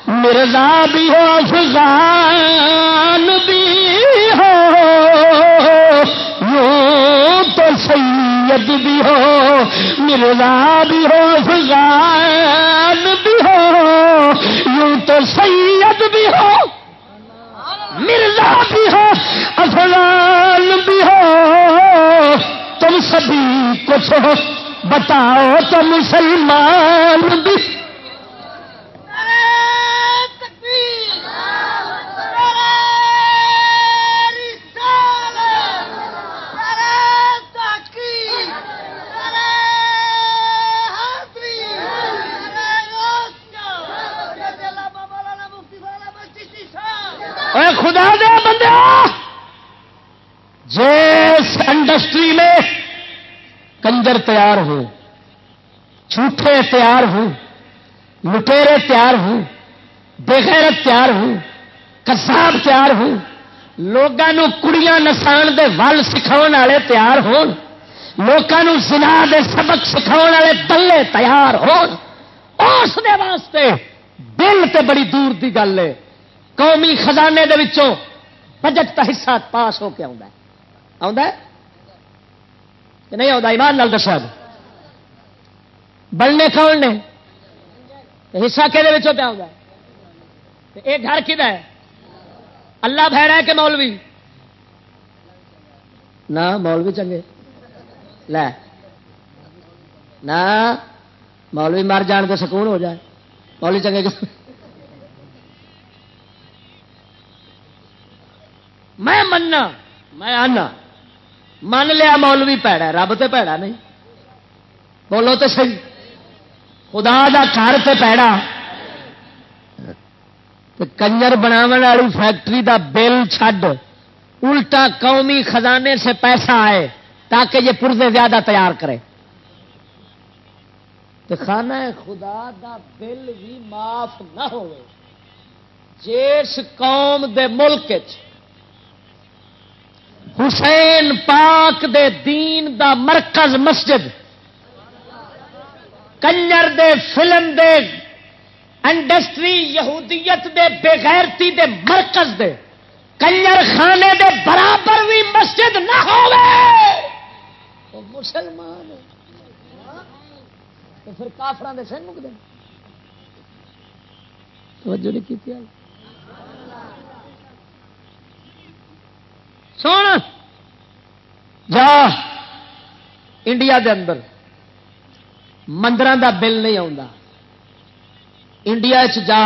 مرزا بھی ہو، افغان بھی ہو۔ یوں تو سید بھی ہو، مرزا بھی ہو، افغان بھی ہو۔ یوں تو سید بھی ہو، مرزا بھی ہو، افغان بھی ہو۔ سبھی کچھ ہو بتاؤ تو مسلمان بھی۔ خدا دے بندے جس انڈسٹری میں کنجر تیار ہو جھوٹے تیار ہوں، لٹیرے تیار ہوں، بغیرت تیار ہوں کساب تیار ہوں لوگوں کڑیاں نسان دے ول سکھاؤ والے تیار ہون لوگوں سنا دے سبق سکھاؤ والے دلے تیار ہون۔ اس دے واسطے دل تے بڑی دور دی گل ہے۔ قومی خزانے دے وچوں بجٹ کا حصہ پاس ہو کے آ نہیں آتا ایمان لال دسا بننے کھاؤ نے؟ حصہ کہ پہ آؤں یہ گھر کھا ہے؟ اللہ بہرا ہے کہ مولوی؟ نہ، مولوی چنگے۔ لے۔ نہ، مولوی مر جان کے سکون ہو جائے۔ مولوی چنگے میں مننا، میں آنا۔ من لیا مولوی پیڑا رب تو پیڑا نہیں بولو تو صحیح خدا دا گھر سے پیڑا کنجر بناو والی فیکٹری دا بل چھڈ الٹا قومی خزانے سے پیسہ آئے تاکہ یہ پرزے زیادہ تیار کرے تو خانہ خدا دا بل بھی معاف نہ ہو جس قوم دے ملک حسین پاک دے دین دا مرکز مسجد، کنجر دے فلم دے انڈسٹری، یہودیت دے بےغیرتی دے مرکز دے، کنجر خانے دے برابر بھی مسجد نہ ہو مسلمان تو پھر کافران دے سن مک دیں توجہ نہیں کی سن۔ جا انڈیا دے اندر مندر دا بل نہیں آتا انڈیا جا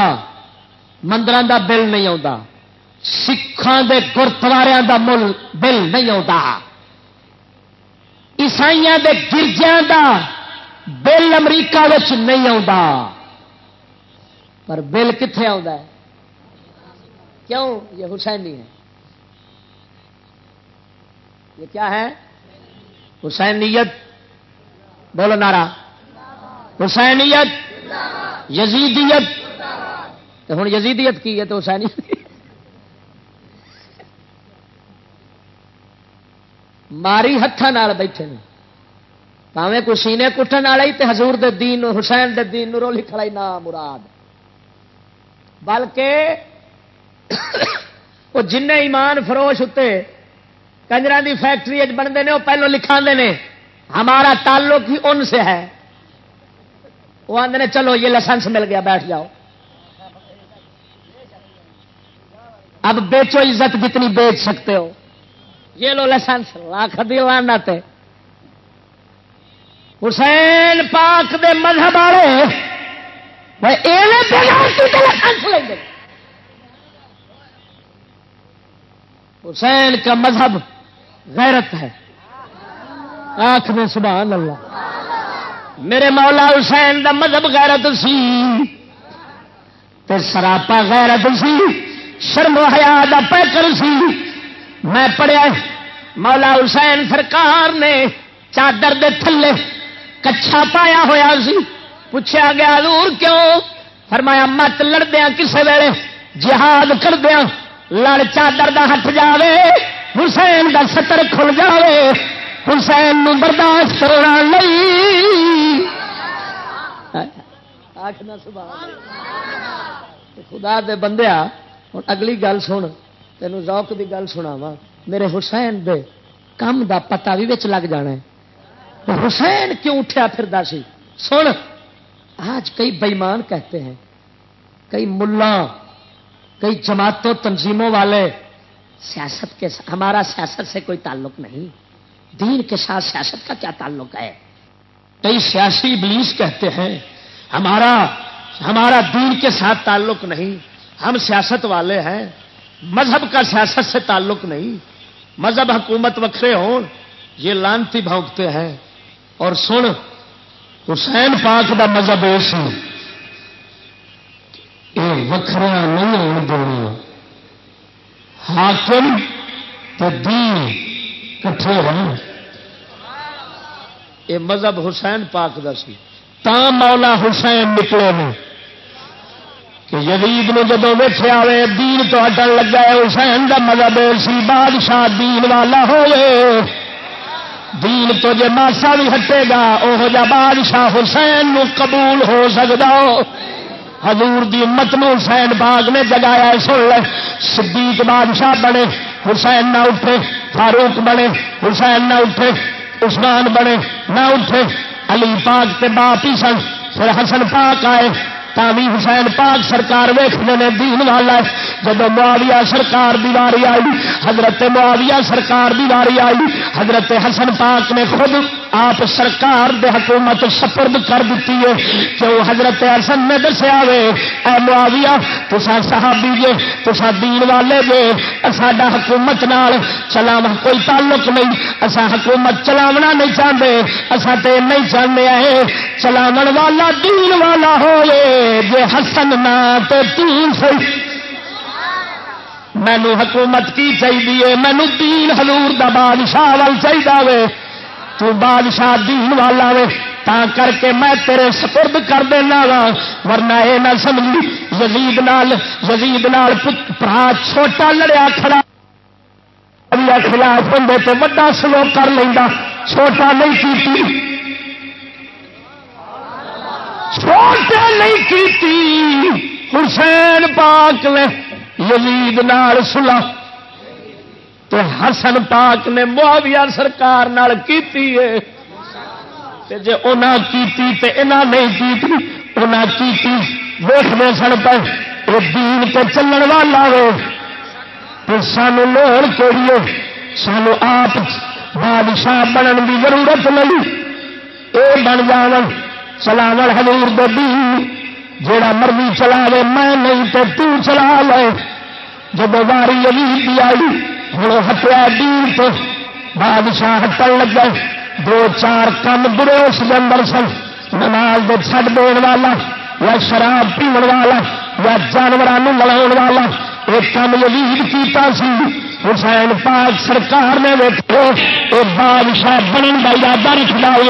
مندر دا بل نہیں آتا سکھان دے گردوارے دا مل بل نہیں آتا عیسائی دے گرجیا دا بل امریکہ نہیں آتا پر بل کتنے آ کیوں؟ یہ حسینی ہے۔ یہ کیا ہے؟ حسینیت بولو نارا حسینیت یزیدیت تو ہوں یزیدیت کی ہے تو حسینیت ماری ہاتھوں بیٹھے پاوے کوئی سینے کٹن والا ہی حضور دے دین، حسین دے دین رو لکھا نہ مراد۔ بلکہ وہ جن ایمان فروش اتنے کنجر کی فیکٹری بنتے ہیں وہ پہلو لکھا ہمارا تعلق ہی ان سے ہے۔ وہ آدھے چلو یہ لائسنس مل گیا، بیٹھ جاؤ۔ اب بیچو عزت کتنی بیچ سکتے ہو۔ یہ لو لائسنس لاکھ دیوانا تے حسین پاک دے مذہب والے حسین کا مذہب غیرت ہے۔ آنکھ میں سبحان اللہ۔ میرے مولا حسین دا مذہب غیرت سی تے سراپا غیرت سی، شرم حیا دا پیکر سی۔ میں پڑھیا مولا حسین سرکار نے چادر دے تھلے کچھا پایا ہوا سی۔ پوچھا گیا دور کیوں؟ فرمایا، مت لڑدیا کسے ویلے، جہاد کردیا لڑ چادر دا ہٹ جاوے۔ حسین دا ستر کھل جاوے، حسین نو برداشت کرنا نہیں۔ خدا دے بندیا ہوں اگلی گل سن تین ذوق دی گل سنا وا میرے حسین دے کم دا پتا بھی لگ جانا ہے۔ حسین کیوں اٹھیا پھر سی؟ سن، آج کئی بےمان کہتے ہیں، کئی ملا کئی جماعتوں تنظیموں والے سیاست کے ہمارا سیاست سے کوئی تعلق نہیں۔ دین کے ساتھ سیاست کا کیا تعلق ہے؟ کئی سیاسی ابلیس کہتے ہیں، ہمارا ہمارا دین کے ساتھ تعلق نہیں۔ ہم سیاست والے ہیں۔ مذہب کا سیاست سے تعلق نہیں۔ مذہب حکومت وکھرے ہوں، یہ لانتی بھونکتے ہیں۔ اور سن، حسین پاک کا مذہب اس وکھرا نہیں ہو دونوں۔ حاکم تو دین کٹھے ہیں یہ مذہب حسین پاک دا سی۔ تا مولا حسین نکلے نے۔ کہ یزید نے جدو ویٹے آئے دین تو ہٹن لگا ہے حسین دا مذہب سی بادشاہ دین والا ہوئے۔ دین تو جے ماسا بھی ہٹے گا وہ جا بادشاہ حسین نو قبول ہو سکتا حضور دی امت نو حسین باغ نے جگایا سن لے۔ صدیق بادشاہ بنے، حسین نہ اٹھے، فاروق بنے، حسین نہ اٹھے، عثمان بنے، نہ اٹھے۔ علی پاک کے باپ ہی سن، پھر حسن پاک آئے۔ تامی حسین پاک سرکار ویخنے نے دین والا جب معاویہ سرکار دی واری آئی، حضرت معاویہ سرکار دی واری آئی، حضرت حسن پاک نے خود آپ سرکار دے حکومت سپرد کر دیتی ہے۔ کہ وہ حضرت حسن نے دسیا وے، اے معاویہ تسا صحابی جے تسا دین والے جے ساڈا حکومت نال چلاو کوئی تعلق نہیں۔ اسا حکومت چلاونا نہیں چاہتے اسا تے نہیں چاہتے چلاو والا، دین والا ہوئے۔ جے حسن نہ تو تین صحیح مینو حکومت کی چاہیے؟ مینو دین ہلور دا بادشاہ وال چاہیے تو بادشاہ دین والا وے تا کر کے میں تیرے سپرد کر دینا وا۔ ورنہ یہ نہ سمجھی یزید نال یزید نال برا چھوٹا لڑیا کھڑا۔ خلاف بندے تو بڑا سلو کر لینا چھوٹا نہیں کی چھوٹا نہیں کی حسین پاک نے یزید نال سلا تو حسن پاک نے معاویہ سرکار نال کیتی ہے۔ تے جے انہاں کیتی تے انہاں نہیں کیتی انہاں کیتی ویکھنے سن پے وہ دین تے چلن والا ہو تو سانو لوڑ کیڑی ہے، سانو آپ بادشاہ بنن دی ضرورت نہیں۔ اے بن جاون چلاون حضور دے دین جیڑا مرضی چلا لے میں نہیں تو تو چلا لے۔ جب واری علی دی آئی ہوں ہٹیا دین تو بادشاہ ہٹن لگا دو چار کم برے اس اندر سن، نماز دے چھڈ دین والا، یا شراب پیو والا، یا جانوروں لڑا والا۔ ایک کام یزید کیتا سی۔ حسین پاک سرکار نے ویٹو یہ بادشاہ بننے کا ارادہ رکھتا ہے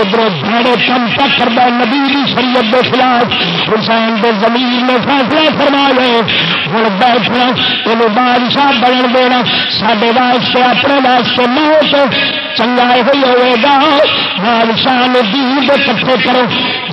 ادھر بھاڑے کم تک کرتا نبی کی شریعت کے خلاف حسین کے زمین نے فیصلہ فرما لے ہوں بیٹھنا یہ بادشاہ بنن دینا سڈے واسطے، اپنے واسطے نہ چنگا یہ ہوئے گا۔ بادشاہ نے دین کٹھے کرو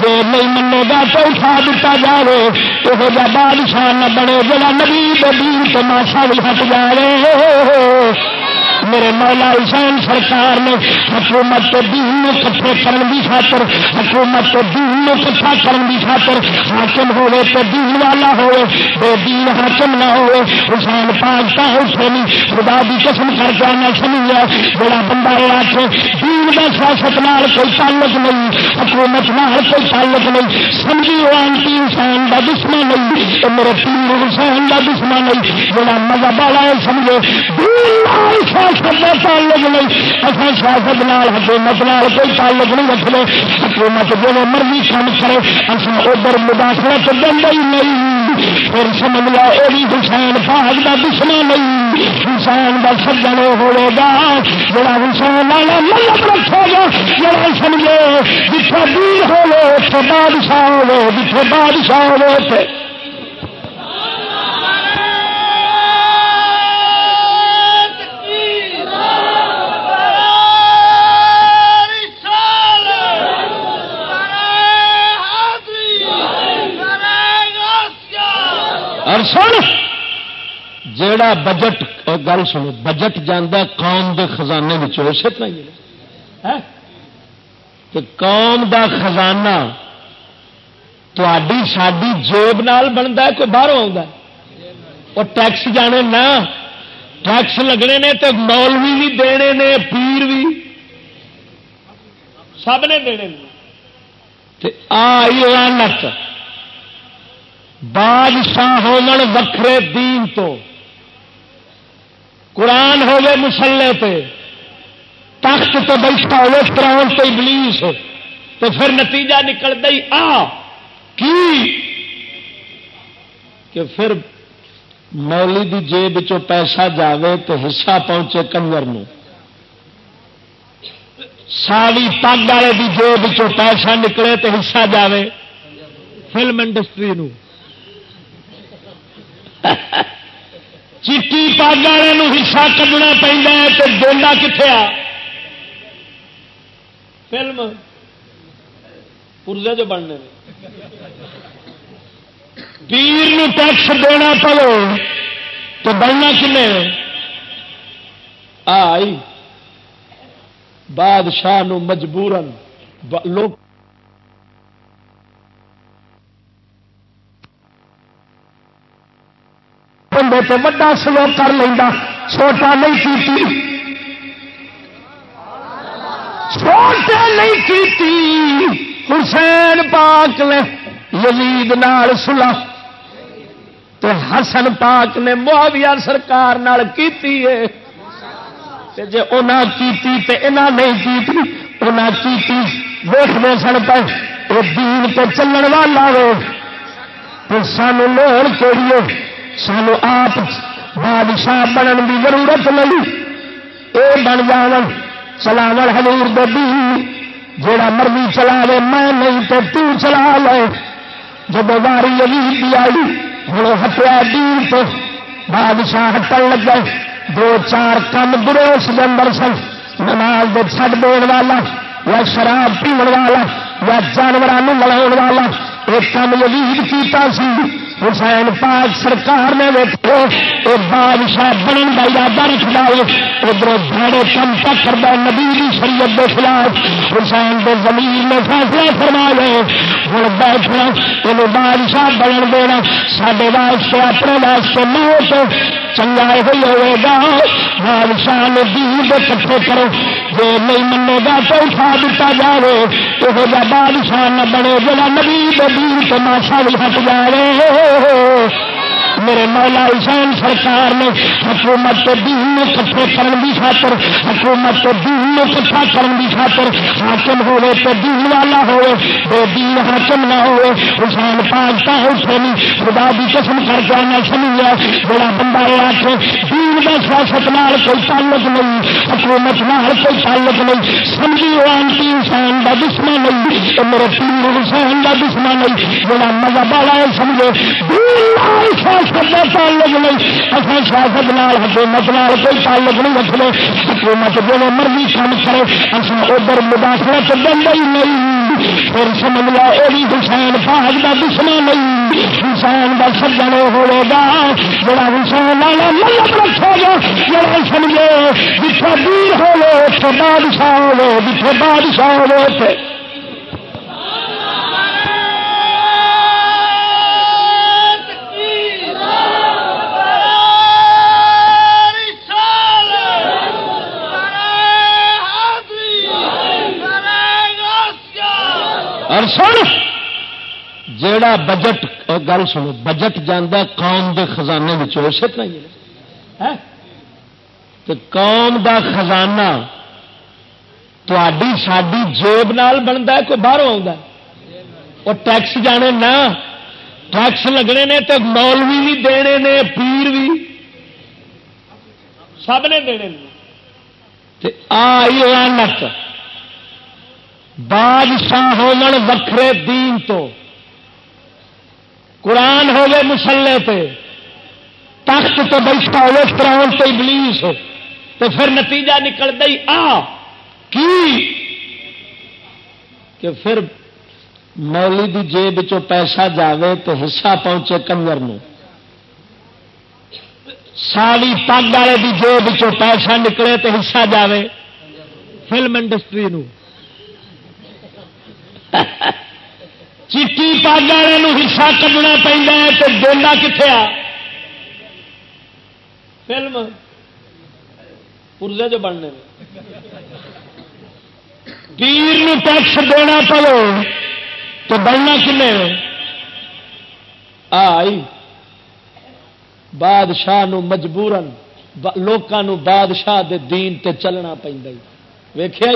جی نہیں منے گا تو اٹھا دیتا جائے یہ بادشاہ نہ بنے جا نبی دین تو ماشا بھی ہٹ جائے ہو۔ میرے مولا حسین سرکار نے حکومت کے دین کٹھے کرنے کی خاطر، حکومت کے دین کٹھا کرنے کی خاطر حاکم ہوے تو دین والا ہوے بے دین حاکم نہ ہوے حسین پاک کا حسین خدا کی قسم کر کے نہ سمجھا بڑا بندہ یہ آخ دین کا سیاست نال کوئی تعلق نہیں، حکومت نال کوئی تعلق نہیں۔ سمجھی وہ آنٹی حسین کا دشمن نہیں تو میرے پیر حسین کا دشمن نہیں بڑا مذہب والا سمجھے دین سیاست کا تعلق نہیں اصل سیاست نال، حکومت نال کوئی تعلق نہیں رکھنے حکومت جی مرضی کام کرے، اصل ادھر مداخلت دینا ہی نہیں۔ پھر سمجھ لیا یہ بھی حسین فاغ کا دشمن نہیں حسین کا سجن ہوئے گا۔ جڑا حسین والا مطلب رکھے گا، جڑا سمجھے جتنے دور ہوئے اتنے بادشاہ ہوئے جتنے بادشاہ ہوئے اور سن جیڑا بجٹ گل سنو بجٹ جانا قوم دے خزانے اسی طرح ہی کہ قوم دا خزانہ تھی ساری جیب نال بنتا ہے کوئی باہر وہ ٹیکس جانے نہ ٹیکس لگنے نے تو مولوی بھی دینے نے پیر بھی سب نے دینے آئی لانت بادشاہ ہومن وکھرے دین تو۔ قرآن ہوے مسلے پہ تخت تو بیٹھا ہوئے فراؤن تو ابلیس تو پھر نتیجہ نکل گئی آ، کی؟ کہ پھر مولی دی جیب چو پیسہ جاوے تو حصہ پہنچے کنور ساری پگ والے کی جیب چو پیسہ نکلے تو حصہ جاوے۔ فلم انڈسٹری نو چیٹی پگ والے حصہ کھنا پہ تو کتنے آ؟ فلم۔ پورزے جو بننے پیر ٹیکس دینا پڑو تو بننا کن آئی۔ بادشاہ مجبورن لوگ ہوگی تو وڈا سلوک کر لینا چھوٹا نہیں کی چھوٹا نہیں کی حسین پاک نے یزید نال سلا تو حسن پاک نے معاویہ سرکار نال کیتی ہے۔ جی انہیں کیتی تے انہاں نہیں کیتی انہاں کیتی دیکھتے سن پہ وہ دین تو چلن والا ہو تو سانو لوڑ کہڑی ہے۔ سانو آپ بادشاہ بنن کی ضرورت نہیں۔ اے بن جان چلاو ہلور دین جڑا مرضی چلا لے میں نہیں تو تو چلا لے۔ جب واری علی آئی ہوں ہٹیا دین تو بادشاہ ہٹن لگا دو چار کم برے اس اندر سن، نماز دے چھڈ دین والا، یا شراب پیو والا، یا جانوروں ملا والا۔ ایک کام یزید کیتا سی۔ حسین پاک سرکار نے ویکو یہ بادشاہ بننے کا ارادہ رکھتا ہے، ادھر بڑے کم تک کرتا نبی کی شریعت کے خلاف، حسین کے زمین نے فیصلہ فرما لے ہوں بیٹھنا یہ بادشاہ بنن دینا سارے واسطے، اپنے واسطے موت چنگا یہ ہوئے گا۔ بادشاہ نے دین کے کٹھے کرو، جو نہیں منے گا تو اٹھا دیتا جائے یہ بادشاہ نہ بنے جا نبی دین تماشا بھی ہٹ جائے ہو۔ میرے مولا حسین سرکار نے حکومت دین میں کٹھے کرنے کی خاطر، حکومت دین میں کٹھا کرنے کی خاطر، حاکم ہوے تو دین والا ہوے بے دین حاکم نہ ہوے حسین پاک کا حسین خدا کی قسم کر کے نہ سمجھا بڑا بندہ یہ آخ دین کا سیاست نال کوئی تعلق نہیں، حکومت نال کوئی تعلق نہیں، سمجھی وہ آنٹی حسین کا دشمن نہیں میرے پیر حسین کا دشمن نہیں بڑا مزہ والا ہے سمجھے دین سیاست کا تعلق نہیں۔ اصل سیاست نال، حکومت نال کوئی تعلق نہیں رکھنے حکومت جو مرضی کام کرے، اصل ادھر مداخلت بند ہی نہیں۔ پھر سمجھ لیا، یہ حسین فاغ کا دشمن نہیں۔ حسین کا سجن ہوئے گا۔ جڑا حسین والا ملک رکھے گا، جڑا سمجھے جتنے دور ہوئے اتنے بادشاہ ہوئے جتنے بادشاہ ہوئے اور سن جیڑا بجٹ گل سنو بجٹ جانا قوم دے خزانے اسے طرح تو قوم دا خزانہ تھی ساری جیب نال بنتا کوئی باہر وہ ٹیکس جانے نہ ٹیکس لگنے نے تو مولوی بھی دینے نے پیر بھی۔ سب نے دینے آئی لانت بادشاہ وکھرے دین تو۔ قرآن ہوگے مسلے پہ تخت تو بیٹھا ہوئے فراؤن تو ابلیس۔ تو پھر نتیجہ نکل گئی آ، کی؟ کہ پھر مولی دی جیب چو پیسہ جاوے تو حصہ پہنچے کنجر ساری پگ والے کی جیب چو پیسہ نکلے تو حصہ جاوے۔ فلم انڈسٹری نو چیٹی پگ والے حصہ کھنا پہنا تو بولنا کتنے آ؟ فلم۔ پورزے جو بننے پیر ٹیکس دینا پڑو تو بننا کنے آئی۔ بادشاہ مجبورن لوگوں بادشاہ دے دین تے چلنا پہ ویخیا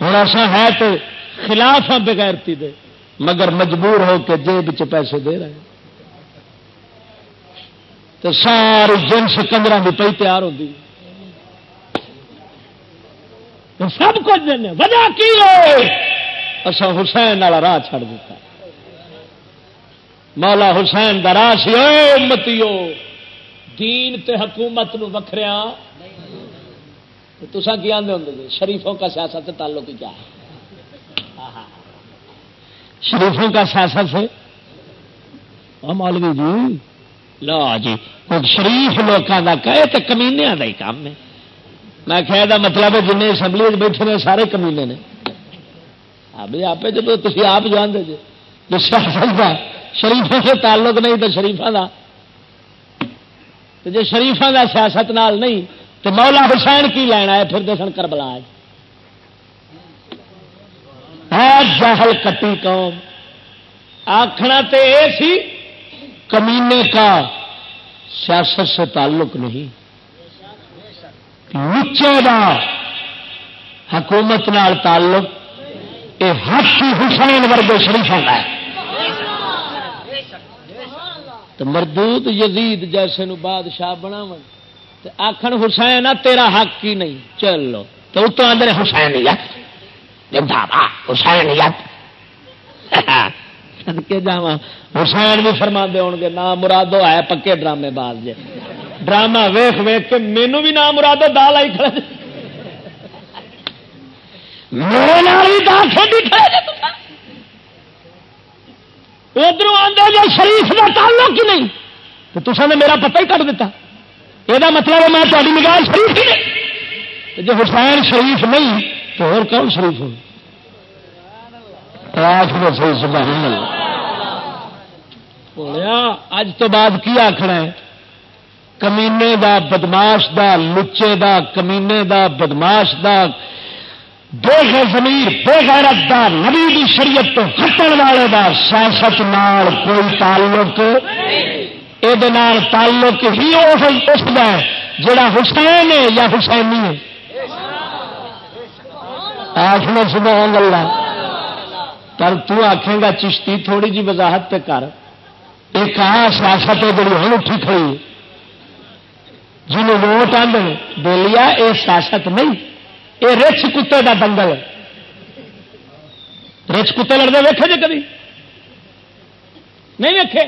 ہوں ایسا ہے تو خلاف ہاں بغیرتی دے، مگر مجبور ہو کے جیب چ پیسے دے رہے تو ساری جنس کنجر کی پی تیار ہوتی سب کچھ وجہ کی اصا حسین والا راہ چھڑ دیتا مولا حسین کا راہ سی متیو دین تے حکومت نو وکھریا۔ تو سا آدھے ہوں جی؟ شریفوں کا سیاست تعلق کیا ہے؟ شریفوں کا سیاست سے مولوی جی۔ لو جی۔ شریف لوگوں کا کہے تو کمینیا کا ہی کام ہے۔ میں کہ مطلب ہے جن اسمبلی بیٹھے نے سارے کمینے نے۔ آپ جب تھی آپ جانتے جی۔ جو سیاست کا شریفوں سے تعلق نہیں تو شریفا کا جی شریفان کا سیاست نال نہیں تو مولا حسین کی لینا ہے پھر سن کر بلا جہل کٹی قوم۔ آخنا تو یہ سی، کمینے کا سیاست سے تعلق نہیں۔ نیچے کا حکومت نال تعلق یہ حق حسین ورگے شریفوں کا ہے۔ تو مردود یزید جیسے نو بادشاہ بناو آخر حسین تیرا حق ہی نہیں۔ چلو تو اتوں آدھے حسین حسین کے جا حسین بھی فرما دے گے، نام مرادو ہے پکے ڈرامے باز جے۔ ڈرامہ ویخ ویخ کے مینو بھی نام مرادو دال آئی کھڑے ادھر آدھے جو شریف کا تعلق ہی نہیں۔ تو تصا نے میرا پتہ ہی کٹ دیتا یہ مطلب میں تاری نگاہ شریف ہی نہیں۔ جو حسین شریف نہیں تو اور کون شریف ہو۔ اج تو بعد کی آخنا ہے؟ کمینے دا بدماش دا، لچے دا، کمینے دا بدماش دا۔ بے زمیر بے غیرت دا نبی دی شریعت تو ہٹن والے دا سیاست نال کوئی تعلق۔ یہ تعلق ہی اس کا جڑا حسین ہے یا حسینی ہے۔ آخر سبحان گلا۔ پر تو آخے گا چشتی تھوڑی جی وضاحت پہ کر۔ ایک آ سیاست ہے ہوں اٹھی کھڑی۔ جنہوں ووٹ آدھے بولیا یہ سیاست نہیں۔ یہ رچ کتے کا دنگل ہے۔ رچ کتے لڑتے ویکے جی کبھی نہیں ویکے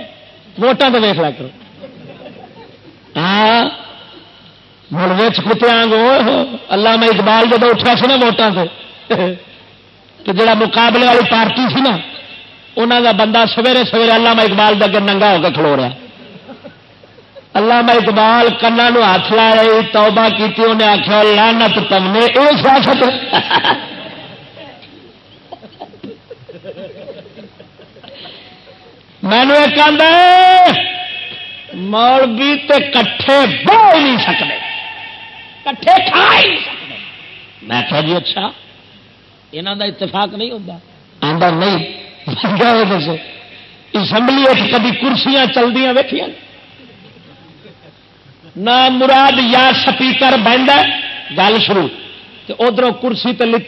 ووٹان تو ویخ لا کرو۔ ہاں وچ کتیا گو اللہ میں اقبال جب اٹھا سا ووٹان سے تو جڑا مقابلے والی پارٹی سی نا انہوں کا بندہ سویرے سویرے اللہ اقبال دے ننگا ہو کے کھلو رہا۔ اللہ اقبال کنا ہاتھ لا رہی توبہ کی انہیں آخیا لانت تم نے یہ سیاست مینو ایک مولوی تے کٹھے بول نہیں سکتے کٹھے کھا ہی نہیں سکتے میں کہ جی اچھا۔ یہاں دا اتفاق نہیں ہوتا آدھا نہیں۔ اسمبلی کبھی کرسیاں چلدیاں ویکیا نہ مراد یا سپیکر بہن گل شروع۔ ادھر کرسی تے لڑ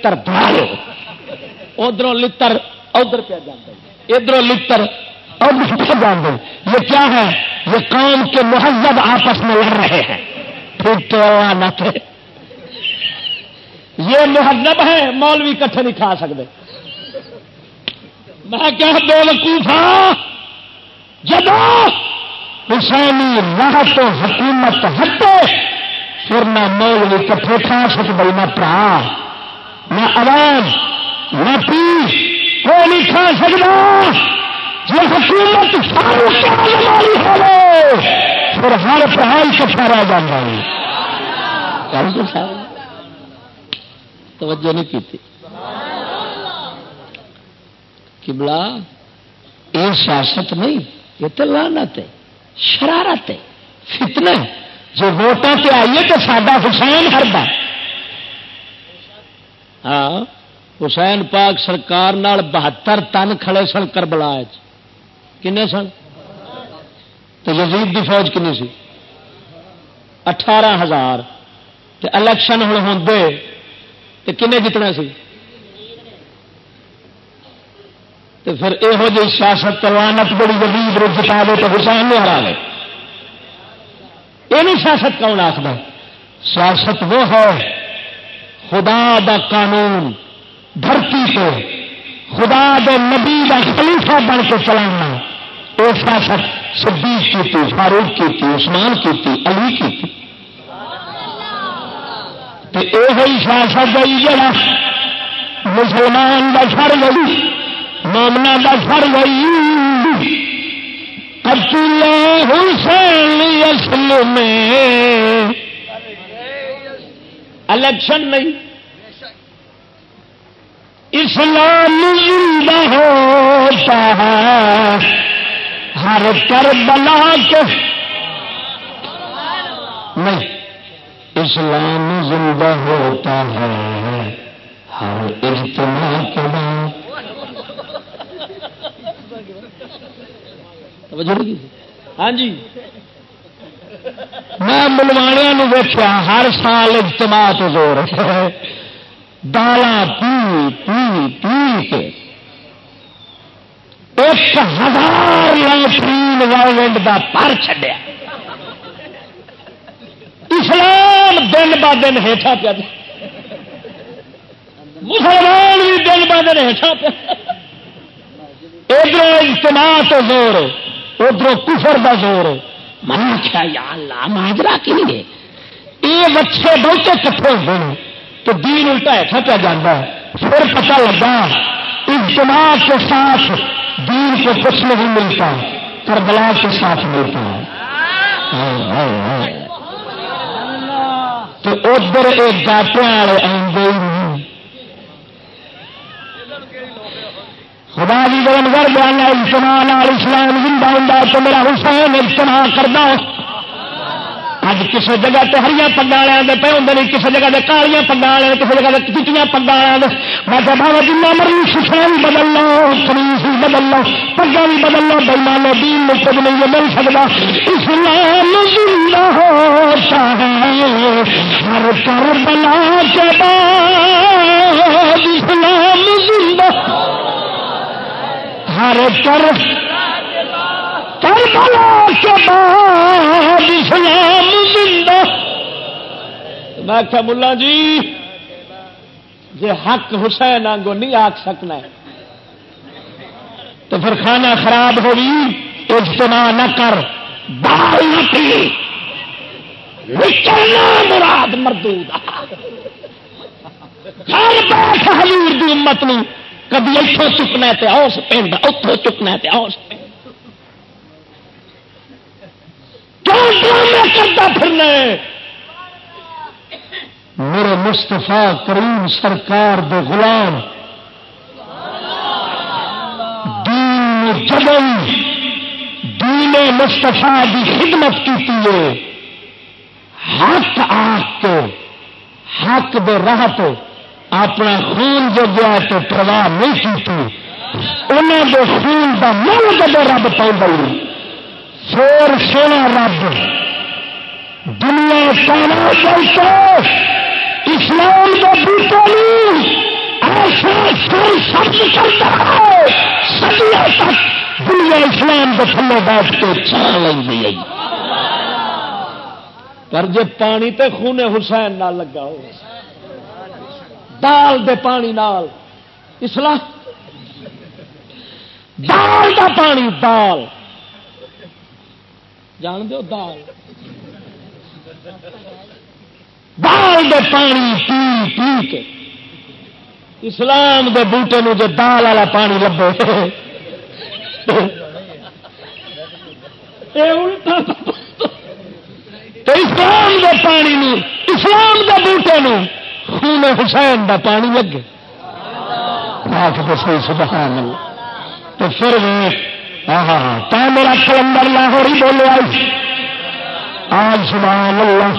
ادھر لڑ ادھر پہ جانا ادھر لڑ ادھر یہ کیا ہے؟ یہ قوم کے مہذب آپس میں لڑ رہے ہیں۔ پھر تو تھے یہ مہذب ہے، مولوی کٹھے نہیں کھا سکتے۔ میں کیا بے وقوفا جب حسینی راہ تو حکومت ہٹے، پھر نہ مولوی کٹھے کھا سکتے نہ برا نہ عوام نہ پی کوئی نہیں کھا سکتا۔ یہ حکومت پھر ہر پڑھائی کٹھا رہ جانا توجہ نہیں کی کبلا یہ سیاست نہیں، یہ تو لانت ہے، شرارت ہے، فتنہ جو ووٹوں سے آئیے تو سڈا حسین ہردا ہاں حسین پاک سرکار بہتر تن کھڑے سن کر بلا کنے سن؟ تو یزید کی فوج کنی سی؟ اٹھارہ ہزار۔ الیکشن ہوں ہوں تو کنے جتنا سی؟ تو پھر یہو جی سیاست کروانت بڑی جدید روپ جتا دے تو حسین نے ہرا لے۔ یہ سیاست کون آخر سیاست وہ ہے، خدا دا قانون دھرتی پہ، خدا دے نبی دا خلیفہ بن کے چلانا۔ یہ سیاست صدیق کی تھی، فاروق کی تھی، عثمان کی تھی، علی کی تھی۔ یہ سیاست گئی جڑا مسلمان کا فر گئی مومنا کا فر گئی قتل حسین اصل میں۔ الیکشن نہیں۔ اسلام زندہ ہوتا ہے۔ ہر کر بلا کے۔ نہیں۔ اسلام زندہ ہوتا ہے۔ ہر اجتماع کے بعد۔
ہاں جی۔
میں ملوانیا ویچیا ہر سال اجتماع تو زور دالا پی پی پی کے۔ ایک ہزار لائٹرین وائلنٹ کا پر چڈیا اسلام دن ب دن ہیٹا پیا مسلمان بھی دن ب دن ہیٹا پیا۔ ادھر اجتماع تو زور ادھر کفر کا زور۔ میں آخیا یا اللہ ماجرا کی ہے یہ بچے بہتے کٹھے ہوتے ہیں تو دین الٹا ہیٹا پہ جانا ہے۔ پھر پتا لگا، اجتماع کے ساتھ دین کو کچھ نہیں ملتا کربلا کے ساتھ ملتا ہے۔ تو ادھر یہ گاٹے والے آدھے خدا جی گرم گھر جانا اسلام اسلام زندہ ہوں تو میرا حسین اجتماع کرنا اج کسی جگہ تو ہری پگا والے پہ ہوں نہیں کسی جگہ سے کالیاں پگا والے کسی جگہ سے چٹیاں پگا والے میں تو بھائی جنا مرضی سفر بدل لو خریف بدل لو پگا بھی بدل لو بہمان دین میں کچھ نہیں مل سکتا اسلام زندہ ہوتا ہے ہر کر بلا کے بعد اسلام زندہ ہر کر کربلا کے بعد اسلام زندہ.
میں کیا ملا جی جی حق حسین آنگو نہیں آخ سکنا
تو پھر کھانا خراب ہوگی اجتماع نہ کر دال نہ پی۔ نکلنا مراد مردود۔ ہر بیٹھ حضور دی امت نو کبھی اتوں چکنا تے اس پنڈ اتوں چکنا تے اس پنڈ کیوں ڈرامے کرتا پھرنا میرے مستفا کریم سرکار دے غلام۔ دین جبل دین مستفا دی خدمت کی حق آگ کے حق دے راہ تو اپنا خون جو گیا تو پرواہ نہیں کی انہوں دے خون کا مل جب رب پاؤ پھر سونا رب۔ دنیا پانا چلتے اسلام کا بوٹا نہیں۔ ایسا سر سبز کرتا ہے۔ سدیا تک دنیا اسلام کے تھلے بیٹھ کے چھان لگی گئی
پر جے پانی تے خونے حسین نہ لگا ہو۔ دال دے پانی نال۔ اسلام۔ دال دا پانی، دال۔ جان دو دال۔
دال دے پانی پی پی کے۔ اسلام دے بوٹے نو جو دال والا پانی لبے۔ تو اسلام دے پانی نو، اسلام دے بوٹے نو خون حسین دا پانی لگے۔ سبحان اللہ۔ تو پھر ہاں, ہاں, ہاں تا میرا کلندر لاہور ہی بولے آئی. آج سبحان اللہ.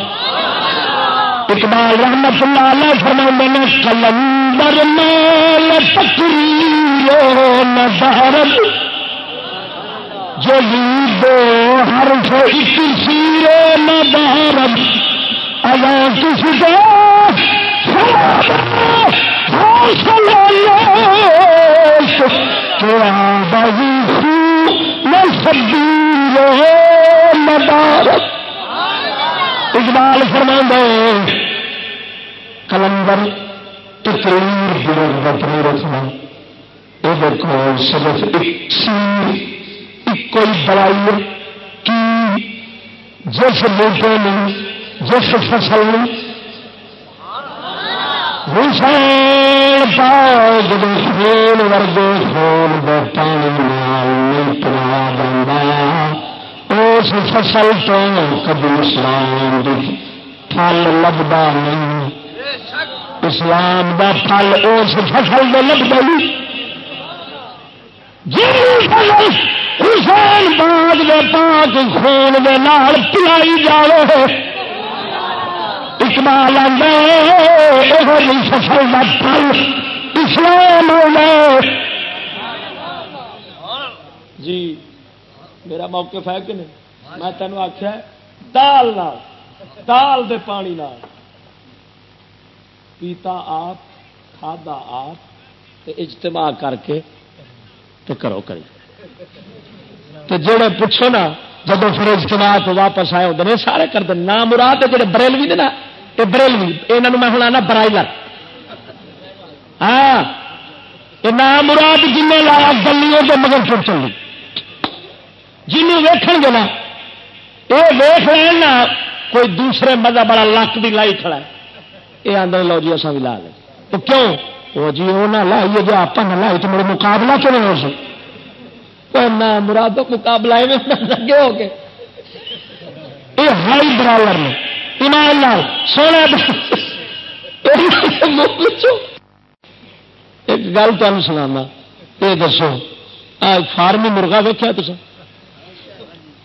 اقبال رحمت اللہ علیہ فرما نے، کلندر مال تقریر نہ جو دو ہر سے ایک سیر نہ اگر کسی کو بازی نہ سبھی مدارت اقبال فرما کلندر تقریر ضرورت نہیں رکھنا یہ دیکھو صرف ایک سیر، ایک بڑائی کی، جس بوٹے میں، جس فصل میں۔ حسین پاگ خون ورگے خون دے پانی نہیں پلا بنایا اس فصل تو کبھی اسلام پھل لبدا نہیں۔ اسلام دا پھل اس فصل میں لبدا نہیں۔ جی حسین باغ دے پاک خون دے نال پلائی جاوے۔
اقبال آئی سفل کا پل اسلام
جی میرا موقف ہے کہ نہیں؟ میں تینوں آخیا دال دال دے پانی نال۔ پیتا آپ، کھادا آپ اجتماع کر کے کرو کری۔ جڑے پوچھو نا جب پھر اجتماع تو واپس آئے ہوتے ہیں سارے کرتے نام مراد جڑے بریلوی نے نا یہ بریلوی یہاں میں ہوں آنا برائلر ہاں یہ نام مراد جن لایا گلیوں کے مگر چڑ چلی۔ جنوں ویخ گے نا یہ ویخ لین نا، کوئی دوسرے مزہ بڑا لک بھی لائی کھڑا ہے۔ یہ آدھے لو جی اصا بھی لا لیں۔ تو کیوں؟ وہ جی وہ نہ لائیے جو جی آپ نہ لائی تو میرے مقابلہ کیوں نہیں ہو سکتا مرادوں مقابلہ میں لگے ہو کے۔ یہ ہائی برالر نے، ایمان لال سونا ایک گل تمہیں سنا یہ دسو فارمی مرغا ویکیا تو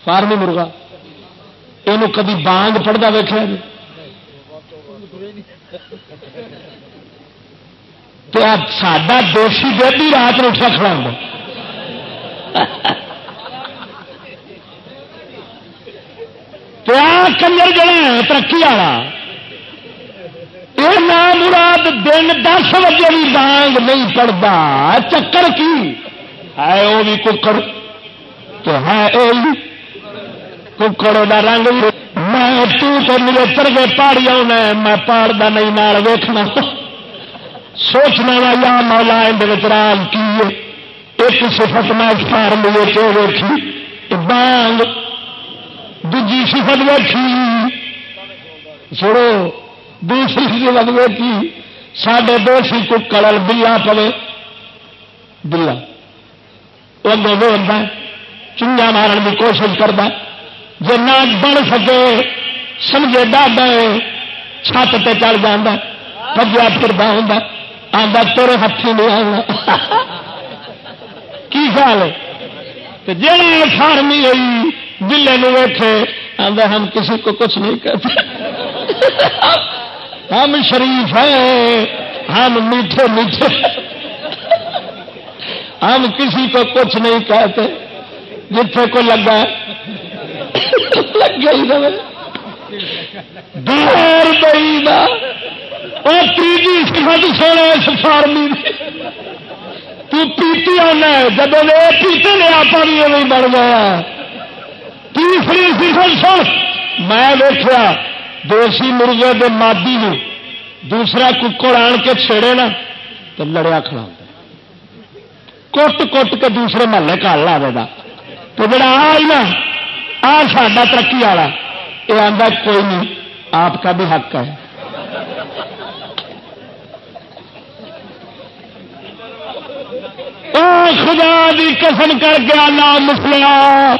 فارمی مرغا۔ یہ کبھی بانگ پڑھتا ویکیا جی سا دوشی دودھی رات میں اٹھا کھڑا ہوں کنجر جڑا ہے، ترقی والا یہ نام مراد دن دس بجے بھی بانگ نہیں پڑتا چکر کی؟ ہے وہ بھی ککڑ۔ تو ہے ککڑ کا رنگ میں تو میرے چرگے پہاڑی آنا میں پہاڑ کا نہیں، نال ویخنا سوچنا وا، یا مولا، اندر رام کی ایک سفت میں فارم ویچے ویچی بانگ۔ دجی سفت ویچی چھوڑو دوسری سفت ویچی سڈے دو سی بلا پوے۔ بلا۔ وہ ہوتا چنگا مارن کی کوشش کرتا جی نہ بن سکے، سمجھے ڈاڈا چھت تے چل جا پجا پھرتا ہوں آتا تیرے ہاتھی نہیں آنا کی خیال ہے؟ جی فارمی ہوئی، دلے ویٹے آدھا ہم کسی کو کچھ نہیں کہتے۔ ہم شریف ہیں، ہم میٹھے میٹھے۔ ہم کسی کو کچھ نہیں کہتے جتنے کو لگا۔ لگ گئی دور بئی اور تیجی سفت سونے اس فارمی پیتی آنا جب وہ پیتے نے آپ بھی نہیں بن گیا تیسری سفر سن میں دیکھا دیسی مرغے کے مادی نے دوسرا ککڑ آن کے چھڑے نا، تو لڑیا کھڑا ہوتا کٹ کٹ کے دوسرے محلے کا لا دے تو جڑا آئی نا آ سا ترقی والا۔ یہ آتا کوئی نہیں، آپ کا بھی حق ہے۔ خدا دی قسم کر کے نام مسلیا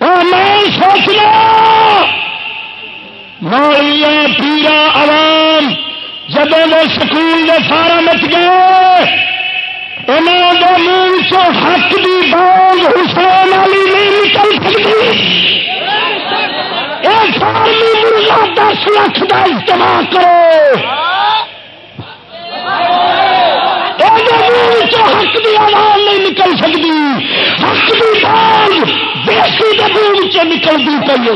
میں سوچنا مولیا پیرا عوام جب وہ سکول کے سارا مچ گئے انہوں نے منہ چو حق کی بانگ حسین والی نہیں نکل سکتی۔ ساری مرغا دس لاکھ کا اجتماع کرو۔ حق کی آواز نہیں نکل سکتی۔ حق کی بال دیسی کے منہ دبو نکلتی پی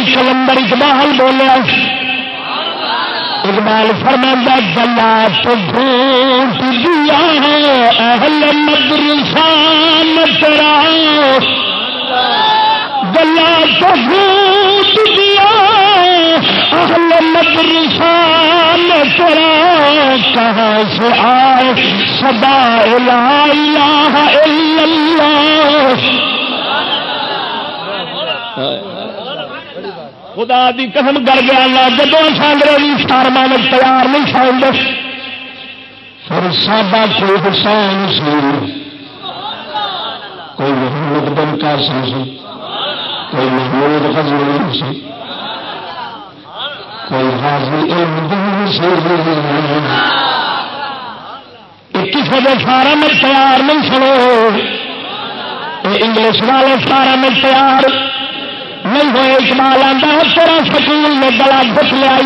کلندر اقبال بولیا اقبال فرما گلا تو گھوٹ دیا اہل مدرسان ترا گلا تو گھوٹ دیا اہل مدرسان ترا کہاں سے آئے سدا الہ الہ الا اللہ؟ خدا دی قسم کر گیا جب انگریزی فارما میں تیار نہیں سمجھ پھر سادہ کوئی حسین سی کوئی محمود بن قاسم سی کوئی محمود غزنوی سی کوئی حاضری علم سی کسی کے فارم میں تیار نہیں سنو۔ انگلش والے فارم میں تیار۔ نہیں ہوئے اقبال آتا تیرا سکول میں گلا گھٹ لیا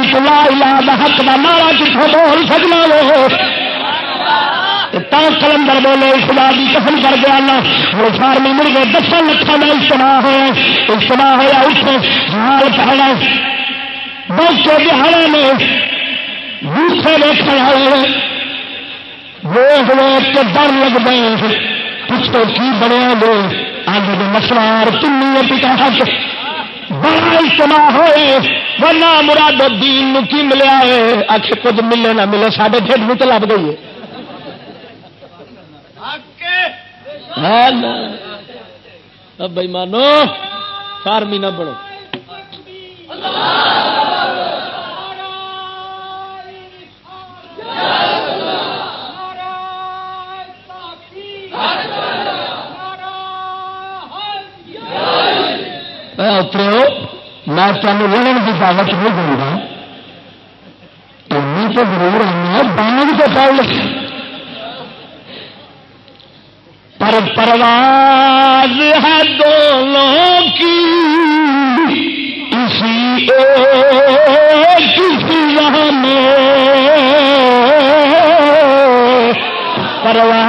لا لا حق کا مارا کتوں بول سکنا وہ۔ کلندر بولے خدا کی قسم کر دیا نا۔ ہوں فارمی مرغے دس لکھان کا اجتماع ہوا اجتماع ہوا اتنے حال پہنا بہت دہاڑے میں دوسرے دیکھنے آئے ویخ ویخ کے ڈر لگتے ہیں۔ پوچھو کی بنیا گے اج مسوار چنی پتا حق بڑا اجتماع ہوئے، ورنہ مراد الدین کی ملیا ہے؟ آخ کچھ ملے نہ ملے سارے ڈھڈ بھی تو لب گئی ہے ہاں بھائی مانو فارمی نہ بڑھو۔ اترو میں تمہیں لڑن کی دعوت نہیں دوں گا تمہیں تو ضرور آنا بانگ تو پڑھ پر پرواز ہے دونوں کی، اسی کسی میں۔ پرواز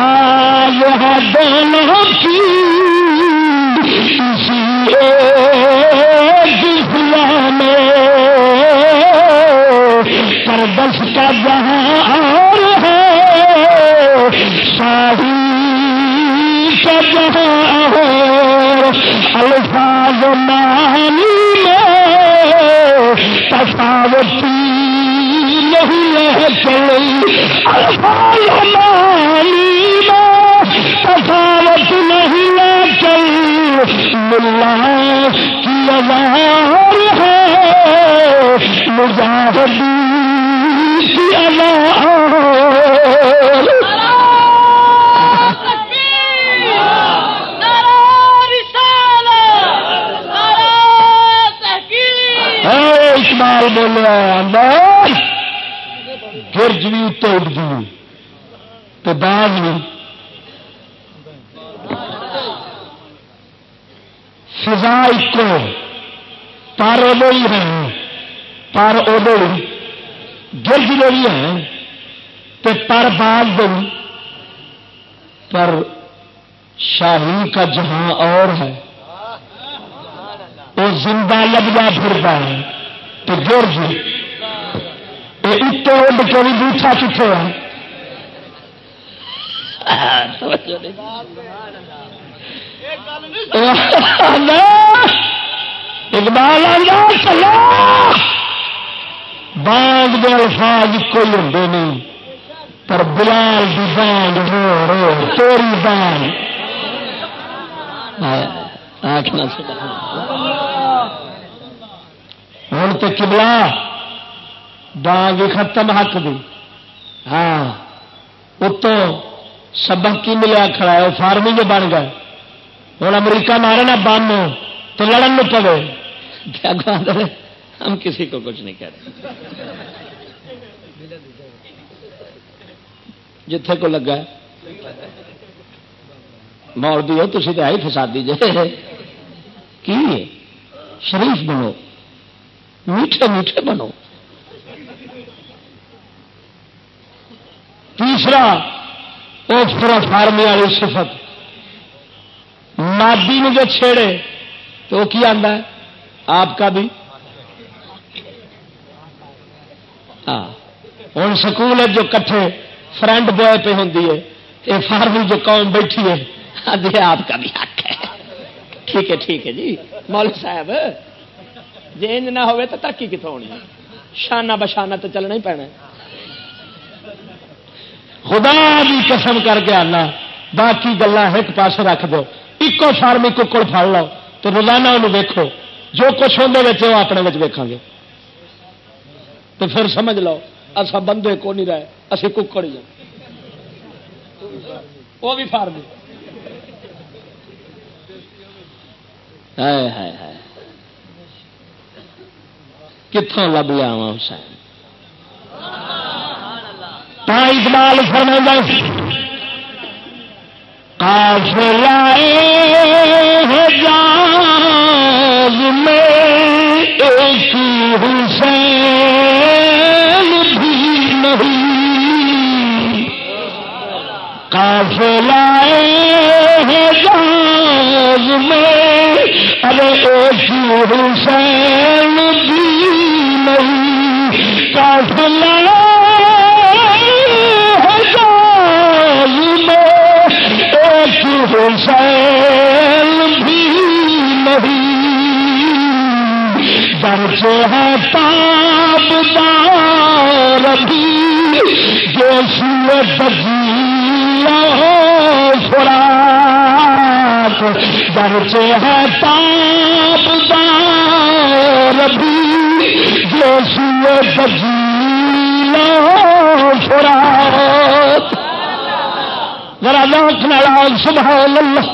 الفاظ مانی میں تصاوتی نہیں ہے چلی الفاظ مانی میں تصاوت نہیں ہے چل ملا کی آزار ہے مجاہدی کی آزار اقبال بولیا گرج بھی اتنے اٹھ گئی تو باغ بھی فضا ایک پر ادو ہی ہے پر ادو گرج بھی ہے تو پر باغ بھی پر شاہی کا جہاں اور ہے، وہ زندہ لگتا پھرتا ہے۔ تو گرج جی۔ اتنے اڈ کے بھی دوسرا کتنے ہے اقبال چلا بانگ دے الفاظ کوئی ہوں نہیں، پر بلال کی بانگ ہو رو توری بانگ آخنا ہوں تو کبلا بانگ ختم حق دی۔ ہاں اتوں سبق کی ملیا کھڑا ہے، وہ فارمنگ بن گئے۔ ہوں امریکہ مارے نا بم تو لڑن میں پڑے کیا ہم کسی کو کچھ نہیں کہتے جتھے کو لگا مول بھی ہو تھی تو آئی فساد دیجیے کی شریف بنو۔ میٹھے میٹھے بنو۔ تیسرا، اس فارمی والی صفت۔ مادی نے جو چھیڑے، تو کی آتا ہے؟ آپ کا بھی۔ ہاں۔ ہوں سکول جو کٹھے فرنٹ بوائے پہ ہوں یہ فارمی جو قوم بیٹھی ہے آپ کا بھی حق ہے۔ ٹھیک ہے ٹھیک ہے جی۔ مول صاحب۔ جی انج نہ ہوئے تو ترقی کتوں ہونی؟ شانہ بشانہ تو چلنا ہی پینا خدا بھی قسم کر کے آنا، باقی گلا ایک پاس رکھ دو۔ ایکو فارمی ککڑ پڑ لو تو روزانہ انہوں ویکو جو کچھ اندر وہ اپنے ویکا گے۔ تو پھر سمجھ لو اصا بندے کو نہیں رہے اسی ککڑ ہی
وہ بھی فارمی کتوں لب لیا حسین؟
اقبال فرما کاف لائے جاز میں ایک حسین بھی نہیں۔ کاف لائے جاز میں، ارے ایک حسین بھی نہیں کاف لائے حسین بھی نہیں۔ درچے ہے تاب دار بھی، جو سورت فراق درچے ہے تاب دار بھی جو ذرا لوک نال سبحان اللہ۔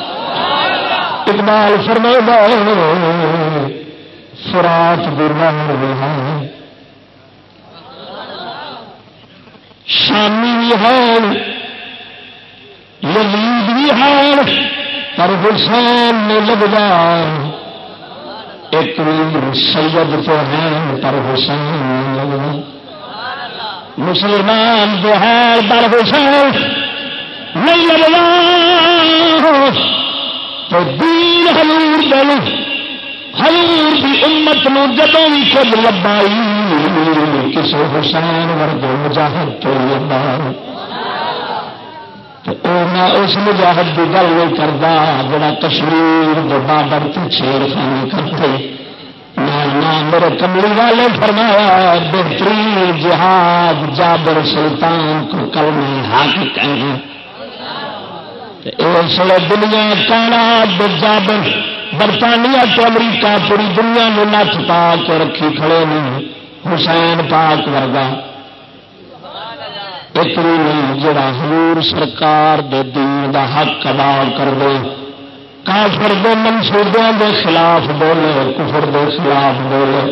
اقبال فرما سراٹ رہا شامی بھی ہے، یزید بھی ہے۔ پر حسین نے لگا ایک سید تو ہے پر حسین لگا مسلمان جو ہے پر حسین نہیں لگنا تو دین حضور دل حضور کی امت نو جدوں بھی خود لبائی کسی حسین ورگ مجاہد تو لبائی۔ لبا اس مجاہد کی گل نہیں کرتا جڑا کشمیر بابر کی چھیڑ خانی کرتے میرے کملی والے فرمایا، بہترین جہاد جابر سلطان کو کل میں ہاتھ کہیں اس دنیا کائنات جابر، برطانیہ تو امریکہ پوری دنیا نے نت پا کے رکھی کھڑے نے، حسین پاک ورگا۔ ایک نہیں جڑا حضور سرکار دے دین دا حق ادا کر دے کافر دے منصوبوں دے خلاف بولے کفر دے خلاف بولے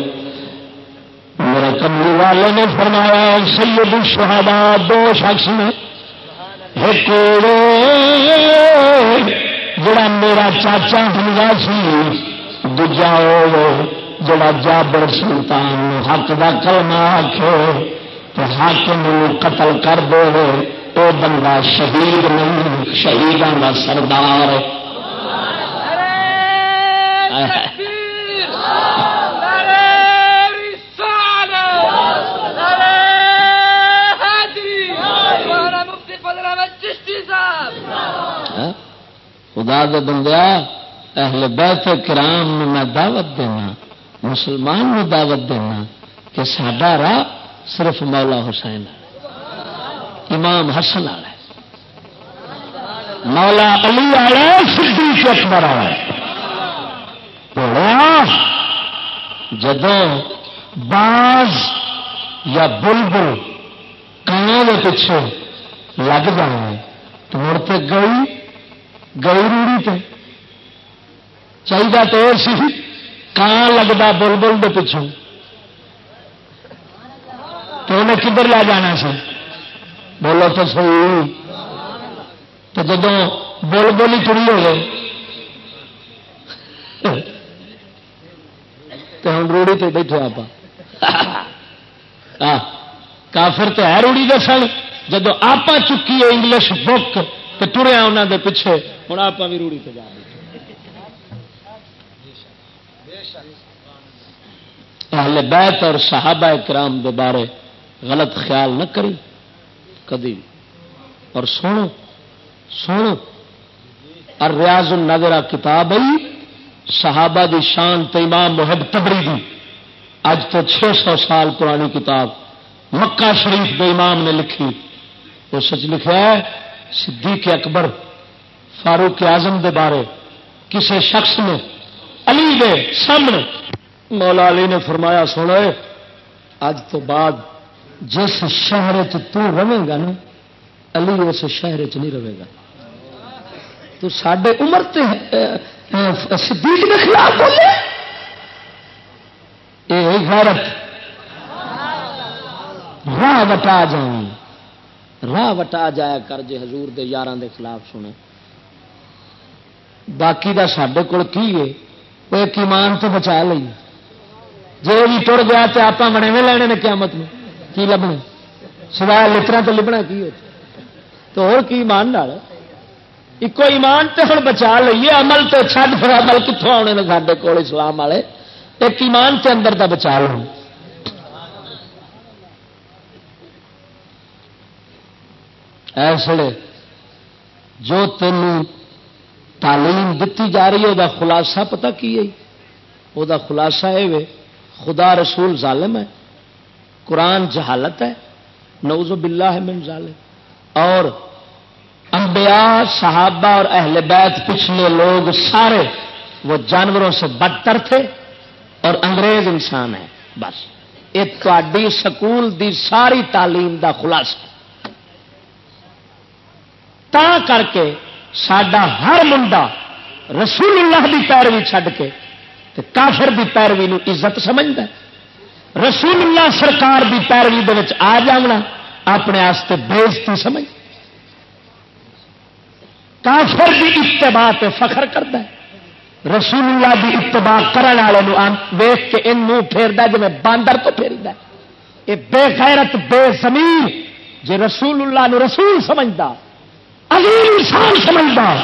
میرے کملی والے نے فرمایا سید الشہداء دو شخص نے جڑا میرا چاچا ہنگا سی دجا جڑا جابر سلطان حق کا کلمہ آخو تو حق قتل کر دو وہ بندہ شہید نہیں شہیدان کا سردار۔ ہاں؟ خدا دے بندیا اہل بیت کرام میں دعوت دینا، مسلمان میں دعوت دینا کہ سڈا راہ صرف مولا حسین امام حسن والا مولا علی والا صدیق اکبر والا جدو باز یا بلبل کان کے پیچھے لگ جائے تو مڑتے گئی گئی روڑی تے۔ چاہیے تو سی، کان لگتا بل بل کے پچھوں تو انہیں کدھر لے جانا سی بولو تو سی تو جب بول بولی چڑی ہو گئے تو ہم روڑی تے بیٹھے آپ ہاں، کافر تو ہے روڑی دے سن۔ جب آپ چکی ہے انگلش بک تو ٹریا انہوں دے پیچھے ہوں آپ بھی روڑی پہ جا اہل بیت اور صحابہ کرام دے بارے غلط خیال نہ کری کدی اور سنو سنو۔ اور ریاض النظرہ کتاب آئی صحابہ دی شان تو امام محب تبری دی۔ اج تو چھ سو سال پرانی کتاب مکہ شریف دے امام نے لکھی۔ وہ سچ لکھا ہے، صدیق اکبر فاروق اعظم دے بارے۔ کسی شخص نے، علی دے سامنے۔ مولا علی نے فرمایا اج تو بعد جس شہر رہے گا نا، علی اس شہر چ نہیں رہے گا تو سڈے عمر تے صدیق کے خلاف بولے یہ غیرت۔ راہ وٹا جائیں راہ وٹا جایا کر جے حضور دے یار دے خلاف سنے۔ باقی دا سڈے کول کی ہے؟ وہ ایک ایمان تو بچا لی جی بھی ٹر گیا تو آپ بنے میں لینے نے قیامت میں کی لبنا سوائے لطرا تو لبنا کی تو اور کی ایمان ڈال ایک ایمان تو ہوں بچا لیے عمل تو چھڈ پھر عمل کتوں آنے نے سارے کول اسلام والے؟ ایک ایمان کے اندر کا بچا لو ایسے جو تین تعلیم دیتی جا رہی ہے وہ خلاصہ پتا کی ہے؟ وہ خلاصہ یہ خدا رسول ظالم ہے۔ قرآن جہالت ہے نوز باللہ من ظالم اور انبیاء، صحابہ اور اہل بیت پچھلے لوگ سارے وہ جانوروں سے بدتر تھے اور انگریز انسان ہے بس۔ یہ سکول دی ساری تعلیم دا خلاصہ۔ تا کر کے سڈا ہر منڈا رسول اللہ کی پیروی چھڈ کے کافر کی پیروی عزت سمجھتا رسول اللہ سرکار کی پیروی آ جانا اپنے آستے بےزتی سمجھ۔ کافر کی اتباع فخر کرتا ہے۔ رسول اللہ کی اتباع کرنے والے ویخ کے ان پھیرتا جی باندر تو پھیرتا یہ بے غیرت، بے زمین جی رسول اللہ نو رسول سمجھتا عظیم انسان سمجھتا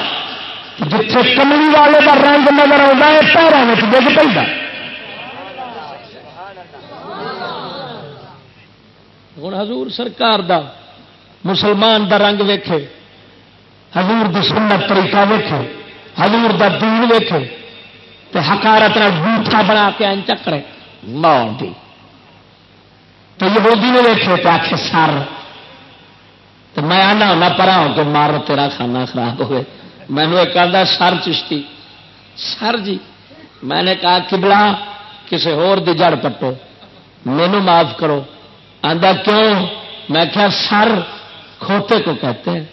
جتنے کملی والے کا رنگ نظر آتا ہے پیروں میں ڈگ پہ ہوں حضور سرکار دا، مسلمان دا رنگ ویکھے، حضور دی سنت طریقہ ویکھے، حضور دا دین ویکھے، تے حکارت بوٹا بنا کے این چکرے ماں دی۔ تو یہودی نے ویکھے تو آخ سر۔ تو میں آنا ہونا، پرا ہو کے مار تیرا کھانا خراب ہوئے۔ مینو ایک آدھا سر چشتی۔ سر جی میں نے کہا کبلا کسی ہور دی جڑ پٹو مینو معاف کرو۔ آدھا کیوں؟ میں کیا سر کھوتے کو کہتے ہیں۔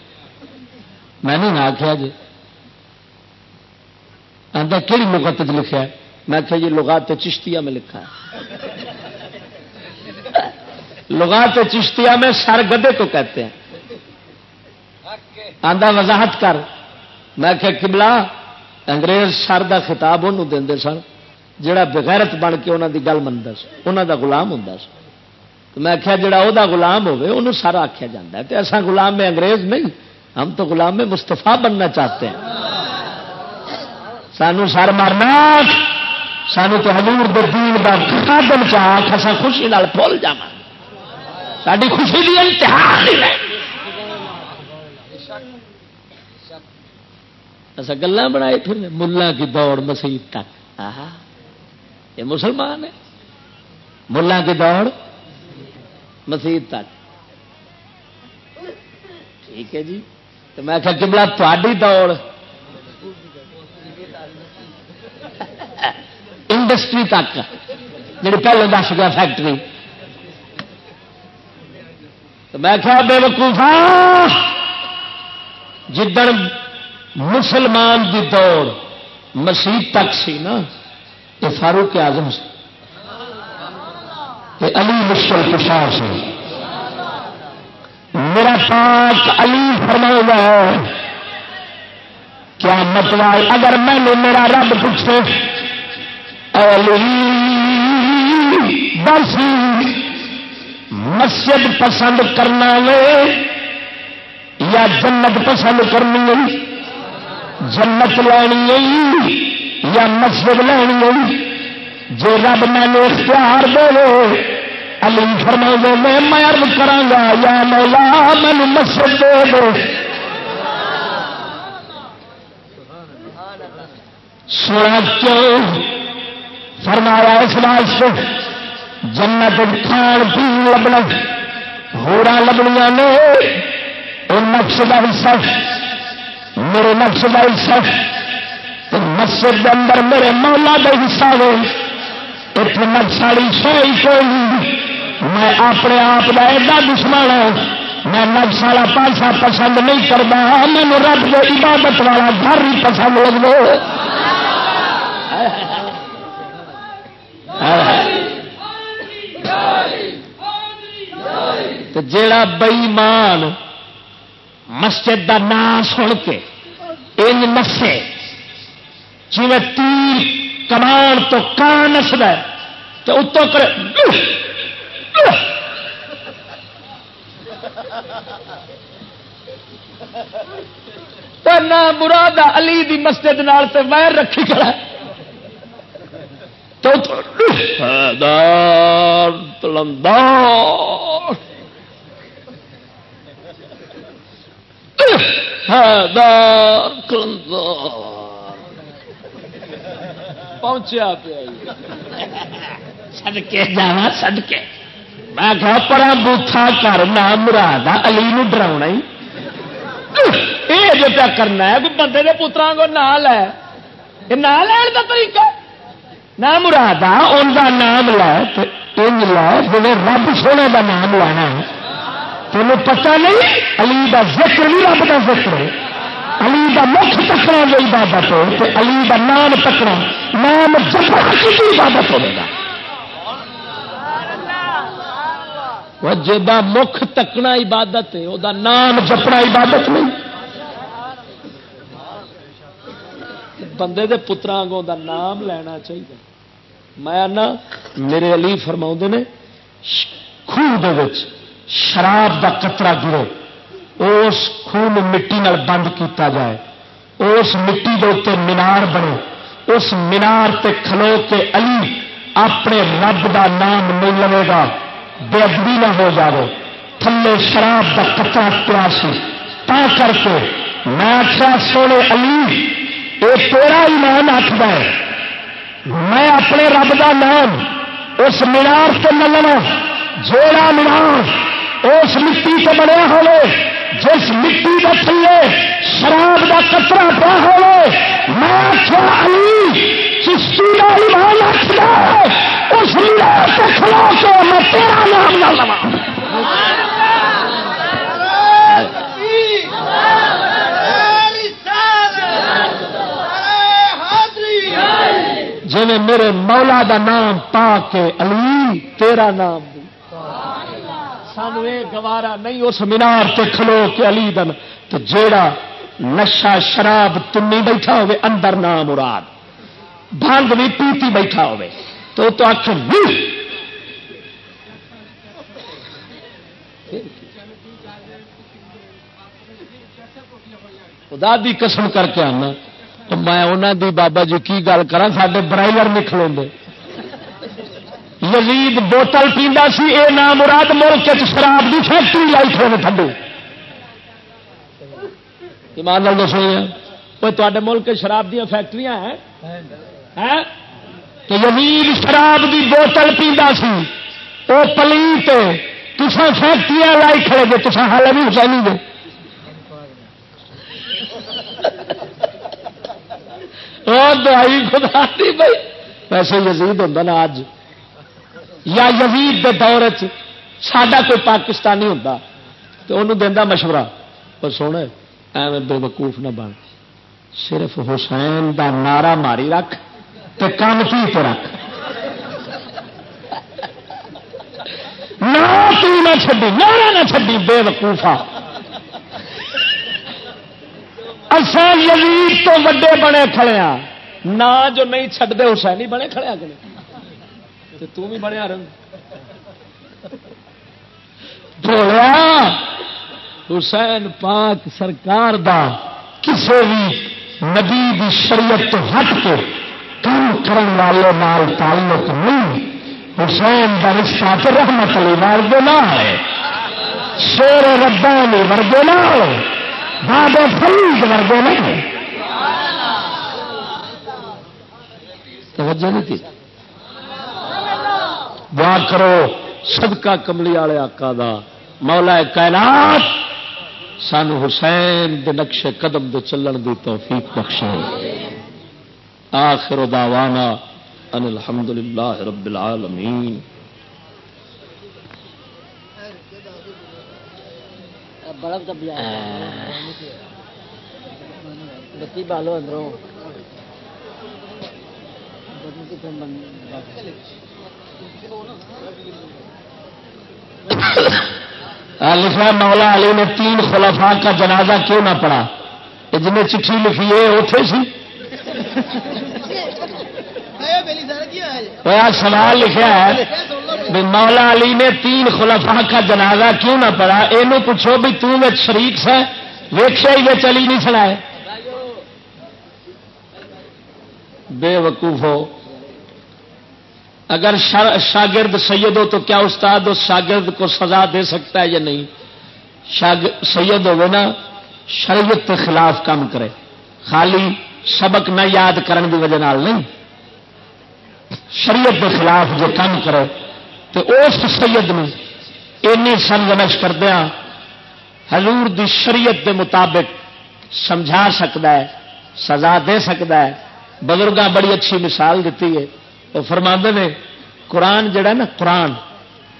میں نے نہ آخیا جی۔ آدھا کہڑی لغت لکھا ہے؟ میں کہا جی لغات چشتیا میں لکھا ہے۔ لغات چشتیا میں سر گدے کو کہتے ہیں۔ آدھا وضاحت کر۔ میں کہ کبلا انگریز سر کا خطاب انہوں دے سن جڑا بغیرت بن کے انہوں کی گل منتا انہوں دا غلام ہوں تو میں آخیا جڑا وہ گلام ہوے انہوں سارا آخیا جا ہے۔ تو ایسا غلام میں انگریز نہیں، ہم تو غلام میں مستفا بننا چاہتے ہیں۔ سانو سر مارنا، سانو تو حضور دین کا خادم چاہ خسا خوشی بھول جا ساری خوشی کی انتہا نہیں ایسا گلا بنائے پھر ملا کی دوڑ مسیح تک۔ یہ مسلمان ہے۔ ملا کی دوڑ مسیح تک۔ ٹھیک ہے جی۔ تو میں کہ کملا تاری دوڑ انڈسٹری تک جی پہلے دس گیا فیکٹری تو میں کیا بے وقوفا جدن مسلمان کی دوڑ مسیح تک سی نا، یہ فاروق آزم سے علی مشکل کشار سے میرا پاک علی فرما ہے کیا مطلب اگر میں نے میرا رب پوچھے بس مسجد پسند کرنا لے یا جنت پسند کرنی جنت لینی یا مسجد لینی جو رب مینو اختیار دے علی فرما میں ارد کرا یا مولا مینو مسجد دے دو سونا کیوں فرمایا اس واسطے جنت کھان پی لبنا، ہورا لبنیا نے نقش کا حصہ، میرے نقش کا حصہ مسجد اندر میرے مولا کا حصہ ہو اتنے نقش والی سوئی کوئی میں اپنے آپ کا ایڈا دشمن ہوں۔ میں نفس والا پاسا پسند نہیں کرتا مینو رب کے عبادت والا گھر ہی پسند لگے جڑا بئیمان مسجد دا نام سن کے ان نسے جی تیر کمان تو کان نسد تو اتوں کر نہ مراد علی دی مسجد نال تے ویر رکھی کھڑا تو تلندار۔ پہنچیا پیا جی۔ سدکے جا سدکے میں کہ پڑا بوتھا کرنا مراد علی نو ڈرا یہ جو پیا کرنا ہے بندے کے پترا کو نہ لے۔ یہ نہ لین کا طریقہ۔ نہ مراد آ ان کا نام لے تو لے جی رب سونے کا نام لینا تمہیں پتا نہیں، علی کا ذکر نہیں رب کا ذکر ہے۔ علی کا مکھ تکنا جو عبادت ہو تو علی کا نام تکنا نام جپنا کی عبادت ہوگا جا مکھ تکنا عبادت ہے وہ نام جپنا عبادت نہیں۔ بندے دے پترا دا نام لینا چاہیے۔ میں میرے علی فرما نے خوہ شراب دا قطرہ گرے اس خون مٹی نال بند کیتا جائے، اس مٹی دے اتنے مینار بنے اس مینار تے کھلو کے علی اپنے رب دا نام نہیں لگے گا، بے ادبی نہ ہو جائے تھلے شراب کا قطرہ پیاسی تا کر کے میں آخیا سونے علی یہ تیرا ایمان آخر ہے۔ میں اپنے رب دا نام اس مینار سے نہ لوا جوڑا مینار اس مٹی سے بنیا ہوئے جس مٹی کے تھلے شراب کا کترا پیا ہوئے، میں آخیا، علی، چشتی کا ایمان آخر اس مینار سے کے میں تیرا نام نہ لوا جی میرے مولا دا نام پا کے علی، تیرا نام سانو یہ گوارا نہیں، اس مینار سے کھلو کے علی دن، تو جیڑا نشا شراب تنی بیٹھا ہوئے، اندر نام مراد۔ بھنگ بھی پیتی بیٹھا ہوئے، تو تو آخ خدا دی قسم کر کے آنا، تو میں انہوں دی بابا جی کی گل کرا سارے برائلر نکلو گے یزید بوتل پیندا سی، اے نام مراد ملک شراب کی فیکٹری لائی کھڑے تھڈو۔ ایمان لال دسو جی۔ کوئی تے ملک شراب دیا فیکٹری ہیں؟ تو یزید شراب دی بوتل پیندا سی۔ وہ پلیت تسا فیکٹری لائی کھڑے گے تسا حال بھی حسینی گے دوائی خدا دی بھائی۔ ویسے یزید ہوتا نا اج یا یزید کے دور سڈا کوئی پاکستانی ہوتا تو انہوں دینا مشورہ۔ پر سونے، ایویں بے وقوف نہ بن۔ صرف حسین دا نعرہ ماری رکھ تو کام کی تو رکھ۔ نہ چڈی نعرہ نہ چڈی بے وقوفا۔ اصا یزید تو وڈے بنے کھڑے ہاں۔ نہ جو نہیں چڈتے حسین ہی بنے کھڑے ہاں آگے تو بھی بنیا رنگ حسین پاک سرکار دا کسی بھی نبی دی شریعت تو ہٹ کے کام کرن والے نال تعلق نہیں حسین کا رشتہ تو رحمت علی ورگے نہ ہے شیر ربانی ورگے نہ ہو بابے فرید ورگے نہ ہے توجہ نہیں تھی دعا کرو، صدقہ کملی والے آقا دا۔ مولا کائنات سان حسین دے نقش قدم دے چلن دی توفیق بخشے۔ آخر دعوانا ان الحمد للہ رب العالمین۔ بتی بالو اندروں لکھا مولا علی نے تین خلفاء کا جنازہ کیوں نہ پڑا جنہیں چٹھی لکھی ہے اتے سی۔ سوال لکھا ہے مولا علی نے تین خلفاء کا جنازہ کیوں نہ پڑا یہ پوچھو بھی تم شریک سے ویخیا ہی چلی نہیں سنا بے وقوف ہو۔ اگر شاگرد سید ہو تو کیا استاد اس شاگرد کو سزا دے سکتا ہے یا نہیں؟ سید ہو نا، شریعت کے خلاف کام کرے۔ خالی سبق نہ یاد کرنے کی وجہ نہیں۔ شریعت کے خلاف جو کام کرے، تو اس سید میں اینی سمجھ کردیا ہاں، حضور دی شریعت کے مطابق سمجھا سکتا ہے، سزا دے سکتا ہے۔ بزرگاں بڑی اچھی مثال دیتی ہے۔ وہ فرما نے، قرآن جڑا نا، قرآن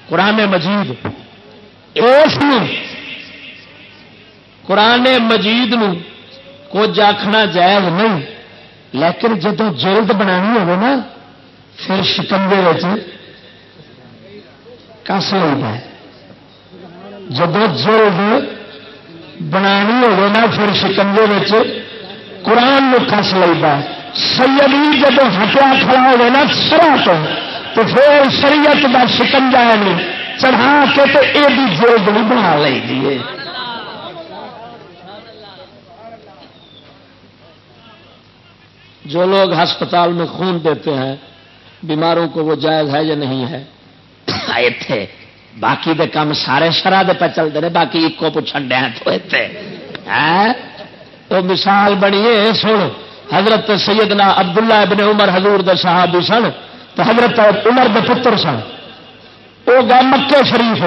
قرآن مجید۔ اس قرآن مجید کچھ آخنا جائز نہیں، لیکن جدو جلد بنا ہو نا، پھر شکنجے کس لگتا ہے؟ جب جلد بنا نا، پھر شکنجے قرآن کس لگتا ہے؟ سیدی جب ہٹیا کھڑا ہوئے نا سرا تو تو پھر شریعت کا شکنجا نہیں یعنی چڑھا کے تو یہ بھی نہیں بنا لے گی۔ جو لوگ ہسپتال میں خون دیتے ہیں، بیماروں کو وہ جائز ہے یا نہیں ہے؟ تھے۔ باقی دے کام سارے شرح دے پہ چلتے ہیں باقی ایک کو پوچھن دیا ہاں؟ تو مثال بنی ہے سن حضرت سیدنا عبداللہ ابن عمر حضور دے صحابی سن تو حضرت عمر دے پتر سن۔ وہ گئے مکے شریف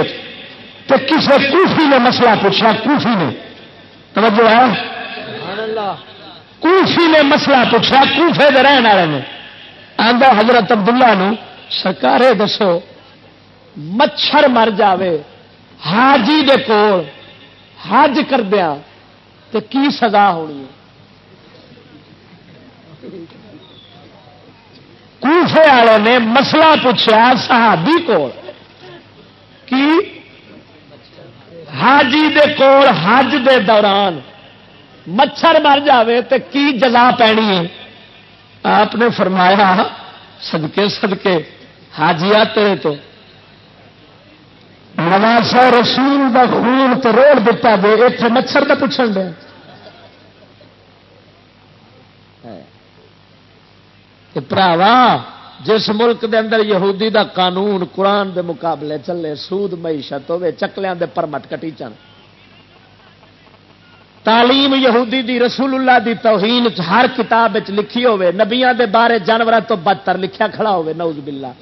تو کسی کوفی نے مسئلہ پوچھا، کوفی نے۔ توجہ ہے؟ کوفی نے مسئلہ پوچھا، کوفے دے رہن والے نے۔ آدھا حضرت عبداللہ نو، سرکارے دسو، مچھر مر جاوے، حاجی دے کول حج کردیا تو کی سزا ہونی ہے؟ کوفے والے نے مسئلہ پوچھا صحابی کو کی حاجی دے کول حج دے دوران مچھر مر جاوے تو کی جزا پینی ہے؟ آپ نے فرمایا سدکے سدکے حاجیا تیرے تو۔ نواسا رسول دا خون تو روڑ دتا دے اتنے مچھر کا پوچھنے دے پراوا، جس ملک دے اندر یہودی دا قانون قرآن دے مقابلے چلے، سود، معیشت ہوے چکلیاں دے پرمٹ کٹی چن۔ تعلیم یہودی دی، رسول اللہ دی توہین ہر کتاب لکھی ہوے نبیاں دے بارے جانور تو بدتر لکھیا کھڑا ہوے نعوذ باللہ۔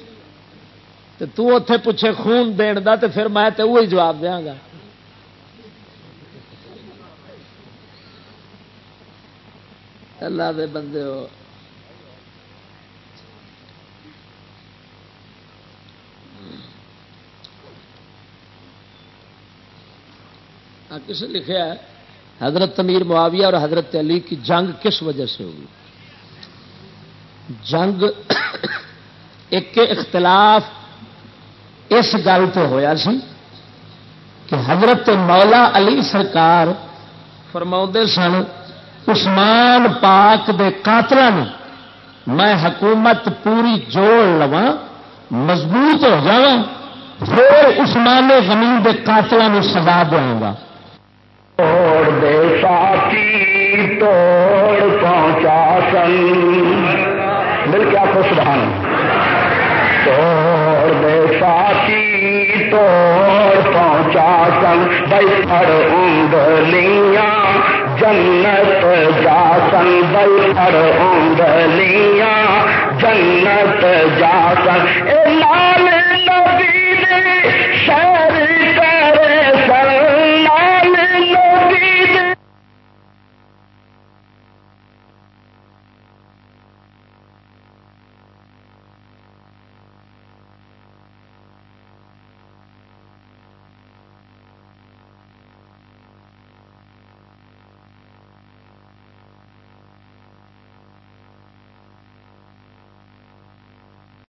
تے تو اوتھے پوچھے خون دین دا، تے پھر میں تے وہی جواب دیاں گا۔ اللہ دے بندے ہو۔ ہاں، کس لکھا ہے حضرت امیر معاویہ اور حضرت علی کی جنگ کس وجہ سے ہوئی؟ جنگ ایک اختلاف اس گل پہ ہوا سی کہ حضرت مولا علی سرکار فرما سن، عثمان پاک دے قاتل میں حکومت پوری جوڑ لوا مضبوط ہو جا پھر عثمان غنی دے قاتلوں سزا دیا گا۔ توڑ دے ساتھی، توڑ پہنچا سن۔ مل کیا خوش بہان توڑ دے ساتھی، توڑ پہنچا سن۔ بھائی پڑ انگلیاں جنت جا سن۔ بھائی پڑ انگلیاں جنت جا سن۔ اے لال نبی